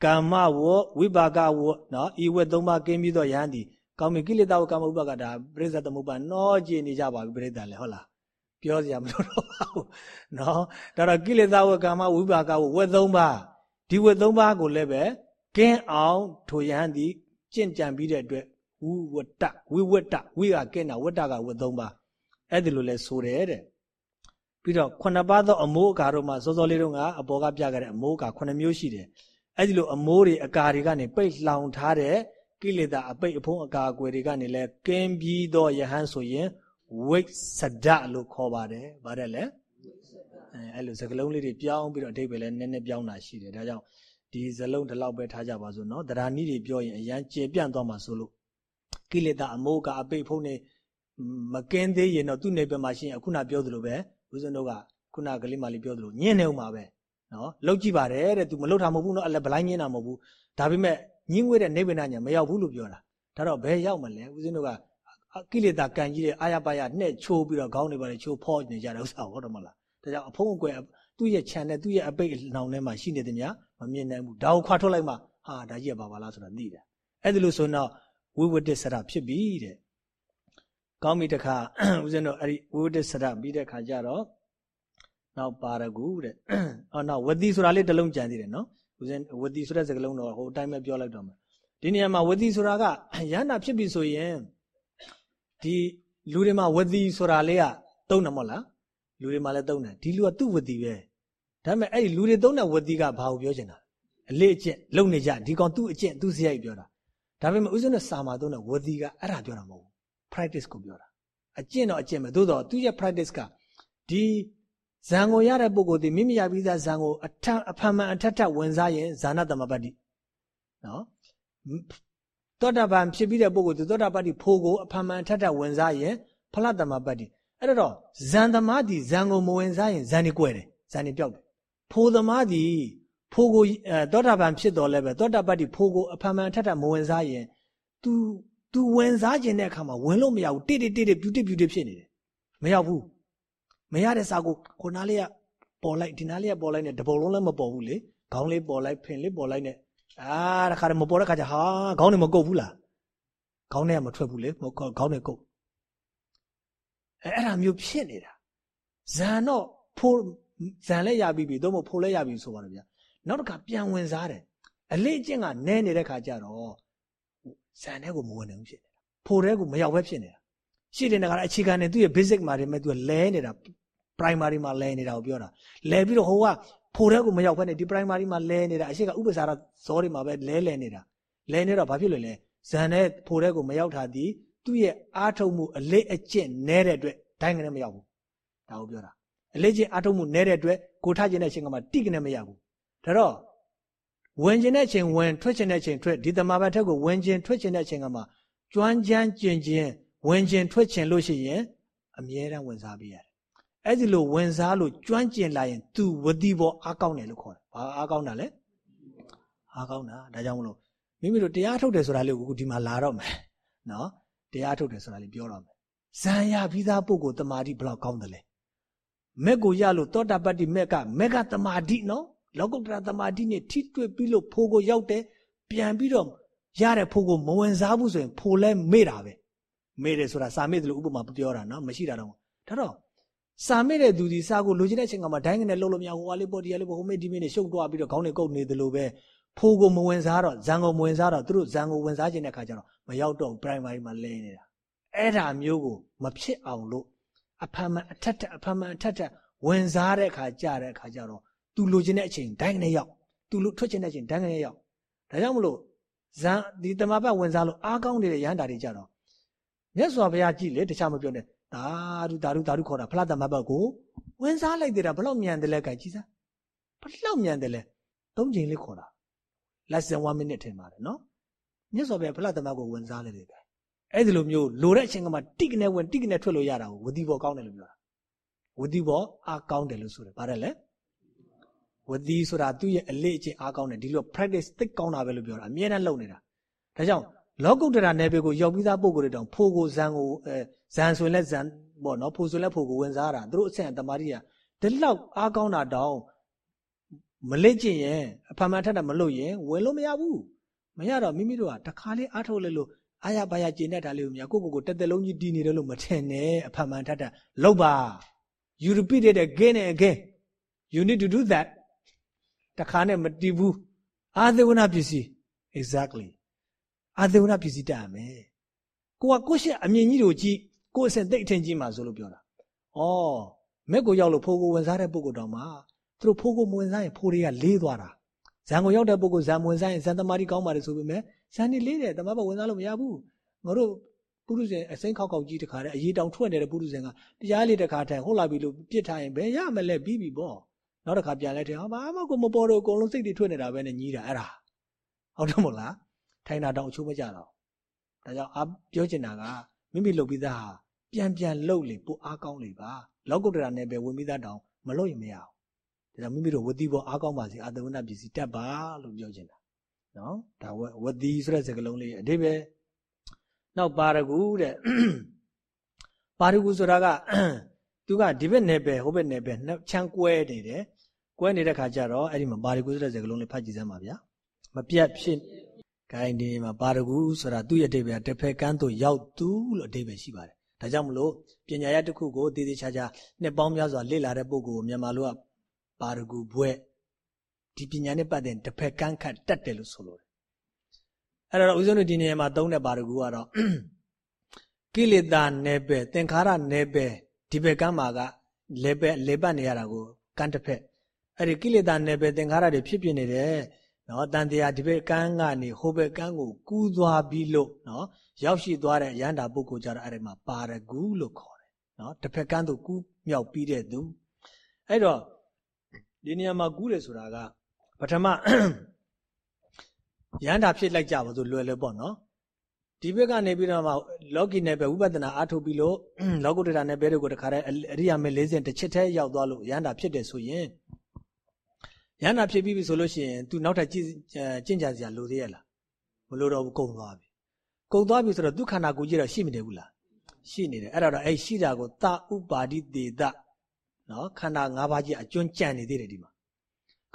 A: ကာမဝဝိပါကဝနော်ဤဝက်သုံးပါးကင်းပြီးတော့ယဟန်ဒီကောင်းပြီကိလေသာဝကာမဝိပါကဒါပြိဿသမုပ္ပါနောကြည်နေကြပါပြီပြိဿလည်းဟုတ်လားပြောစရာမလိုတော့ပါဘူးနော်ဒါတော့ကိလေသာဝကာမဝိပါကဝဝက်သုံးပါးဒီဝက်သုံးပါးကိုလည်းပဲကင်းအောင်ထိုယဟန်ဒီကြင့်ကြံပြီးတဲ့အတွက် ဝိဝတ္တဝိဝတ္တဝိကကင်းတာဝတ္တကဝတ်သုံးပါအဲ့ဒီလိုလဲဆိုတယ်တဲ့ပြီးတော့ခုနှစ်ပါးသောအမိုးအကာတို့မှာစောစောလေးတုန်းကအပေါ်ကပြခဲ့တဲ့အမိုးအကာခုနှစ်မျိုးရှိတယ်အဲ့ဒီလိုအမိုးတွေအကာတွေကနေပိတ်လောင်ထားတဲ့ကိလေသာအပိတ်အဖုံးအကာအကွယ်တွေကနေလဲကင်းပြီးသောယဟန်ဆိုရင်ဝိစဒလို့ခေါ်ပါတယ်ဗါတယ်လေအဲအဲ့လိုစကလုံးလေးတွေပြောင်းပြီးတော့အဓိပ္ပာယ်လဲနည်းနည်းပြောင်းတာရှိတယ်ဒါကြောင့်ဒီဇလုံးဒီလောက်ပဲထားကြပါစို့နော်တရားနည်းတွေပြောရင်အရန်ကျေပြန့်သွားမှာဆိုလို့ ကိလေသာအမိုးကအပိတ်ဖုံးနေမကင်းသေးရင်တော့သူ့နေပမှာရှိရင်အခုနပြောသလိုပဲဦးဇင်းတို့ကခုနကလေးမလေးပြောသလိုညင်းနေဦးမှာပဲနော်လောက်ကြည့်ပါတယ်တဲ့ तू မလောက်တာမဟုတ်ဘူးနော်အလည်းဗလိုင်းညင်းတာမဟုတ်ဘူးဒါပေမဲ့ညင်းဝဲတဲ့နေဗေနညာမရောက်ဘူးလို့ပြောတာဒါတော့ဘယ်ရောက်မလဲဦးဇင်းတို့ကကိလေသာကံကြီးတဲ့အာရပါရနှဲ့ချိုးပြီးတော့ခေါင်းတွေပါလေချိုးဖောနေကြတဲ့ဥစ္စာဟုတ်တယ်မလားဒါကြောင့်အဖုံးအကွယ်သူ့ရဲ့ခြံနဲ့သူ့ရဲ့အပိတ်နှောင်ထဲမှာရှိနေတယ်များမမြင်နိုင်ဘူးဒါကိုခွာထုတ်လိုက်မှဟာဒါကြီးကဘာပါလားဆိုတာသိတယ်အဲ့ဒါလို့ဆိုတော့ ဝိဝတ္တစရဖြစ်ပြီတဲ့ကောင်းပြီတခါဦးဇင်းတို့အဲ့ဒီဝိဝတ္တစရပြီးတဲ့ခါကျတော့နောက်ပါရဂုတဲ့အော်နောက်ဝတိဆိုတာလေးတစ်လုံးကြံသေးတယ်နော်ဦးဇင်းဝတိဆိုတဲ့စကားလုံးတော့ဟိုအတိုင်းပဲပြောလိုက်တော့မယ်ဒီနေရာမှာဝတိဆိုတာကရဟန္တာဖြစ်ပြီဆိုရင်ဒီလူတွေမှာဝတိဆိုတာလေးကသုံးတယ်မဟုတ်လားလူတွေမှာလည်းသုံးတယ်ဒီလူကသူ့ဝတိပဲဒါပေမဲ့အဲ့ဒီလူတွေသုံးတဲ့ဝတိကဘာကိုပြောချင်တာအလေးအကျင့်လုံနေကြဒီကောင်သူ့အကျင့်သူ့စရိုက်ပြောတာ ဒါပေမဲ့ဥစဉ်နဲ့စာမှာသုံးတဲ့ဝတိကအဲ့ဒါပြောတာမဟုတ်ဘူး practice ကိုပြောတာအကျင့်တော့အကျင့်ပဲသို့တော့သူရဲ့ practice ကဒီဇံကိုရတဲ့ပုဂ္ဂိုလ်ဒီမိမိရပြီးသားဇံကိုအထအဖန်မှန်အထက်ထက်ဝင်စားရင်ဇာနာတမပတ္တိနော်သောတာပန်ဖြစ်ပြီးတဲ့ပုဂ္ဂိုလ်ဒီသောတာပတ္တိဖိုးကိုအဖန်မှန်အထက်ထက်ဝင်စားရင်ဖလတမပတ္တိအဲ့တော့ဇံသမားဒီဇံကိုမဝင်စားရင်ဇံနေကွယ်တယ်ဇံနေပြောက်တယ်ဖိုးသမားဒီ ဖိုးကိုသောတာပန်ဖြစ်တော်လဲပဲသောတာပတ္တိဖိုးကိုအဖန်မှန်အထက်ထက်မဝင်စားရင် तू तू ဝင်စားခြင်းတဲ့အခါမှာဝင်လို့မရဘူးတိတိတိတိ beauty beauty ဖြစ်နေတယ်မရောက်ဘူးမရတဲ့စာကိုခုနားလေးကပေါ်လိုက်ဒီနားလေးကပေါ်လိုက်နဲ့တပုံလုံးလည်းမပေါ်ဘူးလေခေါင်းလေးပေါ်လိုက်ဖင်လေးပေါ်လိုက်နဲ့အာတခါတည်းမပေါ်တဲ့ခါကျဟာခေါင်းနဲ့မကုတ်ဘူးလားခေါင်းနဲ့ကမထွက်ဘူးလေခေါင်းနဲ့ကုတ်အဲအဲ့ဒါမျိုးဖြစ်နေတာဇန်တော့ဖိုးဇန်လည်းရပြီပြီတော့မဖိုးလည်းရပြီဆိုပါတော့ဗျာ နောက်တစ်ခါပြန်ဝင်စားတယ်အလေးအကျင့်ကနဲနေတဲ့ခါကျတော့ဇန်တဲ့ကိုမဝင်နိုင်ဘူးဖြစ်နေတာဖိုးတဲ့ကိုမရောက်ပဲဖြစ်နေတာရှိတဲ့ကအခြေခံနဲ့သူ့ရဲ့ basic မှာတည်းမဲ့သူကလဲနေတာ primary မှာလဲနေတာကိုပြောတာလဲပြီးတော့ဟိုကဖိုတဲ့ကိုမရောက်ဖက်နဲ့ဒီ primary မှာလဲနေတာအရှိကဥပ္ပစာရဇောတွေမှာပဲလဲလဲနေတာလဲနေတော့ဘာဖြစ်လို့လဲဇန်နဲ့ဖိုတဲ့ကိုမရောက်တာဒီသူ့ရဲ့အားထုတ်မှုအလေးအကျင့်နဲတဲ့အတွက်ဒိုင်းကနေမရောက်ဘူးဒါကိုပြောတာအလေးကျင့်အားထုတ်မှုနဲတဲ့အတွက်ကိုထားခြင်းတဲ့အချိန်ကမှတိကနေမရဘူး ဒါတော့ဝင်ခြင်းတဲ့အချိန်ဝင်ထွက်ခြင်းတဲ့အချိန်ထွက်ဒီတမာဘတ်ထက်ကိုဝင်ခြင်းထွက်ခြင်းတဲ့အချိန်ကမှကျွမ်းကျန်းကျင်ခြင်းဝင်ခြင်းထွက်ခြင်းလို့ရှိရင်အမြဲတမ်းဝင်စားပေးရတယ်အဲ့ဒီလိုဝင်စားလို့ကျွမ်းကျင်လာရင် तू ဝတိဘောအားကောင်းတယ်လို့ခေါ်တယ်ဘာအားကောင်းတာလဲအားကောင်းတာဒါကြောင့်မလို့မိမိတို့တရားထုတ်တယ်ဆိုတာလေးကိုဒီမှာလာတော့မယ်နော်တရားထုတ်တယ်ဆိုတာလေးပြောတော့မယ်ဇံရပြီးသားပုဂ္ဂိုလ်တမာတိဘယ်လောက်ကောင်းတယ်လဲမက်ကိုရလို့သောတာပတ္တိမက်ကမက်ကတမာတိနော် လောကုတ္တရာတမာတိနဲ့ထိတွေ့ပြီးလို့ဖိုးကိုရောက်တယ်ပြန်ပြီးတော့ရတဲ့ဖိုးကိုမဝင်စားဘူးဆိုရင်ဖိုးလဲမေ့တာပဲမေ့တယ်ဆိုတာစာမေ့တယ်လို့ဥပမာပြောတာနော်မရှိတာတော့ဒါတော့စာမေ့တဲ့သူဒီစာကိုလိုချင်တဲ့အချိန်ကမှဒိုင်းကနေလှုပ်လို့မရဟိုဟာလေးပေါ်ဒီဟာလေးပေါ်ဟိုမေ့ဒီမေ့နေရှုပ်သွားပြီးတော့ခေါင်းနဲ့ကုတ်နေတယ်လို့ပဲဖိုးကိုမဝင်စားတော့ဇံကိုမဝင်စားတော့သူတို့ဇံကိုဝင်စားခြင်းတဲ့ခါကျတော့မရောက်တော့ primary မှာလဲနေတာအဲ့ဒါမျိုးကိုမဖြစ်အောင်လို့အဖမ်းမအထက်ထက်အဖမ်းမအထက်ထက်ဝင်စားတဲ့ခါကြတဲ့ခါကျတော့ သူလိုချင်တဲ့အချိန်ဒိုင်းကနေရောက်သူလိုထွက်ချင်တဲ့အချိန်ဒိုင်းကနေရောက်ဒါကြောင့်မလို့ဇံဒီတမပတ်ဝင်စားလို့အားကောင်းနေတဲ့ရဟန္တာတွေကြတော့မြတ်စွာဘုရားကြည့်လေတခြားမပြောနဲ့
B: ဒါရုဒါရုဒါရုခေါ်တာဖလားတမဘတ်ကိုဝင်စားလိုက်သေးတာဘလောက်မြန်တယ်လဲကြိုင်ကြည့်စမ်းဘလောက်မြန်တယ်လဲသုံးချိန်လေးခေါ်တာ less than 1 minute ထင်ပါတယ်နော်မြတ်စွာဘုရားဖလားတမဘတ်ကိုဝင်စားလိုက်တယ်ကြိုင်အဲ့ဒီလိုမျိုးလိုတဲ့အချိန်ကမှတိကနေဝင်တိကနေထွက်လို့ရတာကိုဝတိဘောကောင်းတယ်လို့ပြောတာဝတိဘောအားကောင်းတယ်လို့ဆိုတယ်ဗါတယ်လေ ဝတိဆိုတာသူ့ရဲ့အလေးအကျင့်အားကောင်းတယ်ဒီလို practice သိကောင်းတာပဲလို့ပြောတာအမြဲတမ်းလုပ်နေတာဒါကြောင့်လောကုတ္တရာနယ်ပယ်ကိုရောက်ပြီးသားပုံကိုယ်တွေတောင်ဖိုကိုဇန်ကိုအဲဇန်ဆိုရင်လည်းဇန်ပေါ့နော်ဖိုဆိုရင်လည်းဖိုကိုဝင်စားတာသူတို့အဆင့်တမာရီကဒီလောက်အားကောင်းတာတောင်မလက်ကျင်ရင်အဖမှန်ထက်တာမလို့ရင်ဝင်လို့မရဘူးမရတော့မိမိတို့ကတခါလေးအားထုတ်လိုက်လို့အာရပါရကျင်တတ်တာလေးကိုမြကိုကိုကိုတက်တက်လုံးကြီးတည်နေတယ်လို့မထင်နဲ့အဖမှန်ထက်တာလောက်ပါ you repeat it again and again you need to do that တခါနဲ့မတည်ဘူးအာသေဝနာပစ္စည်း exactly အာသေဝနာပစ္စည်းတတ်ရမယ်ကိုကကိုရှက်အမြင်ကြီးတို့ကြည့်ကိုအစင်သိအထင်ကြီးမှာဆိုလို့ပြောတာဩမက်ကိုရောက်လို့ဖိုးကိုဝင်စားတဲ့ပုဂ္ဂိုလ်တောင်မှသူတို့ဖိုးကိုမဝင်စားရင်ဖိုးတွေကလေးသွားတာဇံကိုရောက်တဲ့ပုဂ္ဂိုလ်ဇံဝင်စားရင်ဇံသမารီကောင်းပါတယ်ဆိုပေမဲ့ဇံနေလေးတယ်တမဘဝင်စားလို့မရဘူးငါတို့ပုရုဇဉ်အစိမ့်ခောက်ခောက်ကြီးတခါတည်းအရေးတောင်ထွက်နေတဲ့ပုရုဇဉ်ကတရားလေးတခါထိုင်ဟုတ်လာပြီလို့ပြစ်ထားရင်ဘယ်ရမလဲပြီးပြီပေါ့ နောက်တစ်ခါပြန်လဲတယ်ဟာဘာမှကိုမပေါ်တော့အကုန်လုံးစိတ်တွေထွက်နေတာပဲနဲ့ညီးတာအဲ့ဒါဟုတ်တယ်မို့လားထိုင်တာတောင်အချိုးမကြတော့ဒါကြောင့်အပြောချင်တာကမိမိလုပ်ပြီးသားဟာပြန်ပြန်လှုပ်လေပိုအားကောင်းလေပါလောက်ကုတ္တရာနဲ့ပဲဝင်ပြီးသားတောင်မလှုပ်ရင်မရအောင်ဒါကြောင့်မိမိတို့ဝတိဘောအားကောင်းပါစေအာသဝနပစ္စည်းတတ်ပါလို့ပြောချင်တာနော်ဒါဝတိဆိုတဲ့စကားလုံးလေးအဓိပ္ပာယ်နောက်ပါရဂူတဲ့ပါရဂူဆိုတာက သူကဒီဘက်နယ်ပယ်ဟိုဘက်နယ်ပယ်နှစ်ချမ်းကွဲနေတယ်ကွဲနေတဲ့ခါကျတော့အဲ့ဒီမှာပါရဂူဆိုတဲ့စကားလုံးလေးဖတ်ကြည့်စမ်းပါဗျာမပြတ်ဖြစ်ခိုင်းဒီမှာပါရဂူဆိုတာသူ့ရဲ့အဓိပ္ပာယ်တစ်ဖက်ကန်းသို့ရောက်သူလို့အဓိပ္ပာယ်ရှိပါတယ်ဒါကြောင့်မလို့ပညာရတစ်ခုကိုတည်တည်ချာချာနှစ်ပေါင်းများစွာလေ့လာတဲ့ပုဂ္ဂိုလ်ကိုမြန်မာလိုကပါရဂူဘွဲ့ဒီပညာနဲ့ပတ်သက်တစ်ဖက်ကန်းခတ်တတ်တယ်လို့ဆိုလို့အဲ့တော့ဦးဇင်းတို့ဒီနေရာမှာသုံးတဲ့ပါရဂူကတော့ကိလေသာနယ်ပယ်သင်္ခါရနယ်ပယ် ဒီဘက်ကမ်းမှာကလေပက်လေပတ်နေရတာကိုကန်းတစ်ဖက်အဲ့ဒီကိလေသာနယ်ပယ်သင်္ခါရတွေဖြစ်ဖြစ်နေတယ်နော်တန်တရားဒီဘက်ကန်းကနေဟိုဘက်ကန်းကိုကူးသွားပြီးလို့နော်ရောက်ရှိသွားတဲ့ရဟန္တာပုဂ္ဂိုလ်ကြတော့အဲ့ဒီမှာပါရဂူလို့ခေါ်တယ်နော်တစ်ဖက်ကန်းသို့ကူးမြောက်ပြီးတဲ့သူအဲ့တော့ဒီနေရာမှာကူးတယ်ဆိုတာကပထမရဟန္တာဖြစ်လိုက်ကြပါဆိုလွယ်လွယ်ပေါ့နော် ဒီဘက်ကနေပြီးတော့မှလောကီနယ်ပဲဝိပဿနာအားထုတ်ပြီးလို့လောကုတ္တရာနယ်ပဲတွေကိုတခါတည်းအရိယာမေ40တစ်ချက်တည်းရောက်သွားလို့ရဟန္တာဖြစ်တယ်ဆိုရင်ရဟန္တာဖြစ်ပြီးပြီဆိုလို့ရှိရင် तू နောက်ထပ်ကျင့်ကျင့်ကြံစရာလိုသေးရလားမလိုတော့ဘူးကုန်သွားပြီကုန်သွားပြီဆိုတော့ဒုက္ခနာကိုကြည့်တော့ရှိမနေဘူးလားရှိနေတယ်အဲ့တော့အဲ့ရှိတာကိုတဥပါတိတေတနော်ခန္ဓာ၅ပါးကြီးအကျွန်းကြံနေသေးတယ်ဒီမှာ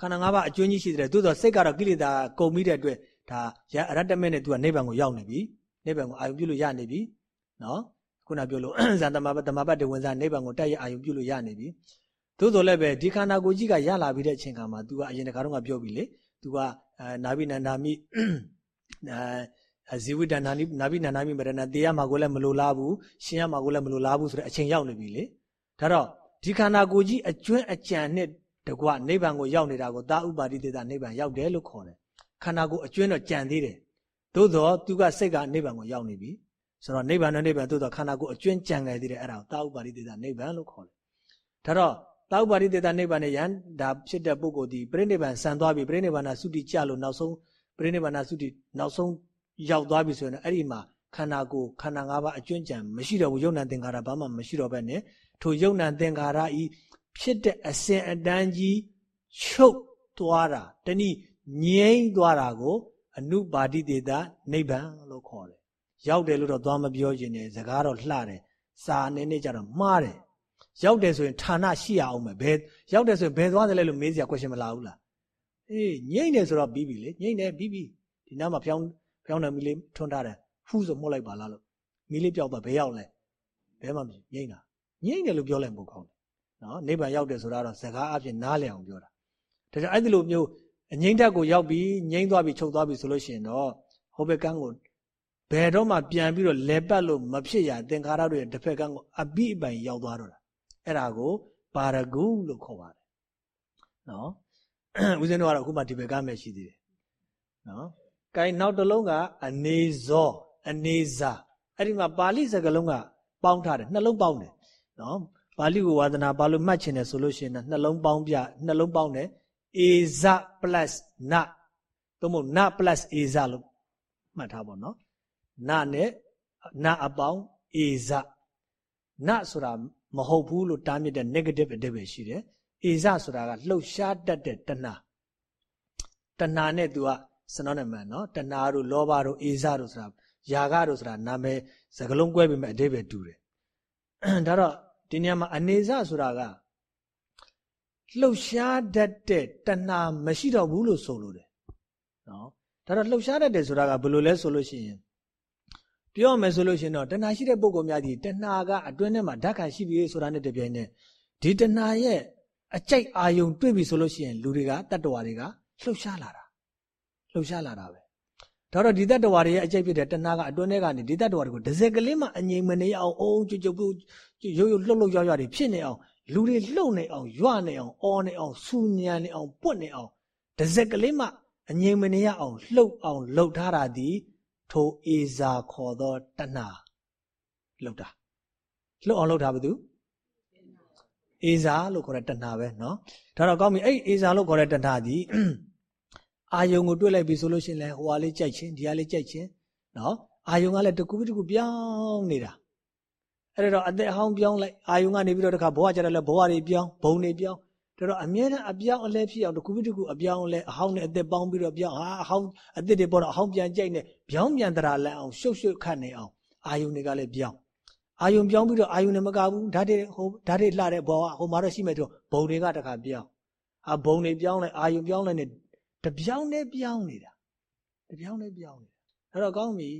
B: ခန္ဓာ၅ပါးအကျွန်းကြီးရှိတယ်သို့သောစိတ်ကတော့ကိလေသာကုန်ပြီးတဲ့အတွက်ဒါရအရတ္တမေနဲ့ तू ကနိဗ္ဗာန်ကိုရောက်နေပြီ နိဗ္ဗာန်ကိုအာယုပြုလို့ရနေပြီနော်ခုနပြောလို့ဇန်တမဘတမဘတ်တဝင်စားနိဗ္ဗာန်ကိုတက်ရအာယုပြုလို့ရနေပြီသို့တော်လည်းပဲဒီခန္ဓာကိုယ်ကြီးကရလာပြီးတဲ့အချိန်ခါမှာ तू ကအရင်တခါတော့ကပြောပြီလေ तू ကနာဘိနန္ဒာမိအဲဇီဝိတနာနိနာဘိနန္ဒာမိမရဏတေရမှာကိုလည်းမလိုလားဘူးရှင်ရမှာကိုလည်းမလိုလားဘူးဆိုတဲ့အချိန်ရောက်နေပြီလေဒါတော့ဒီခန္ဓာကိုယ်ကြီးအကျွမ်းအကြံနဲ့တကွနိဗ္ဗာန်ကိုရောက်နေတာကိုသာဥပါတိတေတာနိဗ္ဗာန်ရောက်တယ်လို့ခေါ်တယ်ခန္ဓာကိုယ်အကျွမ်းတော့ကြံသေးတယ် သို့တော့သူကစိတ်ကနိဗ္ဗာန်ကိုရောက်နေပြီဆိုတော့နိဗ္ဗာန်နဲ့နိဗ္ဗာန်သို့တော့ခန္ဓာကိုယ်အကျွမ်းကြံခဲ့သေးတယ်အဲ့ဒါကိုသာဥပါတိတေတာနိဗ္ဗာန်လို့ခေါ်တယ်ဒါတော့သာဥပါတိတေတာနိဗ္ဗာန်နဲ့ယန္တာဖြစ်တဲ့ပုဂ္ဂိုလ်ဒီပြိဋိဘံဆန်သွားပြီပြိဋိဘံနာသုတိကြလို့နောက်ဆုံးပြိဋိဘံနာသုတိနောက်ဆုံးရောက်သွားပြီဆိုရင်အဲ့ဒီမှာခန္ဓာကိုယ်ခန္ဓာ၅ပါးအကျွမ်းကြံမရှိတော့ဘူးယုံနာသင်္ခါရဘာမှမရှိတော့ဘဲနဲ့ထိုယုံနာသင်္ခါရဤဖြစ်တဲ့အစဉ်အတန်းကြီးချုပ်သွားတာတနည်းငြိမ့်သွားတာကို အနုပါတိတေတာနိဗ္ဗာန်လို့ခေါ်တယ်ရောက်တယ်လို့တော့သွားမပြောရင်လည်းစကားတော့လှတယ်စာအနေနဲ့ကြတော့မှားတယ်ရောက်တယ်ဆိုရင်ဌာနရှိရအောင်မယ်ဘယ်ရောက်တယ်ဆိုရင်ဘယ်သွားတယ်လဲလို့မေးစရာ question မလာဘူးလားအေးငိမ့်တယ်ဆိုတော့ပြီးပြီလေငိမ့်တယ်ပြီးပြီဒီနားမှာဖျောင်းဖျောင်းတယ်မီလေးထွန်းထားတယ်ဖူးဆိုမှုတ်လိုက်ပါလားလို့မီလေးပြောက်သွားဘယ်ရောက်လဲဘယ်မှမငိမ့်တာငိမ့်တယ်လို့ပြောလိုက်ပို့ကောင်းတယ်နော်နိဗ္ဗာန်ရောက်တယ်ဆိုတာတော့စကားအပြင်နားလည်အောင်ပြောတာဒါကြောင့်အဲ့ဒီလိုမျိုး အငိမ့်တက်ကိုရောက်ပြီးငိမ့်သွားပြီးချုပ်သွားပြီးဆိုလို့ရှိရင်တော့ဟိုဘက်ကန်းကိုဘယ်တော့မှပြန်ပြီးတော့လဲပတ်လို့မဖြစ်ရသင်္ခါရတွေတစ်ဖက်ကန်းကိုအပိအပိုင်ရောက်သွားတော့တာအဲ့ဒါကိုပါရဂုလို့ခေါ်ပါတယ်နော်ဦးဇင်းတို့ကတော့အခုမှဒီဘက်ကမဲ့ရှိသေးတယ်နော်ကိုင်နောက်တစ်လုံးကအနေဇောအနေဇာအဲ့ဒီမှာပါဠိစကားလုံးကပပေါင်းထားတယ်နှလုံးပေါင်းတယ်နော်ပါဠိကိုဝါဒနာဘာလို့မှတ်ချင်တယ်ဆိုလို့ရှိရင်နှလုံးပေါင်းပြနှလုံးပေါင်းတယ် အေဇ plus နသို့မဟုတ်န plus အေဇလို့မှတ်ထားပါတော့နနဲ့နအပေါင်းအေဇနဆိုတာမဟုတ်ဘူးလို့တားမြစ်တဲ့ negative အဓိပ္ပာယ်ရှိတယ်အေဇဆိုတာကလှုပ်ရှားတတ်တဲ့တဏှာတဏှာနဲ့ तू က synonym နော်တဏှာတို့လောဘတို့အေဇတို့ဆိုတာယာဂတို့ဆိုတာနာမည်စကလုံးကွဲပေမဲ့အဓိပ္ပာယ်တူတယ်ဒါတော့ဒီနေရာမှာအနေစဆိုတာက လှုပ်ရှားတတ်တဲ့တဏှာမရှိတော့ဘူးလို့ဆိုလိုတယ်နော်ဒါတော့လှုပ်ရှားတတ်တယ်ဆိုတာကဘယ်လိုလဲဆိုလို့ရှိရင်ပြောမယ်ဆိုလို့ရှိရင်တော့တဏှာရှိတဲ့ပုဂ္ဂိုလ်များဒီတဏှာကအတွင်းထဲမှာဓာတ်ခံရှိပြီဆိုတာနဲ့တပြိုင်နက်ဒီတဏှာရဲ့အကြိတ်အာယုံတွေ့ပြီဆိုလို့ရှိရင်လူတွေကတတ္တဝါတွေကလှုပ်ရှားလာတာလှုပ်ရှားလာတာပဲဒါတော့ဒီတတ္တဝါတွေရဲ့အကြိတ်ဖြစ်တဲ့တဏှာကအတွင်းထဲကနေဒီတတ္တဝါတွေကိုတစ်စက်ကလေးမှအငြိမ်မနေအောင်အုံကြွကြွရုပ်ရုပ်လှုပ်လှုပ်ရွရွတွေဖြစ်နေအောင် လူတွေလှုပ်နေအောင်ရွနေအောင်အော်နေအောင်စူညံနေအောင်ပွတ်နေအောင်တစ်စက်ကလေးမှအငြိမ်မနေရအောင်လှုပ်အောင်လှုပ်ထားတာဒီထိုအေဇာခေါ်သောတဏှာလှုပ်တာလှုပ်အောင်လှုပ်တာဘာလို့အေဇာလို့ခေါ်တဲ့တဏှာပဲเนาะဒါတော့ကောင်းပြီအဲ့အေဇာလို့ခေါ်တဲ့တဏှာဒီအာယုံကိုတွေ့လိုက်ပြီဆိုလို့ရှိရင်လဲဟိုဟာလေးကြိုက်ချင်းဒီဟာလေးကြိုက်ချင်းเนาะအာယုံကလည်းတကူပြီးတကူပြောင်းနေတာ အဲ့တော့အသက်အဟောင်းပြောင်းလိုက်အာယုံကနေပြီးတော့တခါဘဝကြတယ်လဲဘဝတွေပြောင်းဘုံတွေပြောင်းဒါတော့အမြဲတမ်းအပြောင်းအလဲဖြစ်အောင်တကူပြီးတကူအပြောင်းအလဲအဟောင်းနဲ့အသက်ပေါင်းပြီးတော့ပြောင်းဟာအဟောင်းအသက်တွေပေါ်တော့အဟောင်းပြန်ကြိုက်နေပြောင်းပြန်တရာလန့်အောင်ရှုပ်ရှုပ်ခတ်နေအောင်အာယုံတွေကလည်းပြောင်းအာယုံပြောင်းပြီးတော့အာယုံနဲ့မကဘူးဓာတ်တွေဟိုဓာတ်တွေလှတဲ့ဘောကဟိုမှာတော့ရှိမယ်တော့ဘုံတွေကတခါပြောင်းအာဘုံတွေပြောင်းလိုက်အာယုံပြောင်းလိုက်နေတပြောင်းနဲ့ပြောင်းနေတာတပြောင်းနဲ့ပြောင်းနေတာအဲ့တော့ကောင်းပြီ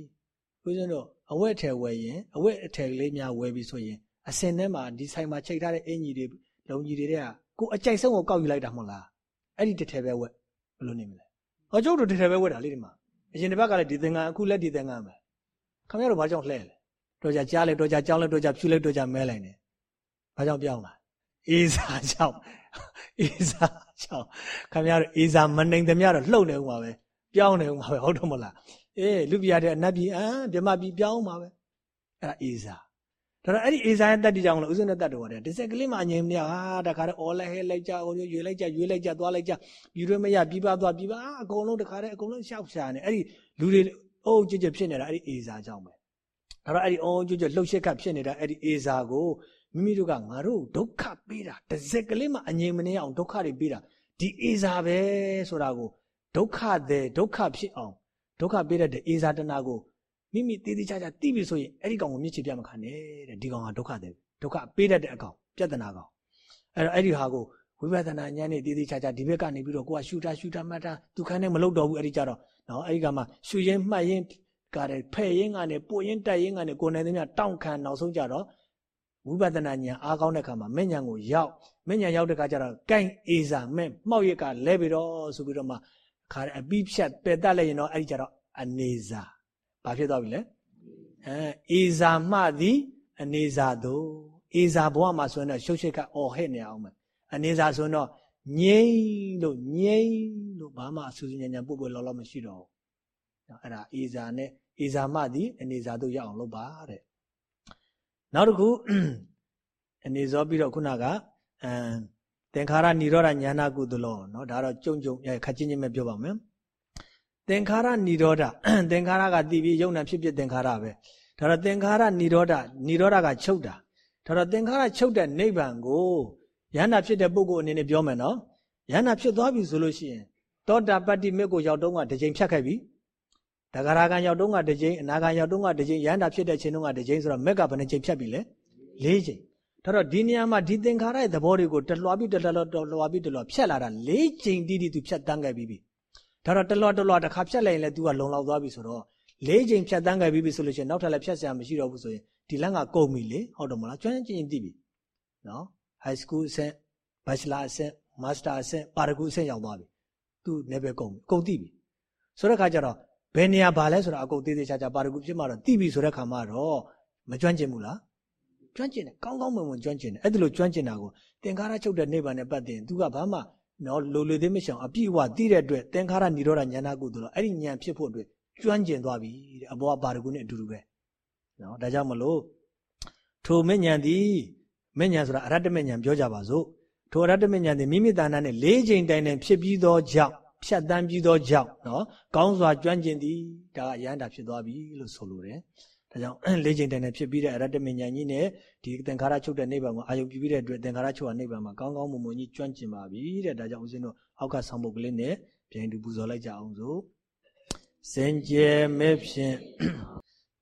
B: ဦးဇင်းတို့အဝက်ထည်ဝယ်ရင်အဝက်အထည်လေးများဝယ်ပြီဆိုရင်အစင်ထဲမှာဒီဆိုင်မှာချိန်ထားတဲ့အင်ကြီးတွေလုံကြီးတွေကကိုအကြိုက်ဆုံးကိုကောက်ယူလိုက်တာမဟုတ်လားအဲ့ဒီတစ်ထည်ပဲဝက်ဘယ်လိုနေမလဲဟောကျုပ်တို့တစ်ထည်ပဲဝက်တာလေဒီမှာအရင်တစ်ပတ်ကလည်းဒီသင်္ကန်းအခုလည်းဒီသင်္ကန်းပဲခင်ဗျားတို့ဘာကြောင့်လှဲ့လဲတော့ကြကြားလိုက်တော့ကြကြောင်းလိုက်တော့ကြဖြူလိုက်တော့ကြမဲလိုက်နေဘာကြောင့်ပြောင်းလာအေးစာကြောင့်အေးစာကြောင့်ခင်ဗျားတို့အေးစာမနိုင်သမျှတော့လှုပ်နေဦးမှာပဲပြောင်းနေဦးမှာပဲဟုတ်တော့မလား အေးလူပြရတဲ့အနတ်ပြည်အမ်မြမပြည်ပြောင်းမှာပဲအဲ့ဒါအေးစာဒါတော့အဲ့ဒီအေးစာရဲ့တတ်တည်ကြောင့်လို့ဥစဉ်နဲ့တတ်တော်တယ်ဒီစက်ကလေးမှအငြိမ်မရဟာတခါတော့အော်လိုက်ဟဲလိုက်ကြအော်ရွေလိုက်ကြရွေလိုက်ကြသွားလိုက်ကြပြီးရွေမရပြီးပါသွားပြီးပါအကုန်လုံးတခါတည်းအကုန်လုံးရှောက်ရှာနေအဲ့ဒီလူတွေအုပ်ကြွကြွဖြစ်နေတာအဲ့ဒီအေးစာကြောင့်ပဲဒါတော့အဲ့ဒီအုပ်ကြွကြွလှုပ်ရှက်ကဖြစ်နေတာအဲ့ဒီအေးစာကိုမိမိတို့ကငါတို့ဒုက္ခပေးတာတစ်စက်ကလေးမှအငြိမ်မနေအောင်ဒုက္ခတွေပေးတာဒီအေးစာပဲဆိုတာကိုဒုက္ခတဲ့ဒုက္ခဖြစ်အောင် ဒုက္ခပေးတဲ့အေးစာတနာကိုမိမိသေးသေးချာချာသိပြီဆိုရင်အဲ့ဒီကောင်ကိုမြစ်ချပြမခံနဲ့တဲ့ဒီကောင်ကဒုက္ခတဲ့ဒုက္ခပေးတတ်တဲ့အကောင်ပြဿနာကောင်အဲ့တော့အဲ့ဒီဟာကိုဝိပဿနာဉာဏ်နဲ့သေးသေးချာချာဒီဘက်ကနေပြီးတော့ကိုကရှူတာရှူတာမှတ်တာဒုက္ခနဲ့မလုပ်တော့ဘူးအဲ့ဒီကြတော့နော်အဲ့ဒီကမှရှူရင်းမှတ်ရင်းကတဲ့ဖဲ့ရင်းကနေပို့ရင်းတက်ရင်းကနေကိုယ်နိုင်သမျှတောင့်ခံနောက်ဆုံးကြတော့ဝိပဿနာဉာဏ်အားကောင်းတဲ့ခါမှာမဲ့ဉာဏ်ကိုရောက်မဲ့ဉာဏ်ရောက်တဲ့ခါကျတော့ကိုင်အေစာမဲ့မှောက်ရက်ကလဲပြီးတော့ဆိုပြီးတော့မှ ခါတဲ့အပြီးဖြတ်ပယ်တတ်လိုက်ရင်တော့အဲ့ဒီကြတော့အနေစာဘာဖြစ်သွားပြီလဲအဲအေဇာမှသည်အနေစာတို့အေဇာဘဝမှာဆိုရင်တော့ရှုပ်ရှက်ကအော်ဟဲ့နေအောင်မယ်အနေစာဆိုရင်တော့ငြိမ့်လို့ငြိမ့်လို့ဘာမှအဆူဆူညံ့ညံ့ပုတ်ပုတ်လောလောမရှိတော့ဘူးအဲ့ဒါအေဇာနဲ့အေဇာမှသည်အနေစာတို့ရအောင်လုပ်ပါတဲ့နောက်တစ်ခုအနေစောပြီးတော့ခုနကအဲ သင်္ခါရនិရောဓညာနာကုသလောเนาะဒါတော့ကြုံကြုံခက်ချင်းချင်းပဲပြောပါမယ်သင်္ခါရនិရောဓသင်္ခါရကတည်ပြီးယုံနာဖြစ်ဖြစ်သင်္ခါရပဲဒါတော့သင်္ခါရនិရောဓនិရောဓကချုပ်တာဒါတော့သင်္ခါရချုပ်တဲ့နိဗ္ဗာန်ကိုယန္တာဖြစ်တဲ့ပုဂ္ဂိုလ်အနေနဲ့ပြောမယ်နော်ယန္တာဖြစ်သွားပြီဆိုလို့ရှိရင်သောတာပတ္တိမြတ်ကိုရောက်တော့ကတစ်ချိန်ဖြတ်ခဲ့ပြီတဂရကံရောက်တော့ကတစ်ချိန်အနာကံရောက်တော့ကတစ်ချိန်ယန္တာဖြစ်တဲ့ချိန်တော့ကတစ်ချိန်ဆိုတော့မက်ကဘယ်နှချိန်ဖြတ်ပြီလဲ၄ချိန် ဒါတော့ဒီနေရာမှာဒီသင်္ခါရရဲ့သဘောတွေကိုတလွှာပြီးတလွှာတလွှာပြီးတလွှာဖြတ်လာတာ၄ချိန်တိတိသူဖြတ်တန်းခဲ့ပြီးပြီဒါတော့တလွှာတလွှာတစ်ခါဖြတ်လိုက်ရင်လည်း तू ကလုံလောက်သွားပြီဆိုတော့၄ချိန်ဖြတ်တန်းခဲ့ပြီးပြီဆိုလို့ရှိရင်နောက်ထပ်လည်းဖြတ်စရာမရှိတော့ဘူးဆိုရင်ဒီလမ်းကကုန်ပြီလေဟုတ်တယ်မလားကျွမ်းကျင်ကျင်သိပြီနော် high school အဆင့် bachelor အဆင့် master အဆင့်ပါရဂူအဆင့်ရောက်သွားပြီသူလည်းပဲကုန်ပြီကုန်သိပြီဆိုတဲ့ခါကျတော့ဘယ်နေရာဘာလဲဆိုတာအကုန်သေးသေးချာချာပါရဂူဖြစ်မှတော့သိပြီဆိုတဲ့ခါမှတော့မကျွမ်းကျင်ဘူးလား ကျွမ်းကျင်တယ်ကောင်းကောင်းမွန်မွန်ကျွမ်းကျင်တယ်အဲ့ဒါလိုကျွမ်းကျင်တာကိုသင်္ခါရချုပ်တဲ့နိဗ္ဗာန်နဲ့ပတ်သက်ရင် तू ကဘာမှနော်လိုလိုသေးမရှောင်အပြည့်အဝသိတဲ့အတွက်သင်္ခါရនិရောဓဉာဏကုသိုလ်အဲ့ဒီဉာဏ်ဖြစ်ဖို့အတွက်ကျွမ်းကျင်သွားပြီတဲ့အဘောပါရဂုနဲ့အတူတူပဲနော်ဒါကြောင့်မလို့ထိုမဉ္ဇဉ်သည်မဉ္ဇဉ်ဆိုတာအရတ္တမဉ္ဇဉ်ပြောကြပါစို့ထိုအရတ္တမဉ္ဇဉ်သည်မိမိတဏ္ဍာနဲ့၄ချိန်တိုင်တိုင်ဖြစ်ပြီးသောကြောင့်ဖြတ်တန်းပြီးသောကြောင့်နော်ကောင်းစွာကျွမ်းကျင်သည်ဒါကရဟန္တာဖြစ်သွားပြီလို့ဆိုလိုတယ် ဒါကြောင့်၄ချိန်တိုင်တိုင်ဖြစ်ပြီးတဲ့အရတ္တမဉ္ဇဉ်ကြီးနဲ့ဒီသင်္ခါရချုပ်တဲ့နိဗ္ဗာန်ကိုအာယုပြုပြီးတဲ့အတွက်သင်္ခါရချုပ်တဲ့နိဗ္ဗာန်မှာကောင်းကောင်းမွန်မွန်ကြီးကျွမ်းကျင်ပါပြီတဲ့ဒါကြောင့်ဦးဇင်းတို့အောက်ကဆောင်ပုတ်ကလေးနဲ့ပြန်တူပူဇော်လိုက်ကြအောင်စို့စင်ကြယ်မဲ့ဖြင့်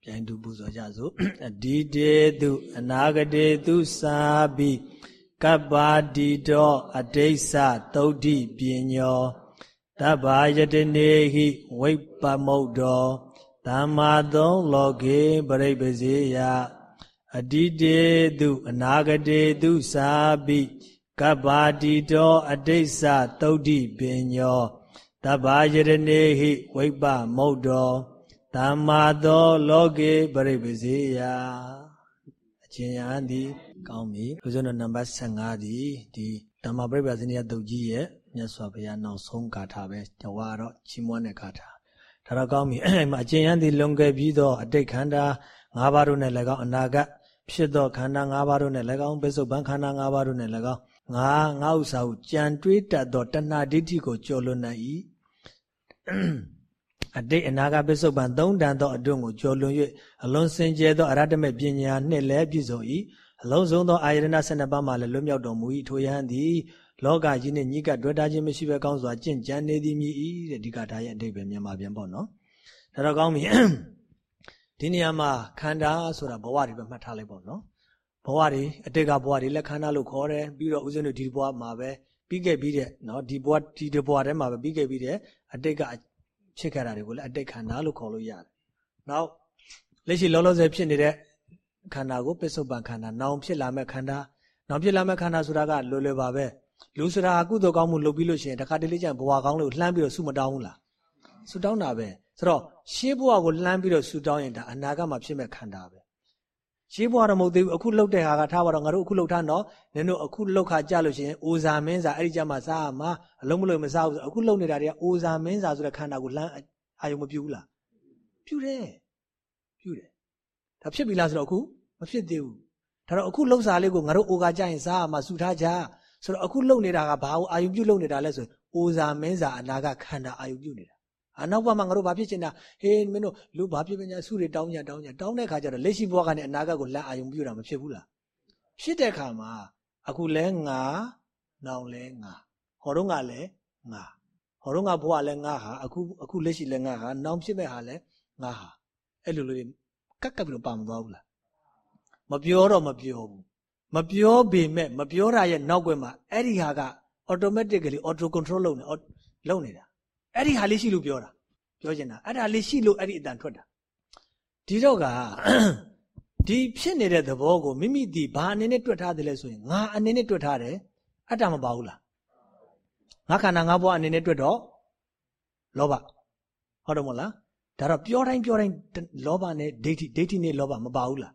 B: ပြန်တူပူဇော်ကြစို့အဒီတေသူအနာဂတေသူစာဘိကပ္ပါတိတောအတိစ္ဆသုတ်တိပညောတဗ္ဗာယတနေဟိဝိပ္ပမုတ်တော သမ္မာသုံးလောကေပရိပဇေယအတိတေသူအနာဂတေသူစာဘိကပ္ပါတိတော အတိစ္ဆသုတ်တိပညောတဗ္ဗာယရနေဟိဝိပ္ပမုတ်တောသမ္မာသောလောကေပရိပဇေယအချင်းယံသည်ကောင်းပြီဦးဇင်းတို့နံပါတ်15သည်ဒီဓမ္မပရိပဇေနိယတုတ်ကြီးရဲ့မြတ်စွာဘုရားနောက်ဆုံးဂါထာပဲကြွားတော့ချီးမွမ်းတဲ့ဂါထာ ဒါတော့ကောင်းပြီအဲ့မှာအချင်းယံသည်လွန်ခဲ့ပြီးသောအတိတ်ခန္ဓာ၅ပါးတို့နဲ့လည်းကောင်းအနာဂတ်ဖြစ်သောခန္ဓာ၅ပါးတို့နဲ့လည်းကောင်းပိစုပန်ခန္ဓာ၅ပါးတို့နဲ့လည်းကောင်းငါငါဥစ္စာကိုကြံတွေးတတ်သောတဏှာဒိဋ္ဌိကိုကျော်လွန်နိုင်၏အတိတ်အနာဂတ်ပစ္စုပန်သုံးတန်သောအတွင်းကိုကျော်လွန်၍အလွန်စင်ကြယ်သောအရတ္တမေပညာနှင့်လည်းပြည့်စုံ၏အလုံးစုံသောအာယတနာ12ပါးမှလည်းလွတ်မြောက်တော်မူ၏ထိုယဟန်သည် လောကကြီးနှင့်ညီကတွေ့တာခြင်းမရှိဘဲကောင်းစွာကျင့်ကြံနေသည်မြည်၏တဲ့ဒီကထာရဲ့အတိတ်ပဲမြန်မာပြန်ပေါ့နော်ဒါတော့ကောင်းပြီဒီနေရာမှာခန္ဓာဆိုတာဘဝတွေပဲမှတ်ထားလိုက်ပေါ့နော်ဘဝတွေအတိတ်ကဘဝတွေလက်ခန္ဓာလို့ခေါ်တယ်ပြီးတော့ဦးဇင်းတို့ဒီဘဝမှာပဲပြီးခဲ့ပြီးတဲ့နော်ဒီဘဝဒီဘဝထဲမှာပဲပြီးခဲ့ပြီးတဲ့အတိတ်ကဖြစ်ခဲ့တာတွေကိုလည်းအတိတ်ခန္ဓာလို့ခေါ်လို့ရတယ်။နောက်လက်ရှိလောလောဆယ်ဖြစ်နေတဲ့ခန္ဓာကိုပစ္စုပန်ခန္ဓာနောင်ဖြစ်လာမဲ့ခန္ဓာနောင်ဖြစ်လာမဲ့ခန္ဓာဆိုတာကလွယ်လွယ်ပါပဲ လူဆိုတာအကုသိုလ်ကောင်းမှုလုပ်ပြီးလို့ရှိရင်တခါတလေကျရင်ဘဝကောင်းလို့လှမ်းပြီးတော့ဆုမတောင်းဘူးလားဆုတောင်းတာပဲဆိုတော့ရှေးဘဝကိုလှမ်းပြီးတော့ဆုတောင်းရင်ဒါအနာဂတ်မှာဖြစ်မဲ့ခန္ဓာပဲရှေးဘဝတော့မဟုတ်သေးဘူးအခုလှုပ်တဲ့ဟာကထားပါတော့ငါတို့အခုလှုပ်ထားတော့နင်တို့အခုလှုပ်ခါကြလို့ရှိရင်အိုဇာမင်းစာအဲ့ဒီကြမှာစားရမှာအလုံးမလို့မစားဘူးဆိုအခုလှုပ်နေတာတွေကအိုဇာမင်းစာဆိုတဲ့ခန္ဓာကိုလှမ်းအာယုံမပြူဘူးလားပြူတယ်ပြူတယ်ဒါဖြစ်ပြီလားဆိုတော့အခုမဖြစ်သေးဘူးဒါတော့အခုလှုပ်စာလေးကိုငါတို့အိုကကြရင်စားရမှာစုထားကြ ဆိုတော့အခုလှုပ်နေတာကဘာကိုအာယုံပြုတ်လှုပ်နေတာလဲဆိုရင်အိုဇာမင်းစာအနာကခန္ဓာအာယုံပြုတ်နေတာအနောက်ဘက်မှာငါတို့ဘာဖြစ်ချင်တာဟေးမင်းတို့လူဘာဖြစ်ပညာစုတွေတောင်းကြတောင်းကြတောင်းတဲ့ခါကျတော့လက်ရှိဘဝကနေအနာဂတ်ကိုလက်အာယုံပြုတာမဖြစ်ဘူးလားဖြစ်တဲ့ခါမှာအခုလဲငါနောင်လဲငါဟောတော့ငါလဲငါဟောတော့ငါဘဝလဲငါဟာအခုအခုလက်ရှိလဲငါဟာနောင်ဖြစ်မဲ့ဟာလဲငါဟာအဲ့လိုလိုကက်ကပ်ပြီးတော့ပါမသွားဘူးလားမပြောတော့မပြောဘူး မပြောပေမဲ့မပြောတာရဲ့နောက်ွယ်မှာအဲ့ဒီဟာက automatically auto control လုပ်နေလုပ်နေတာအဲ့ဒီဟာလေးရှိလို့ပြောတာပြောချင်တာအဲ့ဒါလေးရှိလို့အဲ့ဒီအတန်ထွက်တာဒီတော့ကဒီဖြစ်နေတဲ့သဘောကိုမိမိဒီဘာအနေနဲ့တွက်ထားတယ်လဲဆိုရင်ငါအနေနဲ့တွက်ထားတယ်အတ္တမပါဘူးလားငါခန္ဓာငါဘဝအနေနဲ့တွက်တော့လောဘဟုတ်တယ်မဟုတ်လားဒါတော့ပြောတိုင်းပြောတိုင်းလောဘနဲ့ဒိဋ္ဌိဒိဋ္ဌိနဲ့လောဘမပါဘူးလား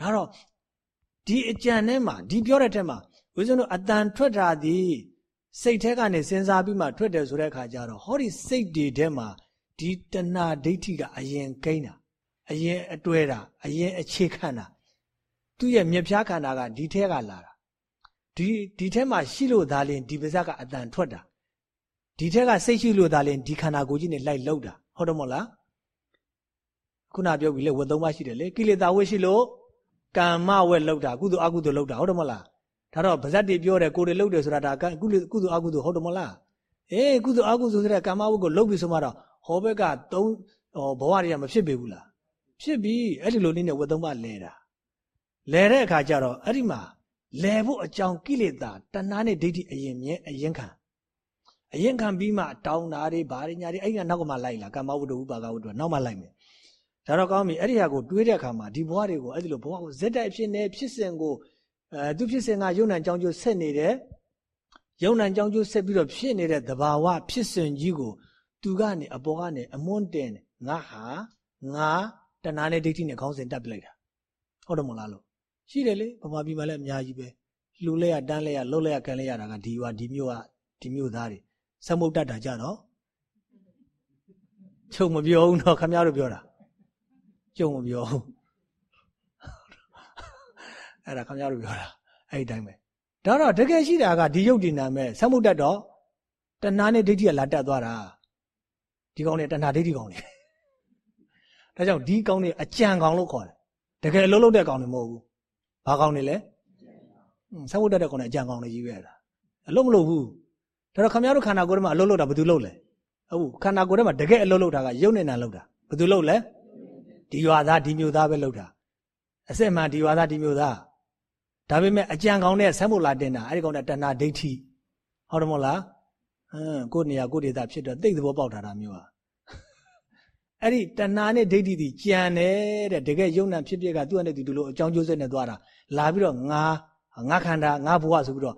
B: ဒါတော့ ဒီအကြံထဲမှာဒီပြောတဲ့ထဲမှာဦးဇင်းတို့အတန်ထွက်တာဒီစိတ်ထဲကနေစဉ်းစားပြီးမှထွက်တယ်ဆိုတဲ့အခါကျတော့ဟောဒီစိတ်တွေထဲမှာဒီတဏှာဒိဋ္ဌိကအရင်ကိန်းတာအရင်အတွဲတာအရင်အခြေခံတာသူ့ရဲ့မြက်ဖြားခန္ဓာကဒီထဲကလာတာဒီဒီထဲမှာရှိလို့သာလင်ဒီပါဇက်ကအတန်ထွက်တာဒီထဲကစိတ်ရှိလို့သာလင်ဒီခန္ဓာကိုယ်ကြီးနဲ့လိုက်လောက်တာဟုတ်တယ်မို့လားခုနပြောပြီလေဝတ်သုံးပါးရှိတယ်လေကိလေသာဝတ်ရှိလို့ ကမ္မဝက်လောက်တာကုသိုလ်အကုသိုလ်လောက်တာဟုတ်တယ်မို့လားဒါတော့ဗဇတ်တွေပြောတယ်ကိုယ်တွေလှုပ်တယ်ဆိုတာဒါကုသိုလ်ကုသိုလ်အကုသိုလ်ဟုတ်တယ်မလားအေးကုသိုလ်အကုသိုလ်ဆိုတဲ့ကာမဝတ်ကိုလှုပ်ပြီးဆိုမှတော့ဟောဘက်ကသုံးဟောဘဝတွေကမဖြစ်ပေဘူးလားဖြစ်ပြီအဲ့ဒီလိုနည်းနဲ့ဝတ်သုံးပါလဲတာလဲတဲ့အခါကျတော့အဲ့ဒီမှာလဲဖို့အကြောင်းကိလေသာတဏှာနဲ့ဒိဋ္ဌိအရင်မြဲအရင်ခံအရင်ခံပြီးမှတောင်းတာတွေဘာတွေညာတွေအဲ့ဒီကနောက်ကမှလိုက်လာကာမဝတ္တဥပါကဝတ္တနောက်မှလိုက်မယ် ဒါတော့ကောင်းပြီအဲ့ဒီဟာကိုတွေးတဲ့အခါမှာဒီဘဝတွေကိုအဲ့ဒီလိုဘဝကိုဇက်တိုက်ဖြစ်နေဖြစ်စဉ်ကိုအဲသူဖြစ်စဉ်ကယုံ nant ကြောင်းကျိုးဆက်နေတယ်ယုံ nant ကြောင်းကျိုးဆက်ပြီးတော့ဖြစ်နေတဲ့သဘာဝဖြစ်စဉ်ကြီးကိုသူကနေအပေါ်ကနေအမွန်းတင်ငါဟာငါတဏှာနဲ့ဒိဋ္ဌိနဲ့ခေါင်းစဉ်တက်ပလိုက်တာဟုတ်တယ်မလားလို့ရှိတယ်လေဗမာပြည်မှာလည်းအများကြီးပဲလှူလဲရတန်းလဲရလှုပ်လဲရကန်လဲရတာကဒီဟာဒီမျိုးကဒီမျိုးသားတွေစမုတ်တတ်တာကြတော့ချုပ်မပြောဘူးတော့ခမရတို့ပြောတာ ကျုံမပြောဘူးအဲ့ဒါခင်ဗျားတို့ပြောတာအဲ့ဒီတိုင်းပဲဒါတော့တကယ်ရှိတာကဒီယုတ်ဒီနာမဲ့ဆက်မှုတက်တော့တဏှာနဲ့ဒိဋ္ဌိကလာတက်သွားတာဒီကောင်တွေတဏှာဒိဋ္ဌိကောင်တွေဒါကြောင့်ဒီကောင်တွေအကြံကောင်လို့ခေါ်တယ်တကယ်အလုံးလုံးတဲ့ကောင်တွေမဟုတ်ဘူးဘာကောင်တွေလဲဆက်မှုတက်တဲ့ကောင်တွေအကြံကောင်တွေကြီးပဲလားအလုံးမလို့ဘူးဒါတော့ခင်ဗျားတို့ခန္ဓာကိုယ်ထဲမှာအလုံးလုံးတာဘယ်သူလုံးလဲဟုတ်ခန္ဓာကိုယ်ထဲမှာတကယ်အလုံးလုံးတာကယုတ်နေနာလုံးတာဘယ်သူလုံးလဲ ဒီရွာသားဒီမျိုးသားပဲလုံးတာအစစ်မှန်ဒီရွာသားဒီမျိုးသားဒါပေမဲ့အကြံကောင်းတဲ့ဆက်ဖို့လာတင်တာအဲ့ဒီကောင်တဲ့တဏှာဒိဋ္ဌိဟုတ်တယ်မို့လားဟမ်ကိုယ့်နေရာကိုယ့်ဒေသဖြစ်တော့သိသဘောပေါက်တာတာမျိုးဟာအဲ့ဒီတဏှာနဲ့ဒိဋ္ဌိဒီကြံတယ်တဲ့တကယ်ယုံနာဖြစ်ဖြစ်ကသူ့နဲ့သူတို့လိုအကြောင်းကျိုးဆက်နဲ့သွားတာလာပြီးတော့ငါငါခန္ဓာငါဘဝဆိုပြီးတော့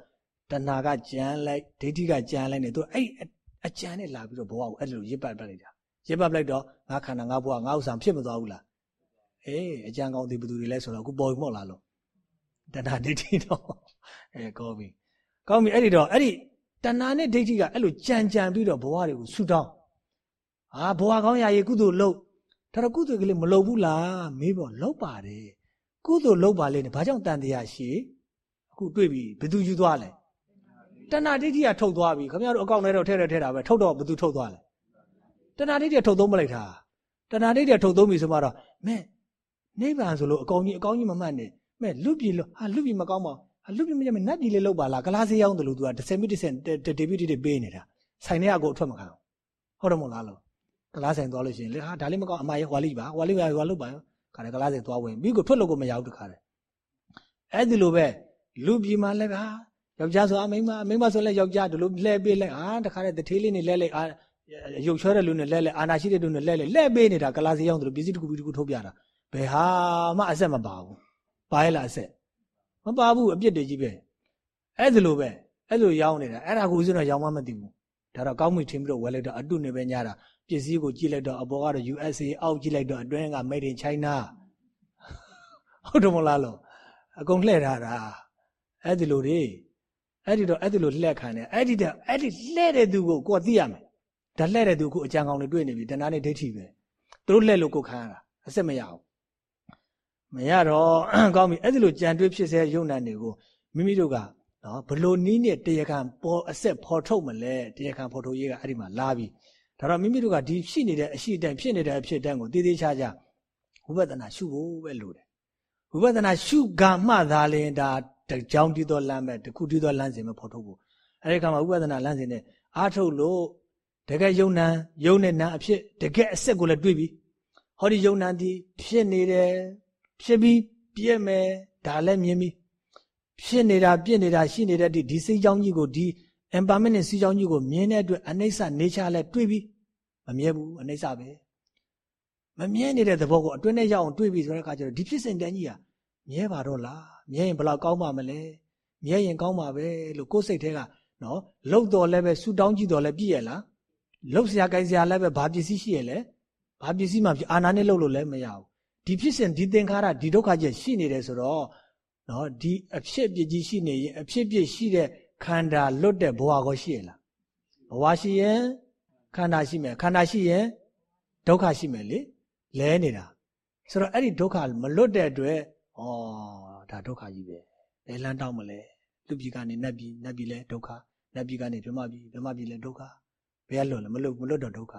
B: တဏှာကကြံလိုက်ဒိဋ္ဌိကကြံလိုက်နေသူအဲ့အကြံနဲ့လာပြီးတော့ဘဝကိုအဲ့လိုရစ်ပတ်ပလိုက်တာ ရစ်ပတ်ပလိုက်တော့ငါခန္ဓာငါဘဝငါဥစ္စာဖြစ်မသွားဘူးလားအေးအကြံကောင်းသည်ဘယ်သူတွေလဲဆိုတော့အခုပေါ်ပြီမို့လားလို့တဏှာဒိဋ္ဌိတော့အဲကောင်းပြီကောင်းပြီအဲ့ဒီတော့အဲ့ဒီတဏှာနဲ့ဒိဋ္ဌိကအဲ့လိုကြံကြံပြီးတော့ဘဝတွေကိုဆူတောင်းအာဘဝကောင်းရာရေကုသိုလ်လုပ်ဒါတော့ကုသိုလ်ကလေးမလုပ်ဘူးလားမေးပေါ့လုပ်ပါတယ်ကုသိုလ်လုပ်ပါလေနဲ့ဘာကြောင့်တန်တရားရှိအခုတွေ့ပြီဘယ်သူယူသွားလဲတဏှာဒိဋ္ဌိကထုတ်သွားပြီခင်ဗျားတို့အကောင့်ထဲတော့ထဲထဲထဲတာပဲထုတ်တော့ဘယ်သူထုတ်သွားလဲ တဏှာဒိဋ္ဌိကထုတ်သုံးမလိုက်တာတဏှာဒိဋ္ဌိကထုတ်သုံးပြီဆိုမှတော့မဲနိဗ္ဗာန်ဆိုလို့အကောင်းကြီးအကောင်းကြီးမမှတ်နဲ့မဲ့လူပြည်လို့ဟာလူပြည်မကောင်းပါဘူးလူပြည်မရမနတ်ပြည်လေးလောက်ပါလားကလားစေးရောက်တယ်လို့သူက10မိနစ်10ဒေဘီတီပေးနေတာဆိုင်ထဲအကိုအထွက်မခံဟုတ်တယ်မို့လားလို့ကလားဆိုင်သွားလို့ရှိရင်လေဟာဒါလေးမကောင်းအမရဲ့ဟွာလိပါဟွာလိပါဟွာလုပါခါတယ်ကလားဆိုင်သွားဝင်ပြီးကိုထွက်လို့ကိုမရဘူးတခါတယ်အဲ့ဒီလိုပဲလူပြည်မှာလည်းဟာယောက်ျားဆိုအမိန်းမအမိန်းမဆိုလည်းယောက်ျားဒီလိုလှဲပေးလိုက်ဟာတခါတဲ့တထေးလေးနေလဲလိုက်အာ ရုပ်ချောတဲ့လူနဲ့လဲလဲအာနာရှိတဲ့လူနဲ့လဲလဲလှဲပေးနေတာကလားစေးရောက်တယ်လို့ပစ္စည်းတစ်ခုပြီးတစ်ခုထုတ်ပြတာဘယ်ဟာမှအဆက်မပါဘူးပါရလားအဆက်မပါဘူးအပြစ်တွေကြီးပဲအဲ့ဒါလိုပဲအဲ့လိုရောင်းနေတာအဲ့ဒါကိုဦးဇင်းတော့ရောင်းမမသိဘူးဒါတော့ကောင်းမှုထင်ပြီးတော့ဝယ်လိုက်တော့အတုနေပဲညာတာပစ္စည်းကိုကြည့်လိုက်တော့အပေါ်ကတော့ USA အောက်ကြည့်လိုက်တော့အတွင်းက Made in China ဟုတ်တယ်မလားလို့အကုန်လှည့်ထားတာအဲ့ဒီလိုတွေအဲ့ဒီတော့အဲ့ဒီလိုလှည့်ခံတယ်အဲ့ဒီတော့အဲ့ဒီလှည့်တဲ့သူကိုကိုယ်သိရမယ် ဒါလှည့်တဲ့သူကိုအကြံကောင်တွေတွေ့နေပြီတဏှာနဲ့ဒိဋ္ဌိပဲသူတို့လှည့်လို့ကိုခံရတာအစစ်မရဘူးမရတော့ကောင်းပြီအဲ့ဒီလိုကြံတွေးဖြစ်စေရုံနံတွေကိုမိမိတို့ကနော်ဘလို့နီးနဲ့တရားခံပေါ်အဆက်ဖော်ထုတ်မလဲတရားခံဖော်ထုတ်ရေးကအဲ့ဒီမှာလာပြီဒါတော့မိမိတို့ကဒီရှိနေတဲ့အရှိတိုင်ဖြစ်နေတဲ့အဖြစ်တန်းကိုတည်တည်ချာချာဝိပဿနာရှုဖို့ပဲလိုတယ်ဝိပဿနာရှုကမှသာလင်ဒါတကြောင်တည်တော်လမ်းပဲတခုတည်တော်လမ်းစဉ်ပဲဖော်ထုတ်ဖို့အဲ့ဒီခါမှာဝိပဿနာလမ်းစဉ်နဲ့အားထုတ်လို့ တကယ်ယုံနံယုံနဲ့နံအဖြစ်တကယ်အဆက်ကိုလည်းတွေးပြီးဟောဒီယုံနံဒီဖြစ်နေတယ်ဖြစ်ပြီးပြည့်မယ်ဒါလည်းမြင်ပြီးဖြစ်နေတာပြည့်နေတာရှိနေတဲ့ဒီဒီစိတ်ကြောင်းကြီးကိုဒီ impermanent စီးကြောင်းကြီးကိုမြင်တဲ့အတွက်အနိစ္စနေချလဲတွေးပြီးမမြဲဘူးအနိစ္စပဲမမြဲနေတဲ့သဘောကိုအတွင်းနဲ့ရောက်အောင်တွေးပြီးဆိုတဲ့အခါကျတော့ဒီဖြစ်စဉ်တန်းကြီးကမြဲပါတော့လားမြဲရင်ဘယ်လောက်ကောင်းပါမလဲမြဲရင်ကောင်းပါပဲလို့ကိုယ်စိတ်ထဲကနော်လှုပ်တော်လည်းပဲဆူတောင်းကြည့်တော်လည်းပြည့်ရလား လှုပ်စရာကြိုက်စရာလည်းပဲဘာပစ္စည်းရှိရလဲဘာပစ္စည်းမှအာနာနဲ့လှုပ်လို့လည်းမရဘူးဒီဖြစ်စဉ်ဒီသင်္ခါရဒီဒုက္ခကြီးရှိနေတယ်ဆိုတော့နော်ဒီအဖြစ်ပြကြီးရှိနေရင်အဖြစ်ပြရှိတဲ့ခန္ဓာလွတ်တဲ့ဘဝကိုရှိရလားဘဝရှိရင်ခန္ဓာရှိမယ်ခန္ဓာရှိရင်ဒုက္ခရှိမယ်လေလဲနေတာဆိုတော့အဲ့ဒီဒုက္ခမလွတ်တဲ့အတွက်ဩဒါဒုက္ခကြီးပဲဘယ်လမ်းတောင်းမလဲလူပြည်ကနေနတ်ပြည်နတ်ပြည်လဲဒုက္ခနတ်ပြည်ကနေဗြဟ္မပြည်ဗြဟ္မပြည်လဲဒုက္ခ ဘယ်ကလွတ်လဲမလွတ်မလွတ်တော့ဒုက္ခ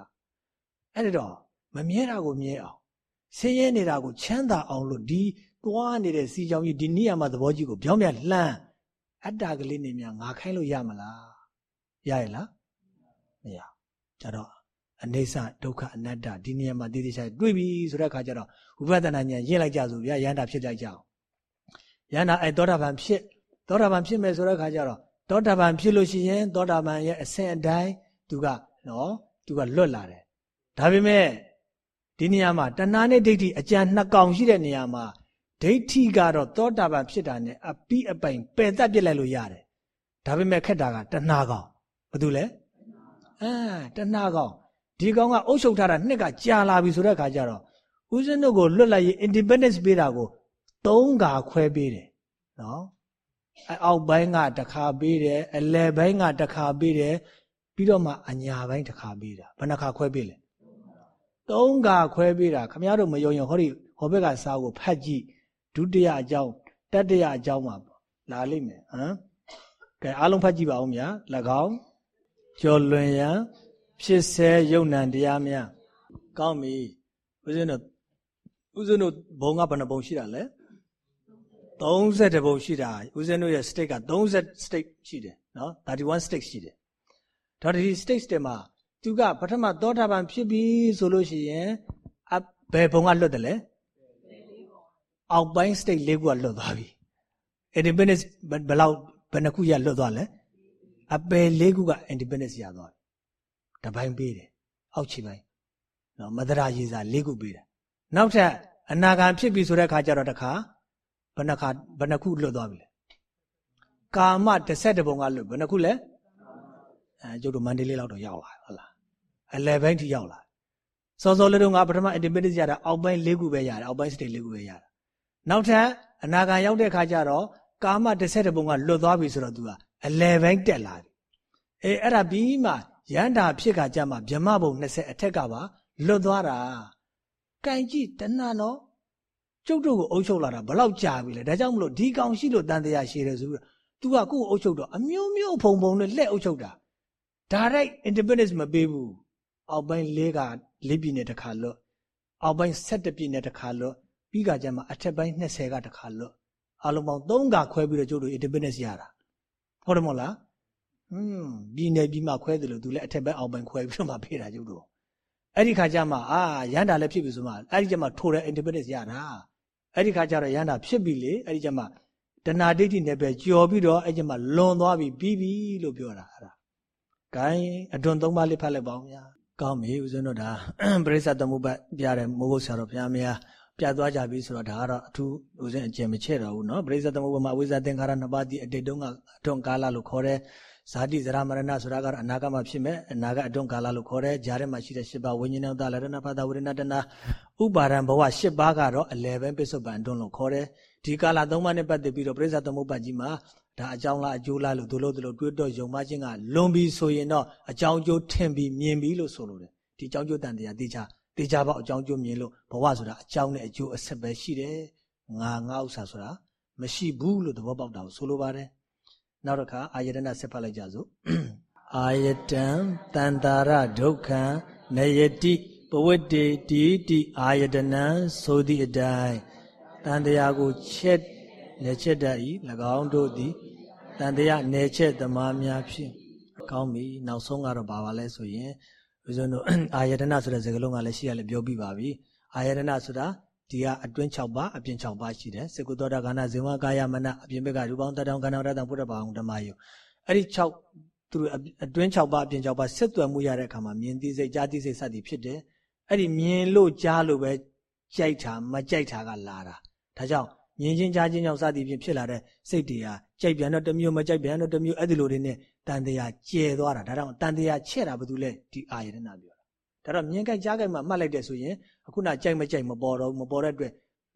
B: အဲ့ဒါတော့မမြဲတာကိုမြဲအောင်ဆင်းရဲနေတာကိုချမ်းသာအောင်လို့ဒီသွားနေတဲ့စီကြောင်ကြီးဒီနိယာမသဘောကြီးကိုပြောင်းပြန်လှမ်းအတ္တကလေးနေများငါခိုင်းလို့ရမလားရရဲ့လားမရကြတော့အနေဆဒုက္ခအနတ္တဒီနေရာမှာတည်တည်ချာတွေ့ပြီဆိုတဲ့အခါကျတော့ဝိပဿနာဉာဏ်ရင့်လိုက်ကြစို့ဗျာယန္တာဖြစ်ကြကြအောင်ယန္တာအဲသောတာပန်ဖြစ်သောတာပန်ဖြစ်မယ်ဆိုတဲ့အခါကျတော့သောတာပန်ဖြစ်လို့ရှိရင်သောတာပန်ရဲ့အဆင့်အတိုင်း သူကနော်သူကလွတ်လာတယ်ဒါပေမဲ့ဒီနေရာမှာတဏှာနဲ့ဒိဋ္ဌိအကြံနှစ်ကောင်ရှိတဲ့နေရာမှာဒိဋ္ဌိကတော့သောတာပန်ဖြစ်တာနဲ့အပိအပိုင်ပယ်တတ်ပြစ်လိုက်လို့ရတယ်ဒါပေမဲ့ခက်တာကတဏှာကောင်ဘာတူလဲအဲတဏှာကောင်ဒီကောင်ကအုပ်ချုပ်ထားတာနှစ်ကကြာလာပြီဆိုတဲ့အခါကျတော့ဦးဇင်းတို့ကိုလွတ်လိုက်ရင် independence ပေးတာကိုသုံးခါခွဲပေးတယ်နော်အောက်ပိုင်းကတစ်ခါပေးတယ်အလယ်ပိုင်းကတစ်ခါပေးတယ် ပြီးတော့မှအညာပိုင်းတစ်ခါပေးတာဘယ်နှခါခွဲပေးလဲသုံးခါခွဲပေးတာခမရတို့မယုံရင်ဟောဒီဟောဘက်ကစာကိုဖတ်ကြည့်ဒုတိယအကြောင်းတတ္တရအကြောင်းမှာလာလိမ့်မယ်ဟမ်ကဲအားလုံးဖတ်ကြည့်ပါဦးမြတ်၎င်းကျော်လွင်ရန်ဖြစ်ဆဲယုံ nant တရားများကောင်းပြီဦးဇင်းတို့ဦးဇင်းတို့ဘုံကဘယ်နှဘုံရှိတာလဲ30ဘုံရှိတာဦးဇင်းတို့ရဲ့ state က30 state ရှိတယ်နော်31 state ရှိတယ် ဒါဒီ state တွေမှာသူကပထမသောတာပန်ဖြစ်ပြီဆိုလို့ရှိရင်အဘယ်ဘုံကလွတ်တယ်လဲအောက်ပိုင်း state ၄ခုကလွတ်သွားပြီ independence ဘယ်လောက်ဘယ်နှခုရလွတ်သွားလဲအပယ်၄ခုက independence ရသွားပြီတပိုင်းပေးတယ်အောက်ခြေပိုင်းနော်မဒရာရေစာ၄ခုပေးတယ်နောက်ထပ်အနာဂံဖြစ်ပြီဆိုတဲ့ခါကျတော့တခါဘယ်နှခါဘယ်နှခုလွတ်သွားပြီလဲကာမတစ်ဘုံကလွတ်ဘယ်နှခုလဲ အဲကျုပ်တို့မန္တလေးလောက်တော့ရောက်လာဟုတ်လားအလယ်ပိုင်းထိရောက်လာစောစောလေးတော့ငါပထမ independence ရတာအောက်ပိုင်း၄ခုပဲရတယ်အောက်ပိုင်း state ၄ခုပဲရတာနောက်ထပ်အနာဂံရောက်တဲ့ခါကျတော့ကာမတစ်ဆက်တပုံကလွတ်သွားပြီဆိုတော့ तू ကအလယ်ပိုင်းတက်လာပြီအေးအဲ့ဒါပြီးမှရန်တာဖြစ်ခါကြမှာဗြဟ္မဘုံ20အထက်ကပါလွတ်သွားတာကင်ကြည့်တဏနော်ကျုပ်တို့ကိုအုပ်ချုပ်လာတာဘလောက်ကြာပြီလဲဒါကြောင့်မလို့ဒီကောင်ရှိလို့တန်တရားရှိတယ်ဆိုပြီး तू ကကိုယ့်အုပ်ချုပ်တော့အမျိုးမျိုးဖုံဖုံနဲ့လက်အုပ်ချုပ်တာ direct independence မပေးဘူးအောက်ပိုင်း၄က၄ပြည်နယ်တစ်ခါလွတ်အောက်ပိုင်း7ပြည်နယ်တစ်ခါလွတ်ပြီးကကြမှာအထက်ပိုင်း20ကတစ်ခါလွတ်အလုံးပေါင်း3ကခွဲပြီးတော့ကျုပ်တို့ independence ရတာဟုတ်တယ်မဟုတ်လားဟွန်းပြည်နယ်ပြည်မှာခွဲတယ်လို့သူလည်းအထက်ပိုင်းအောက်ပိုင်းခွဲပြီးတော့မှဖေးတာကျုပ်တို့အဲ့ဒီခါကျမှအာရန်တာလည်းဖြစ်ပြီဆိုမှအဲ့ဒီကျမှထိုးတဲ့ independence ရတာအဲ့ဒီခါကျတော့ရန်တာဖြစ်ပြီလေအဲ့ဒီကျမှတဏှာဒိဋ္ဌိနဲ့ပဲကြော်ပြီးတော့အဲ့ဒီကျမှလွန်သွားပြီပြီးပြီလို့ပြောတာအဲ့ဒါ ဂိုင်းအတွန်းသုံးပါးလေးဖတ်လိုက်ပါဦးများကောင်းပြီဦးဇင်းတို့ဒါပရိစ္ဆသမုပ္ပါပြတယ်မိုးကုတ်ဆရာတော်ဘုရားမယားပြသွားကြပြီဆိုတော့ဒါကတော့အထူးဦးဇင်းအကျင့်မချဲ့တော့ဘူးเนาะပရိစ္ဆသမုပ္ပါမှာဝိဇ္ဇသင်္ခါရနှစ်ပါးတည်းအတိတ်တုန်းကအထွန်းကာလလို့ခေါ်တယ်ဇာတိဇရာမရဏဆိုတာကတော့အနာဂတ်မှာဖြစ်မဲ့အနာဂတ်အတွန်းကာလလို့ခေါ်တယ်ဂျာထဲမှာရှိတဲ့၈ပါးဝိညာဉ်နဲ့သာလရဏဖသဝိရဏတနာဥပါဒံဘဝ၈ပါးကတော့အလယ်ပဲပစ္စုပန်အတွန်းလို့ခေါ်တယ်ဒီကာလသုံးပါးနဲ့ပတ်သက်ပြီးတော့ပရိစ္ဆသမုပ္ပါကြီးမှာ ဒါအကြောင်းလားအကျိုးလားလို့ဒုလို့ဒုလို့တွေးတော့ယုံမှချင်းကလွန်ပြီဆိုရင်တော့အကြောင်းကျိုးထင်ပြီးမြင်ပြီးလို့ဆိုလိုတယ်ဒီအကြောင်းကျိုးတန်တရားသိချတေချာပေါက်အကြောင်းကျိုးမြင်လို့ဘဝဆိုတာအကြောင်းနဲ့အကျိုးအဆက်ပဲရှိတယ်ငါငါဥစ္စာဆိုတာမရှိဘူးလို့သဘောပေါက်တာကိုဆိုလိုပါတယ်နောက်တစ်ခါအာယတနာဆက်ဖတ်လိုက်ကြစို့အာယတံတန်တာရဒုက္ခံနယတိပဝတ္တေတိတိအာယတနံဆိုသည့်အတိုင်းတန်တရားကိုချက်နေချက်တတ်၏၎င်းတို့သည် တန်တရားနေချက်သမားများဖြင့်ကောင်းပြီနောက်ဆုံးကတော့ဘာပါလဲဆိုရင်ဦးဇင်းတို့အာယတနာဆိုတဲ့စကားလုံးကလည်းရှိရလဲပြောပြပါပြီအာယတနာဆိုတာဒီကအတွင်း6ပါးအပြင်6ပါးရှိတယ်စေကုသောတာခန္ဓာဇင်ဝကာယမနအပြင်ဘက်ကရူပောင်းတတောင်ခန္ဓာရတံဘုဒ္ဓဘာဝဓမ္မယုအဲ့ဒီ6သူအတွင်း6ပါးအပြင်6ပါးဆက်သွယ်မှုရတဲ့အခါမှာမြင်သိစိတ်ကြားသိစိတ်စသည်ဖြစ်တယ်အဲ့ဒီမြင်လို့ကြားလို့ပဲကြိုက်တာမကြိုက်တာကလာတာဒါကြောင့် မြင်ချင်းကြားချင်းကြောင့်စသည်ဖြင့်ဖြစ်လာတဲ့စိတ်တွေဟာကြိုက်ပြန်တော့တစ်မျိုးမကြိုက်ပြန်တော့တစ်မျိုးအဲ့ဒီလိုတွေနဲ့တန်တရားကျဲသွားတာဒါကြောင့်တန်တရားချဲ့တာဘာလို့လဲဒီအာယတနာပြောတာဒါတော့မြင်ကြိုက်ကြားကြိုက်မှမှတ်လိုက်တယ်ဆိုရင်အခုနကြိုက်မကြိုက်မပေါ်တော့မပေါ်တဲ့အတွက်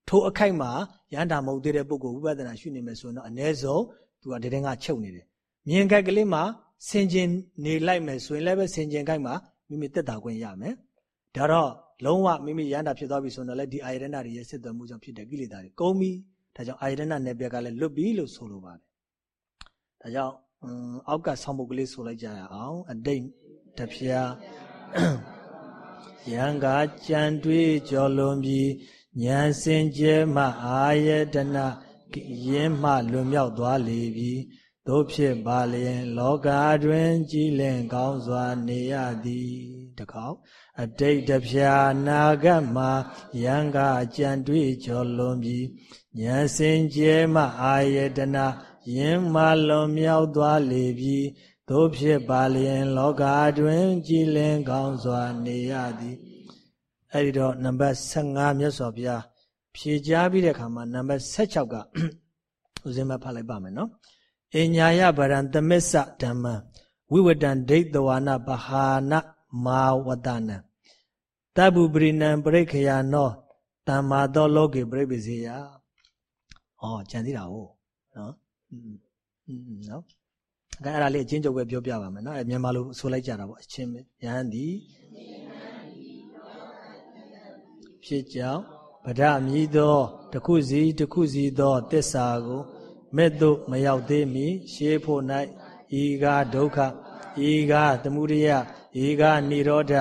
B: ထိုအခိုက်မှာရန်တာမဟုတ်သေးတဲ့ပုဂ္ဂိုလ်ဝိပဿနာရှုနေမယ်ဆိုရင်တော့အ ਨੇ ဆုံးသူကတည်တဲ့ကချုပ်နေတယ်မြင်ကြိုက်ကလေးမှာဆင်ကျင်နေလိုက်မယ်ဆိုရင်လည်းပဲဆင်ကျင်ကြိုက်မှာမိမိတက်တာခွင့်ရမယ်ဒါတော့လုံးဝမိမိရန်တာဖြစ်သွားပြီဆိုတော့လည်းဒီအာယတနာတွေရဲ့စစ်သွေးမှုကြောင့်ဖြစ်တဲ့ကိလေသာတွေကုန်ပြီ ဒါကြောင့်အာယတနာနယ်ပယ်ကလည်းလွတ်ပြီလို့ဆိုလိုပါတယ်ဒါကြောင့်အောက်ကဆောင်းပုတ်ကလေးဆိုလိုက်ကြရအောင် အတိတ်တဖျားယံကကြံတွေးကြော်လွန်ပြီးဉာဏ်စင်ကြဲမှအာယတနာယင်းမှလွန်မြောက်သွားလေပြီတို့ဖြစ်ပါလျင် လောကတွင်ကြည်လင်ကောင်းစွာနေရသည်တကောက်အတိတ်တဖြာနာဂတ်မှာယံကကြံတွေးကြော်လွန်ပြီး ဉာဏ်စင်ကြဲမှအာယတနာယင်းမှလွန်မြောက်သွားလေပြီတို့ဖြစ်ပါလျင် လောကတွင် ကြည်လင်ကောင်းစွာနေရသည်အဲ့ဒီတော့နံပါတ်15မြတ်စွာဘုရားဖြေကြားပြီးတဲ့အခါမှာနံပါတ်16ကဦးဇင်းမဖတ်လိုက်ပါမယ်နော်အညာယဗရံသမစ္ဆဓမ္မဝိဝတံဒိဋ္ဌဝါနပဟာနမာဝတနံတဗ္ဗပရိနံပရိခယာနောတမ္မာသောလောကေပရိပိစေယ ဟောကြံသေးတာဟုတ်နော်อืมอืมနော်အဲအဲ့ဒါလေးအချင်းချုပ်ပဲပြောပြပါမယ်နော်အဲမြန်မာလိုဆိုလိုက်ကြတာပေါ့အချင်းပဲယဟန်ဒီဖြစ်ကြောင်း
A: ပဒမြည်သောတခုစီတခုစီသောတစ္ဆာကိုမဲ့သို့မရောက်သေးမီရှေးဖို့၌ဤကားဒုက္ခဤကားသမုဒယဤကားនិရောဓ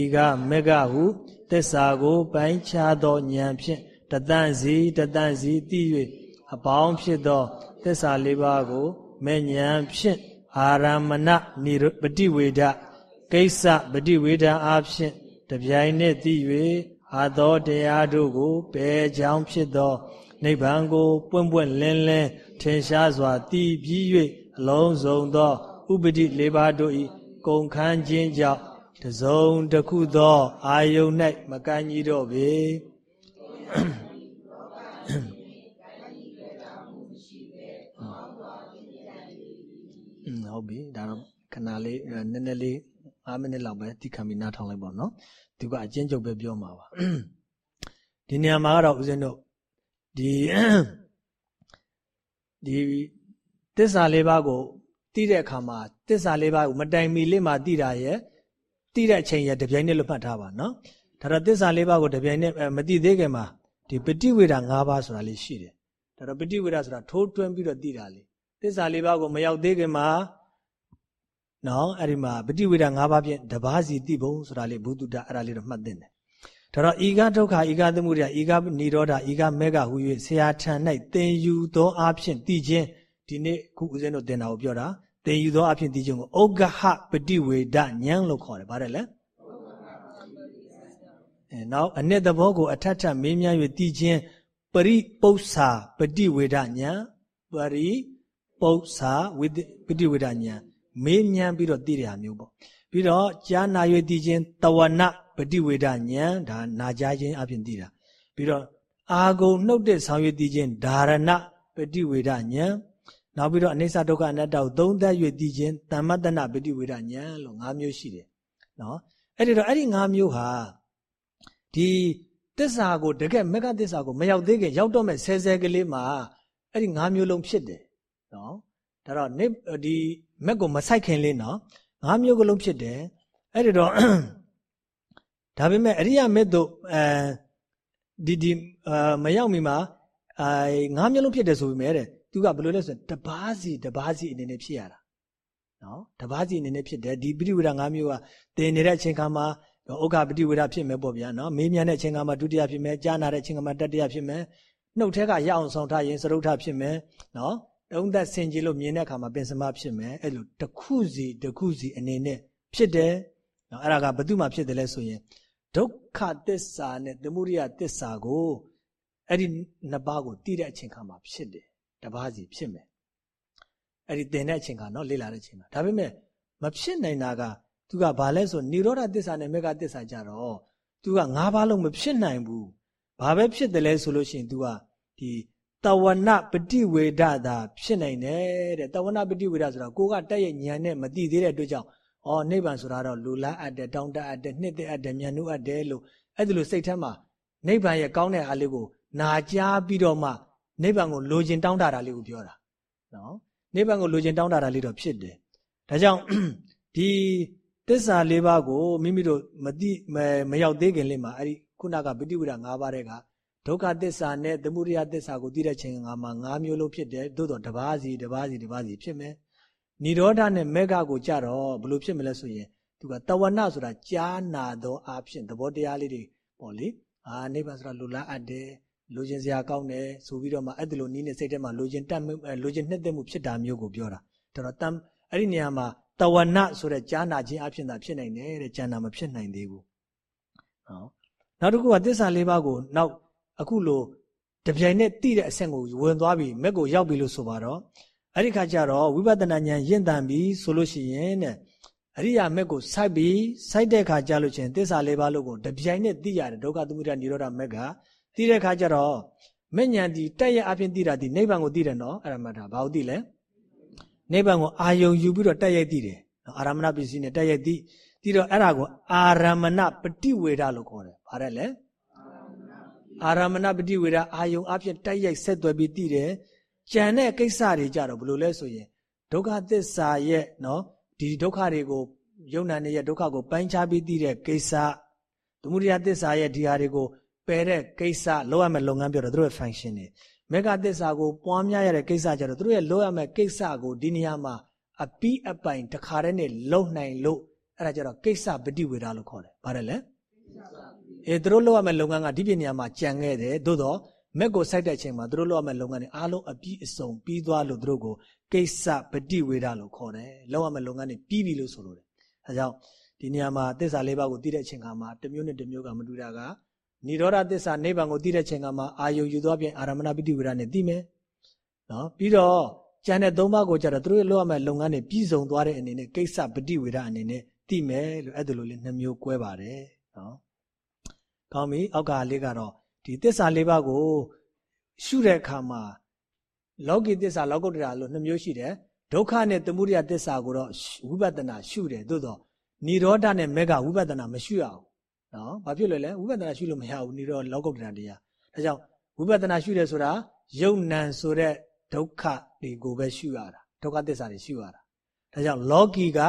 A: ဤကားမေဃဟုတစ္ဆာကို ပိုင်းခြားသောဉာဏ်ဖြင့်တတန့်စီတတန့်စီသိ၍ အပေါင်းဖြစ်သောတစ္ဆာလေးပါးကိုမဲ့ဉာဏ်ဖြင့်အာရမဏနိပတိဝေဒကိစ္စပတိဝေဒအားဖြင့်တပြိုင်နက်သိ၍အာသောတရားတို့ကိုပယ်ကြောင်းဖြစ်သောနိဗ္ဗာန်ကို ပွင့်ပွင့်လင်းလင်းထင်ရှားစွာတည်ပြီး၍အလုံးစုံသောဥပတိလေးပါးတို့၏ကုန်ခန်းခြင်းကြောင့်တစုံတစ်ခုသော အာယုန်၌မကန့်ကြီးတော့ပေဟုတ်ပြီ တော့ခဏလေးနည်းနည်းလေး5မိနစ်လောက်ပဲတိခံပြီးနားထောင်လိုက်ပါတော့သူကအကျဉ်းချုပ်ပဲပြောမှာပါဒီနေရာမှာကတော့ဦးဇင်းတို့ဒီဒီတစ္ဆာလေးပါးကိုသိတဲ့အခါမှာတစ္ဆာလေးပါးကိုမတိုင်မီလေးမှသိတာရဲ့သိတဲ့အချိန်ရဲ့တပြိုင်နက်လို့မှတ်ထားပါနော်ဒါတော့တစ္ဆာလေးပါးကိုတပြိုင်နက်မသိသေးခင်မှာဒီပฏิဝေဒ၅ပါးဆိုတာလေးရှိတယ်ဒါတော့ပฏิဝေဒဆိုတာထိုးတွင်းပြီးတော့သိတာလေတစ္ဆာလေးပါးကိုမရောက်သေးခင်မှာ နော်အဲ့ဒီမှာပฏิဝေဒ၅ပါးဖြင့်တပါးစီသိပုံဆိုတာလေးဘုဒ္ဓအဲ့ဒါလေးတော့မှတ်သင့်တယ်ဒါတော့ဤကဒုက္ခဤကသမှုရိယဤကនិရောဓဤကမေဃဟူ၍ဆရာထံ၌သင်ယူသောအဖြစ်သိခြင်းဒီနေ့ခုဦးဇင်းတို့သင်တာကိုပြောတာသင်ယူသောအဖြစ်သိခြင်းကိုဩဃဟပฏิဝေဒဉာဏ်လို့ခေါ်တယ်ဗါတယ်လေအဲနောက်အနှစ်သဘောကိုအထက်ထပ်မေးမြန်း၍သိခြင်းပရိပု္ပ္ပာပฏิဝေဒဉာဏ်ပရိပု္ပ္ပာဝိပฏิဝေဒဉာဏ် မေးမြန်းပြီးတော့သိတဲ့ဟာမျိုးပေါ့ပြီးတော့ကြားနာ၍သိခြင်းတဝနပฏิဝေဒဉာဏ်ဒါနာကြားခြင်းအပြင်သိတာပြီးတော့အာဂုံနှုတ်တဲ့ဆောင်ရွက်သိခြင်းဓာရဏပฏิဝေဒဉာဏ်နောက်ပြီးတော့အနိစ္စဒုက္ခအနတ္တကိုသုံးသပ်၍သိခြင်းတမ္မတနာပฏิဝေဒဉာဏ်လို့၅မျိုးရှိတယ်နော်အဲ့ဒီတော့အဲ့ဒီ၅မျိုးဟာဒီသစ္စာကိုတကယ်မက္ကသစ္စာကိုမရောက်သေးခင်ရောက်တော့မဲ့ဆဲဆဲကလေးမှာအဲ့ဒီ၅မျိုးလုံးဖြစ်တယ်နော် ဒါတော့နေဒီမက်ကိုမဆိုင်ခင်လေးနော်ငါးမျိုးကလုံးဖြစ်တယ်အဲ့ဒီတော့ဒါပေမဲ့အရိယမက်တို့အဲဒီဒီမရောက်မီမှာအဲငါးမျိုးလုံးဖြစ်တယ်ဆိုပေမဲ့တဲ့သူကဘယ်လိုလဲဆိုတပားစီတပားစီအနေနဲ့ဖြစ်ရတာနော်တပားစီအနေနဲ့ဖြစ်တယ်ဒီပရိဝေဒငါးမျိုးကသင်နေတဲ့အချိန်ခါမှာဥက္ကပတိဝေဒဖြစ်မယ်ပေါ့ဗျာနော်မေးမြန်းတဲ့အချိန်ခါမှာဒုတိယဖြစ်မယ်ကြားနာတဲ့အချိန်ခါမှာတတိယဖြစ်မယ်နှုတ်ထဲကရအောင်ဆောင်ထားရင်စရုပ်ထဖြစ်မယ်နော် သုံးသက်ဆင်ခြင်လို့မြင်တဲ့အခါမှာပင်စမဖြစ်မယ်အဲ့လိုတစ်ခုစီတစ်ခုစီအနေနဲ့ဖြစ်တယ်နော်အဲ့ဒါကဘယ်သူမှဖြစ်တယ်လဲဆိုရင်ဒုက္ခသစ္စာနဲ့သမုဒိယသစ္စာကိုအဲ့ဒီနှစ်ပါးကိုသိတဲ့အချိန်ခါမှာဖြစ်တယ်တပါးစီဖြစ်မယ်အဲ့ဒီသင်တဲ့အချိန်ခါနော်လေ့လာတဲ့အချိန်မှာဒါပေမဲ့မဖြစ်နိုင်တာကသူကဘာလဲဆိုនិရောဓသစ္စာနဲ့မေဃသစ္စာကြတော့သူကငါးပါးလုံးမဖြစ်နိုင်ဘူးဘာပဲဖြစ်တယ်လဲဆိုလို့ရှိရင် तू ကဒီ တဝနာပฏิဝေဒတာဖြစ်နိုင်တယ်တဲ့တဝနာပฏิဝေဒဆိုတာကိုကတက်ရဲ့ဉာဏ်နဲ့မသိသေးတဲ့အတွက်ကြောင့်ဩနိဗ္ဗာန်ဆိုတာတော့လူလားအပ်တယ်တောင်းတအပ်တယ်နှစ်သက်အပ်တယ်ဉာဏ်နုအပ်တယ်လို့အဲ့ဒီလိုစိတ်ထဲမှာနိဗ္ဗာန်ရဲ့ကောင်းတဲ့အားလေးကိုနာကြားပြီးတော့မှနိဗ္ဗာန်ကိုလိုချင်တောင်းတတာလေးကိုပြောတာနော်နိဗ္ဗာန်ကိုလိုချင်တောင်းတတာလေးတော့ဖြစ်တယ်ဒါကြောင့်ဒီသစ္စာလေးပါးကိုမိမိတို့မသိမရောက်သေးခင်လေးမှာအဲ့ဒီခုနကပฏิဝေဒ၅ပါးတဲ့က ဒုက္ခသစ္စာနဲ့သမုဒယသစ္စာကိုသိတဲ့ချိန်ငါမှာ၅မျိုးလုံးဖြစ်တယ်သို့တော့တပါးစီတပါးစီတပါးစီဖြစ်မယ်និရောဓနဲ့မေဃကိုကြတော့ဘလို့ဖြစ်မလဲဆိုရင်သူကတဝနာဆိုတာကြားနာသောအဖြစ်သဘောတရားလေးတွေပေါ့လေအာနိဗ္ဗာန်ဆိုတာလူလားအပ်တယ်လူချင်းစရာကောင်းတယ်ဆိုပြီးတော့မှအဲ့ဒီလိုနီးနေစိတ်ထဲမှာလူချင်းတတ်လူချင်းနှစ်သက်မှုဖြစ်တာမျိုးကိုပြောတာဒါတော့တမ်အဲ့ဒီနေရာမှာတဝနာဆိုတဲ့ကြားနာခြင်းအဖြစ်သာဖြစ်နိုင်တယ်တဲ့ဉာဏ်နာမဖြစ်နိုင်သေးဘူးနော်နောက်တစ်ခုကသစ္စာလေးပါးကိုနောက် အခုလိုတပြိုင်နက်တိတဲ့အဆင့်ကိုဝင်သွားပြီမက်ကိုရောက်ပြီလို့ဆိုပါတော့အဲ့ဒီခါကျတော့ဝိပဿနာဉာဏ်ရင့်တန်ပြီဆိုလို့ရှိရင်တဲ့အရိယာမက်ကိုစိုက်ပြီးစိုက်တဲ့ခါကျလို့ချင်းသစ္စာလေးပါးလို့ကိုတပြိုင်နက်သိရတယ်ဒုက္ခသမုဒယនិရောဓမက်ကသိတဲ့ခါကျတော့မဉ္ဇဉ်ဒီတက်ရအပြင်သိတာဒီနိဗ္ဗာန်ကိုသိတယ်နော်အဲ့ဒါမှတ်တာဘာလို့သိလဲနိဗ္ဗာန်ကိုအာယုံယူပြီးတော့တက်ရိုက်သိတယ်နော်အာရမဏပစ္စည်းနဲ့တက်ရိုက်သိပြီးတော့အဲ့ဒါကိုအာရမဏပฏิဝေဒလို့ခေါ်တယ်ဗါတယ်လေ အာရမဏပฏิဝေဒအာယုံအဖြစ်တိုက်ရိုက်ဆက်သွယ်ပြီးတည်တယ်ကြံတဲ့ကိစ္စတွေကြတော့ဘယ်လိုလဲဆိုရင်ဒုက္ခသစ္စာရဲ့နော်ဒီဒုက္ခတွေကိုယုံနာနေရဲ့ဒုက္ခကိုပိုင်းခြားပြီးတည်တဲ့ကိစ္စသမုဒယသစ္စာရဲ့ဒီဟာတွေကို
B: ပယ်တဲ့ကိစ္စလုပ်ရမယ့်လုပ်ငန်းပြောတော့သူတို့ရဲ့ function တွေမေဃသစ္စာကိုပွားများရတဲ့ကိစ္စကြတော့သူတို့ရဲ့လုပ်ရမယ့်ကိစ္စကိုဒီနေရာမှာအပီးအပိုင်တခါတည်းနဲ့လုံနိုင်လို့အဲ့ဒါကြတော့ကိစ္စပฏิဝေဒလို့ခေါ်တယ်။ဘာလဲလဲ။ အဲသူတို့လုပ်ရမယ့်လုပ်ငန်းကဒီပြနေရာမှာကြံခဲ့တယ်သို့တော့မက်ကိုစိုက်တဲ့အချိန်မှာသူတို့လုပ်ရမယ့်လုပ်ငန်းတွေအားလုံးအပြည့်အစုံပြီးသွားလို့သူတို့ကိုကိစ္စပฏิဝေဒလို့ခေါ်တယ်။လုပ်ရမယ့်လုပ်ငန်းတွေပြီးပြီလို့ဆိုလိုတယ်။အဲကြောင့်ဒီနေရာမှာသစ္စာလေးပါးကိုသိတဲ့အချိန်ခါမှာတစ်မျိုးနဲ့တစ်မျိုးကမတူတာကនិရောဓသစ္စာနိဗ္ဗာန်ကိုသိတဲ့ချိန်ကမှာအာယုံယူသွားပြင်အာရမဏပိတိဝေဒနဲ့သိမယ်နော်ပြီးတော့ကျန်တဲ့သုံးပါးကိုကြတော့သူတို့လုပ်ရမယ့်လုပ်ငန်းတွေပြည့်စုံသွားတဲ့အနေနဲ့ကိစ္စပฏิဝေဒအနေနဲ့သိမယ်လို့အဲ့ဒါလိုလေးနှမျိုး꿰ပါတယ်နော် ကောင်းပြီအောက်ကလေးကတော့ဒီသစ္စာလေးပါးကိုရှုတဲ့အခါမှာလောကီသစ္စာလောကုတ္တရာလို့နှမျိုးရှိတယ်ဒုက္ခနဲ့သမုဒယသစ္စာကိုတော့ဝိပဿနာရှုတယ်သို့တော့និရောဓနဲ့မေဃဝိပဿနာမရှုရဘူးနော်ဘာဖြစ်လို့လဲဝိပဿနာရှုလို့မရဘူးနေတော့လောကုတ္တရာတရားဒါကြောင့်ဝိပဿနာရှုတယ်ဆိုတာယုံနံဆိုတဲ့ဒုက္ခတွေကိုပဲရှုရတာဒုက္ခသစ္စာတွေရှုရတာဒါကြောင့်လောကီက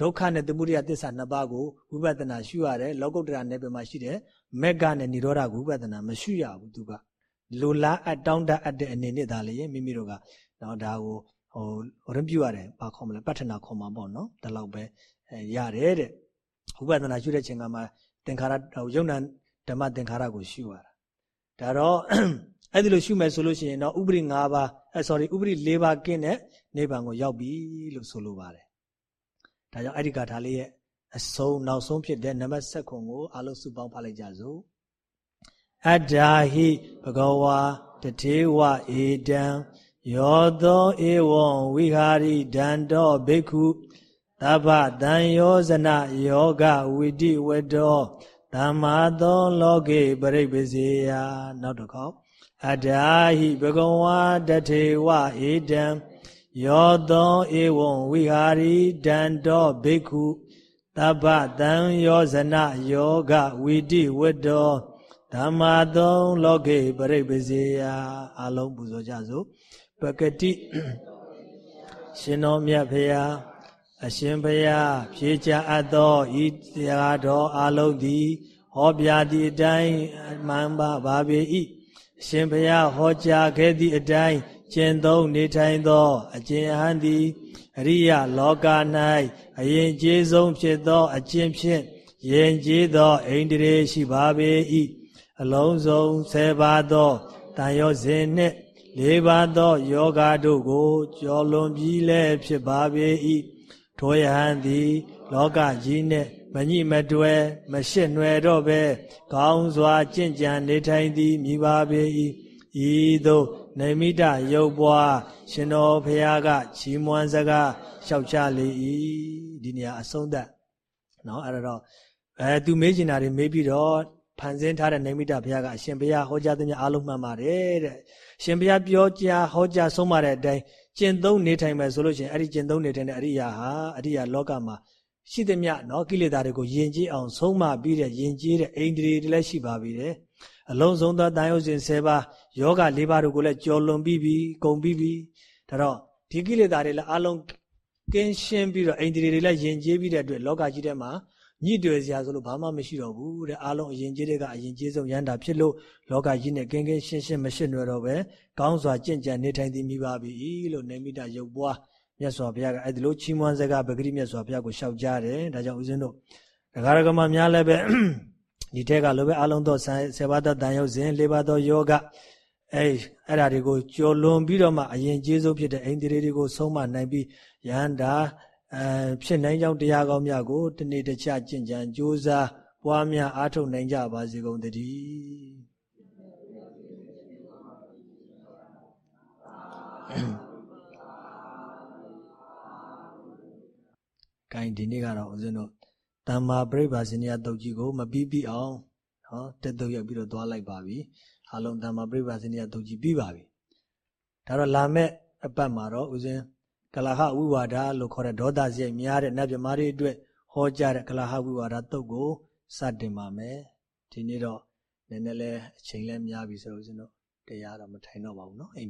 B: ဒုက္ခနဲ့သမုဒယသစ္စာနှစ်ပါးကိုဝိပဿနာရှုရတယ်လောကုတ္တရာနယ်ပယ်မှာရှိတယ်မက်ကနဲ့និရောဓကိုဝိပဿနာမရှုရဘူးသူကလိုလားအတောင်းတအပ်တဲ့အနေနဲ့ဒါလည်းမိမိတို့ကနော်ဒါကိုဟိုရင်းပြရတယ်ဘာခေါ်မလဲပဋ္ဌနာခေါ်မှာပေါ့နော်ဒါလောက်ပဲရတယ်တဲ့ဝိပဿနာရှုတဲ့ချိန်ကမှသင်္ခါရယုံနာဓမ္မသင်္ခါရကိုရှုရတာဒါတော့အဲ့ဒီလိုရှုမယ်ဆိုလို့ရှိရင်တော့ဥပရိ၅ပါးအဲ sorry ဥပရိ၄ပါးကင်းတဲ့နိဗ္ဗာန်ကိုရောက်ပြီလို့ဆိုလိုပါတယ် ဒါကြောင့်အဲ့ဒီကထာလေးရဲ့အဆုံးနောက်ဆုံးဖြစ်တဲ့နံပါတ်7ခုကိုအလုံးစုပေါင်းဖတ်လိုက်ကြစို့အတ္တာဟိဘဂဝါတထေဝဧတံယောသောဧဝံဝိဟာရိဒန္တောဘိက္ခုသဗ္ဗတံယောဇနယောဂဝိတိဝတောသမ္မာသောလောကေပရိပစေယနောက်တစ်ခေါက်အတ္တာဟိဘဂဝါတထေဝဧတံ ယောသောဧဝံဝိဟာရိဒန္တောဘိက္ခုသဗ္ဗတံယောဇနယောဂဝိတိဝတောဓမ္မာသောလောကေပရိပစေယအလုံးပူဇော်ကြစို့ပကတိရှင်တော်မြတ်ဖရာအရှင်ဘုရားဖြေချအပ်သောဤတရားတော်အလုံးသည်ဟောပြသည့်အတိုင်းမှန်ပါပါပေ၏အရှင်ဘုရားဟောကြားခဲ့သည့်အတိုင်း ကျင့်သုံးနေထိုင်သော အကျင့်ဟန်သည်အရိယလောက၌အရင်ကျေးဆုံးဖြစ်သော အကျင့်ဖြင့်ယဉ်ကျေးသောအိန္ဒြေရှိပါပေ၏အလုံးစုံဆယ်ပါးသောတန်ရောစဉ်နှင့်လေးပါးသောယောဂတို့ကိုကျော်လွန်ပြီးလည်းဖြစ်ပါပေ၏ထိုယဟန်သည် လောကကြီးနှင့်မညိမတွယ်မရှစ်နွယ်တော့ပဲကောင်းစွာကြင့်ကြံနေထိုင်သည်မြည်ပါပေ၏ဤသို့ နေမိတရုပ်ပွားရှင်တော်ဖရာကချီးမွမ်းစကားလျှောက်ချလေ၏ဒီနေရာအဆုံးသတ်เนาะအဲ့တော့အဲသူမေးချင်တာတွေမေးပြီးတော့ဖန်ဆင်းထားတဲ့နေမိတဘုရားကအရှင်ဘုရားဟောကြားသမျှအားလုံးမှန်ပါတယ်တဲ့ရှင်ဘုရားပြောကြားဟောကြားဆုံးမတဲ့အတိုင်းကျင့်သုံးနေထိုင်မယ်ဆိုလို့ရှိရင်အဲ့ဒီကျင့်သုံးနေထိုင်တဲ့အရိယာဟာအရိယာလောကမှာရှိသမျှနော်ကိလေသာတွေကိုယဉ်ကျေးအောင်ဆုံးမပြီးတဲ့ယဉ်ကျေးတဲ့အိန္ဒြေတွေလည်းရှိပါပြီတယ်အလုံးစုံသောတန်ရုပ်စဉ်၁၀ပါး ယောဂ၄ပါးတို့ကိုလည်းကြော်လွန်ပြီးပြီကုန်ပြီးပြီဒါတော့ဒီကိလေသာတွေလည်းအလုံးကင်းရှင်းပြီးတော့အိန္ဒြေတွေလည်းယဉ်ကျေးပြီးတဲ့အတွက်လောကကြီးထဲမှာညှိတွေ့စရာဆိုလို့ဘာမှမရှိတော့ဘူးတဲ့အားလုံးအရင်ကြီးတွေကအရင်ကြီးဆုံးရန်တာဖြစ်လို့လောကကြီးနဲ့ကင်းကင်းရှင်းရှင်းမရှိနွယ်တော့ပဲကောင်းစွာကြင့်ကြံနေထိုင်သည်မိပါပြီလို့နေမိတာရုပ်ပွားမြတ်စွာဘုရားကအဲ့ဒီလိုချီးမွမ်းစကားပဂရိမြတ်စွာဘုရားကိုရှောက်ကြတယ်ဒါကြောင့်ဦးဇင်းတို့ဒကာရကမများလည်းပဲဒီထက်ကလိုပဲအလုံးသောဆယ်ပါးသောတန်ရုပ်စဉ်လေးပါးသောယောဂ အဲအဲ့ဓာတွေကိုကြော်လွန်ပြီးတော့မှအရင်ကျေးဇူးဖြစ်တဲ့အိန္ဒြေတွေကိုဆုံးမနိုင်ပြီးယန္တာအဲဖြစ်နိုင်ကြောင်းတရားကောင်းများကိုတနေ့တခြားကျင့်ကြံကြိုးစားပွားများအားထုတ်နိုင်ကြပါစေကုန်သတည်းကိုင်းဒီနေ့ကတော့ဦးဇင်းတို့တမ္မာပြိပါစနိယတုတ်ကြီးကို မပြီးပြီးအောင်နော်တက်တုတ်ရောက်ပြီးတော့သွားလိုက်ပါပြီ အလုံးတမ္မာပြိပါစနိယတုတ်ကြီးပြီးပါပြီဒါတော့လာမဲ့အပတ်မှာတော့ဦးဇင်းကလဟဝိဝါဒလို့ခေါ်တဲ့ဒေါသစရိုက်များတဲ့နတ်မြမားတွေအတွက်ဟောကြားတဲ့ကလဟဝိဝါဒတုတ်ကိုစတင်ပါမယ်ဒီနေ့တော့နည်းနည်းလေးအချိန်လဲများပြီဆိုတော့ဦးဇင်းတို့တရားတော့မထိုင်တော့ပါဘူးเนาะအိမ်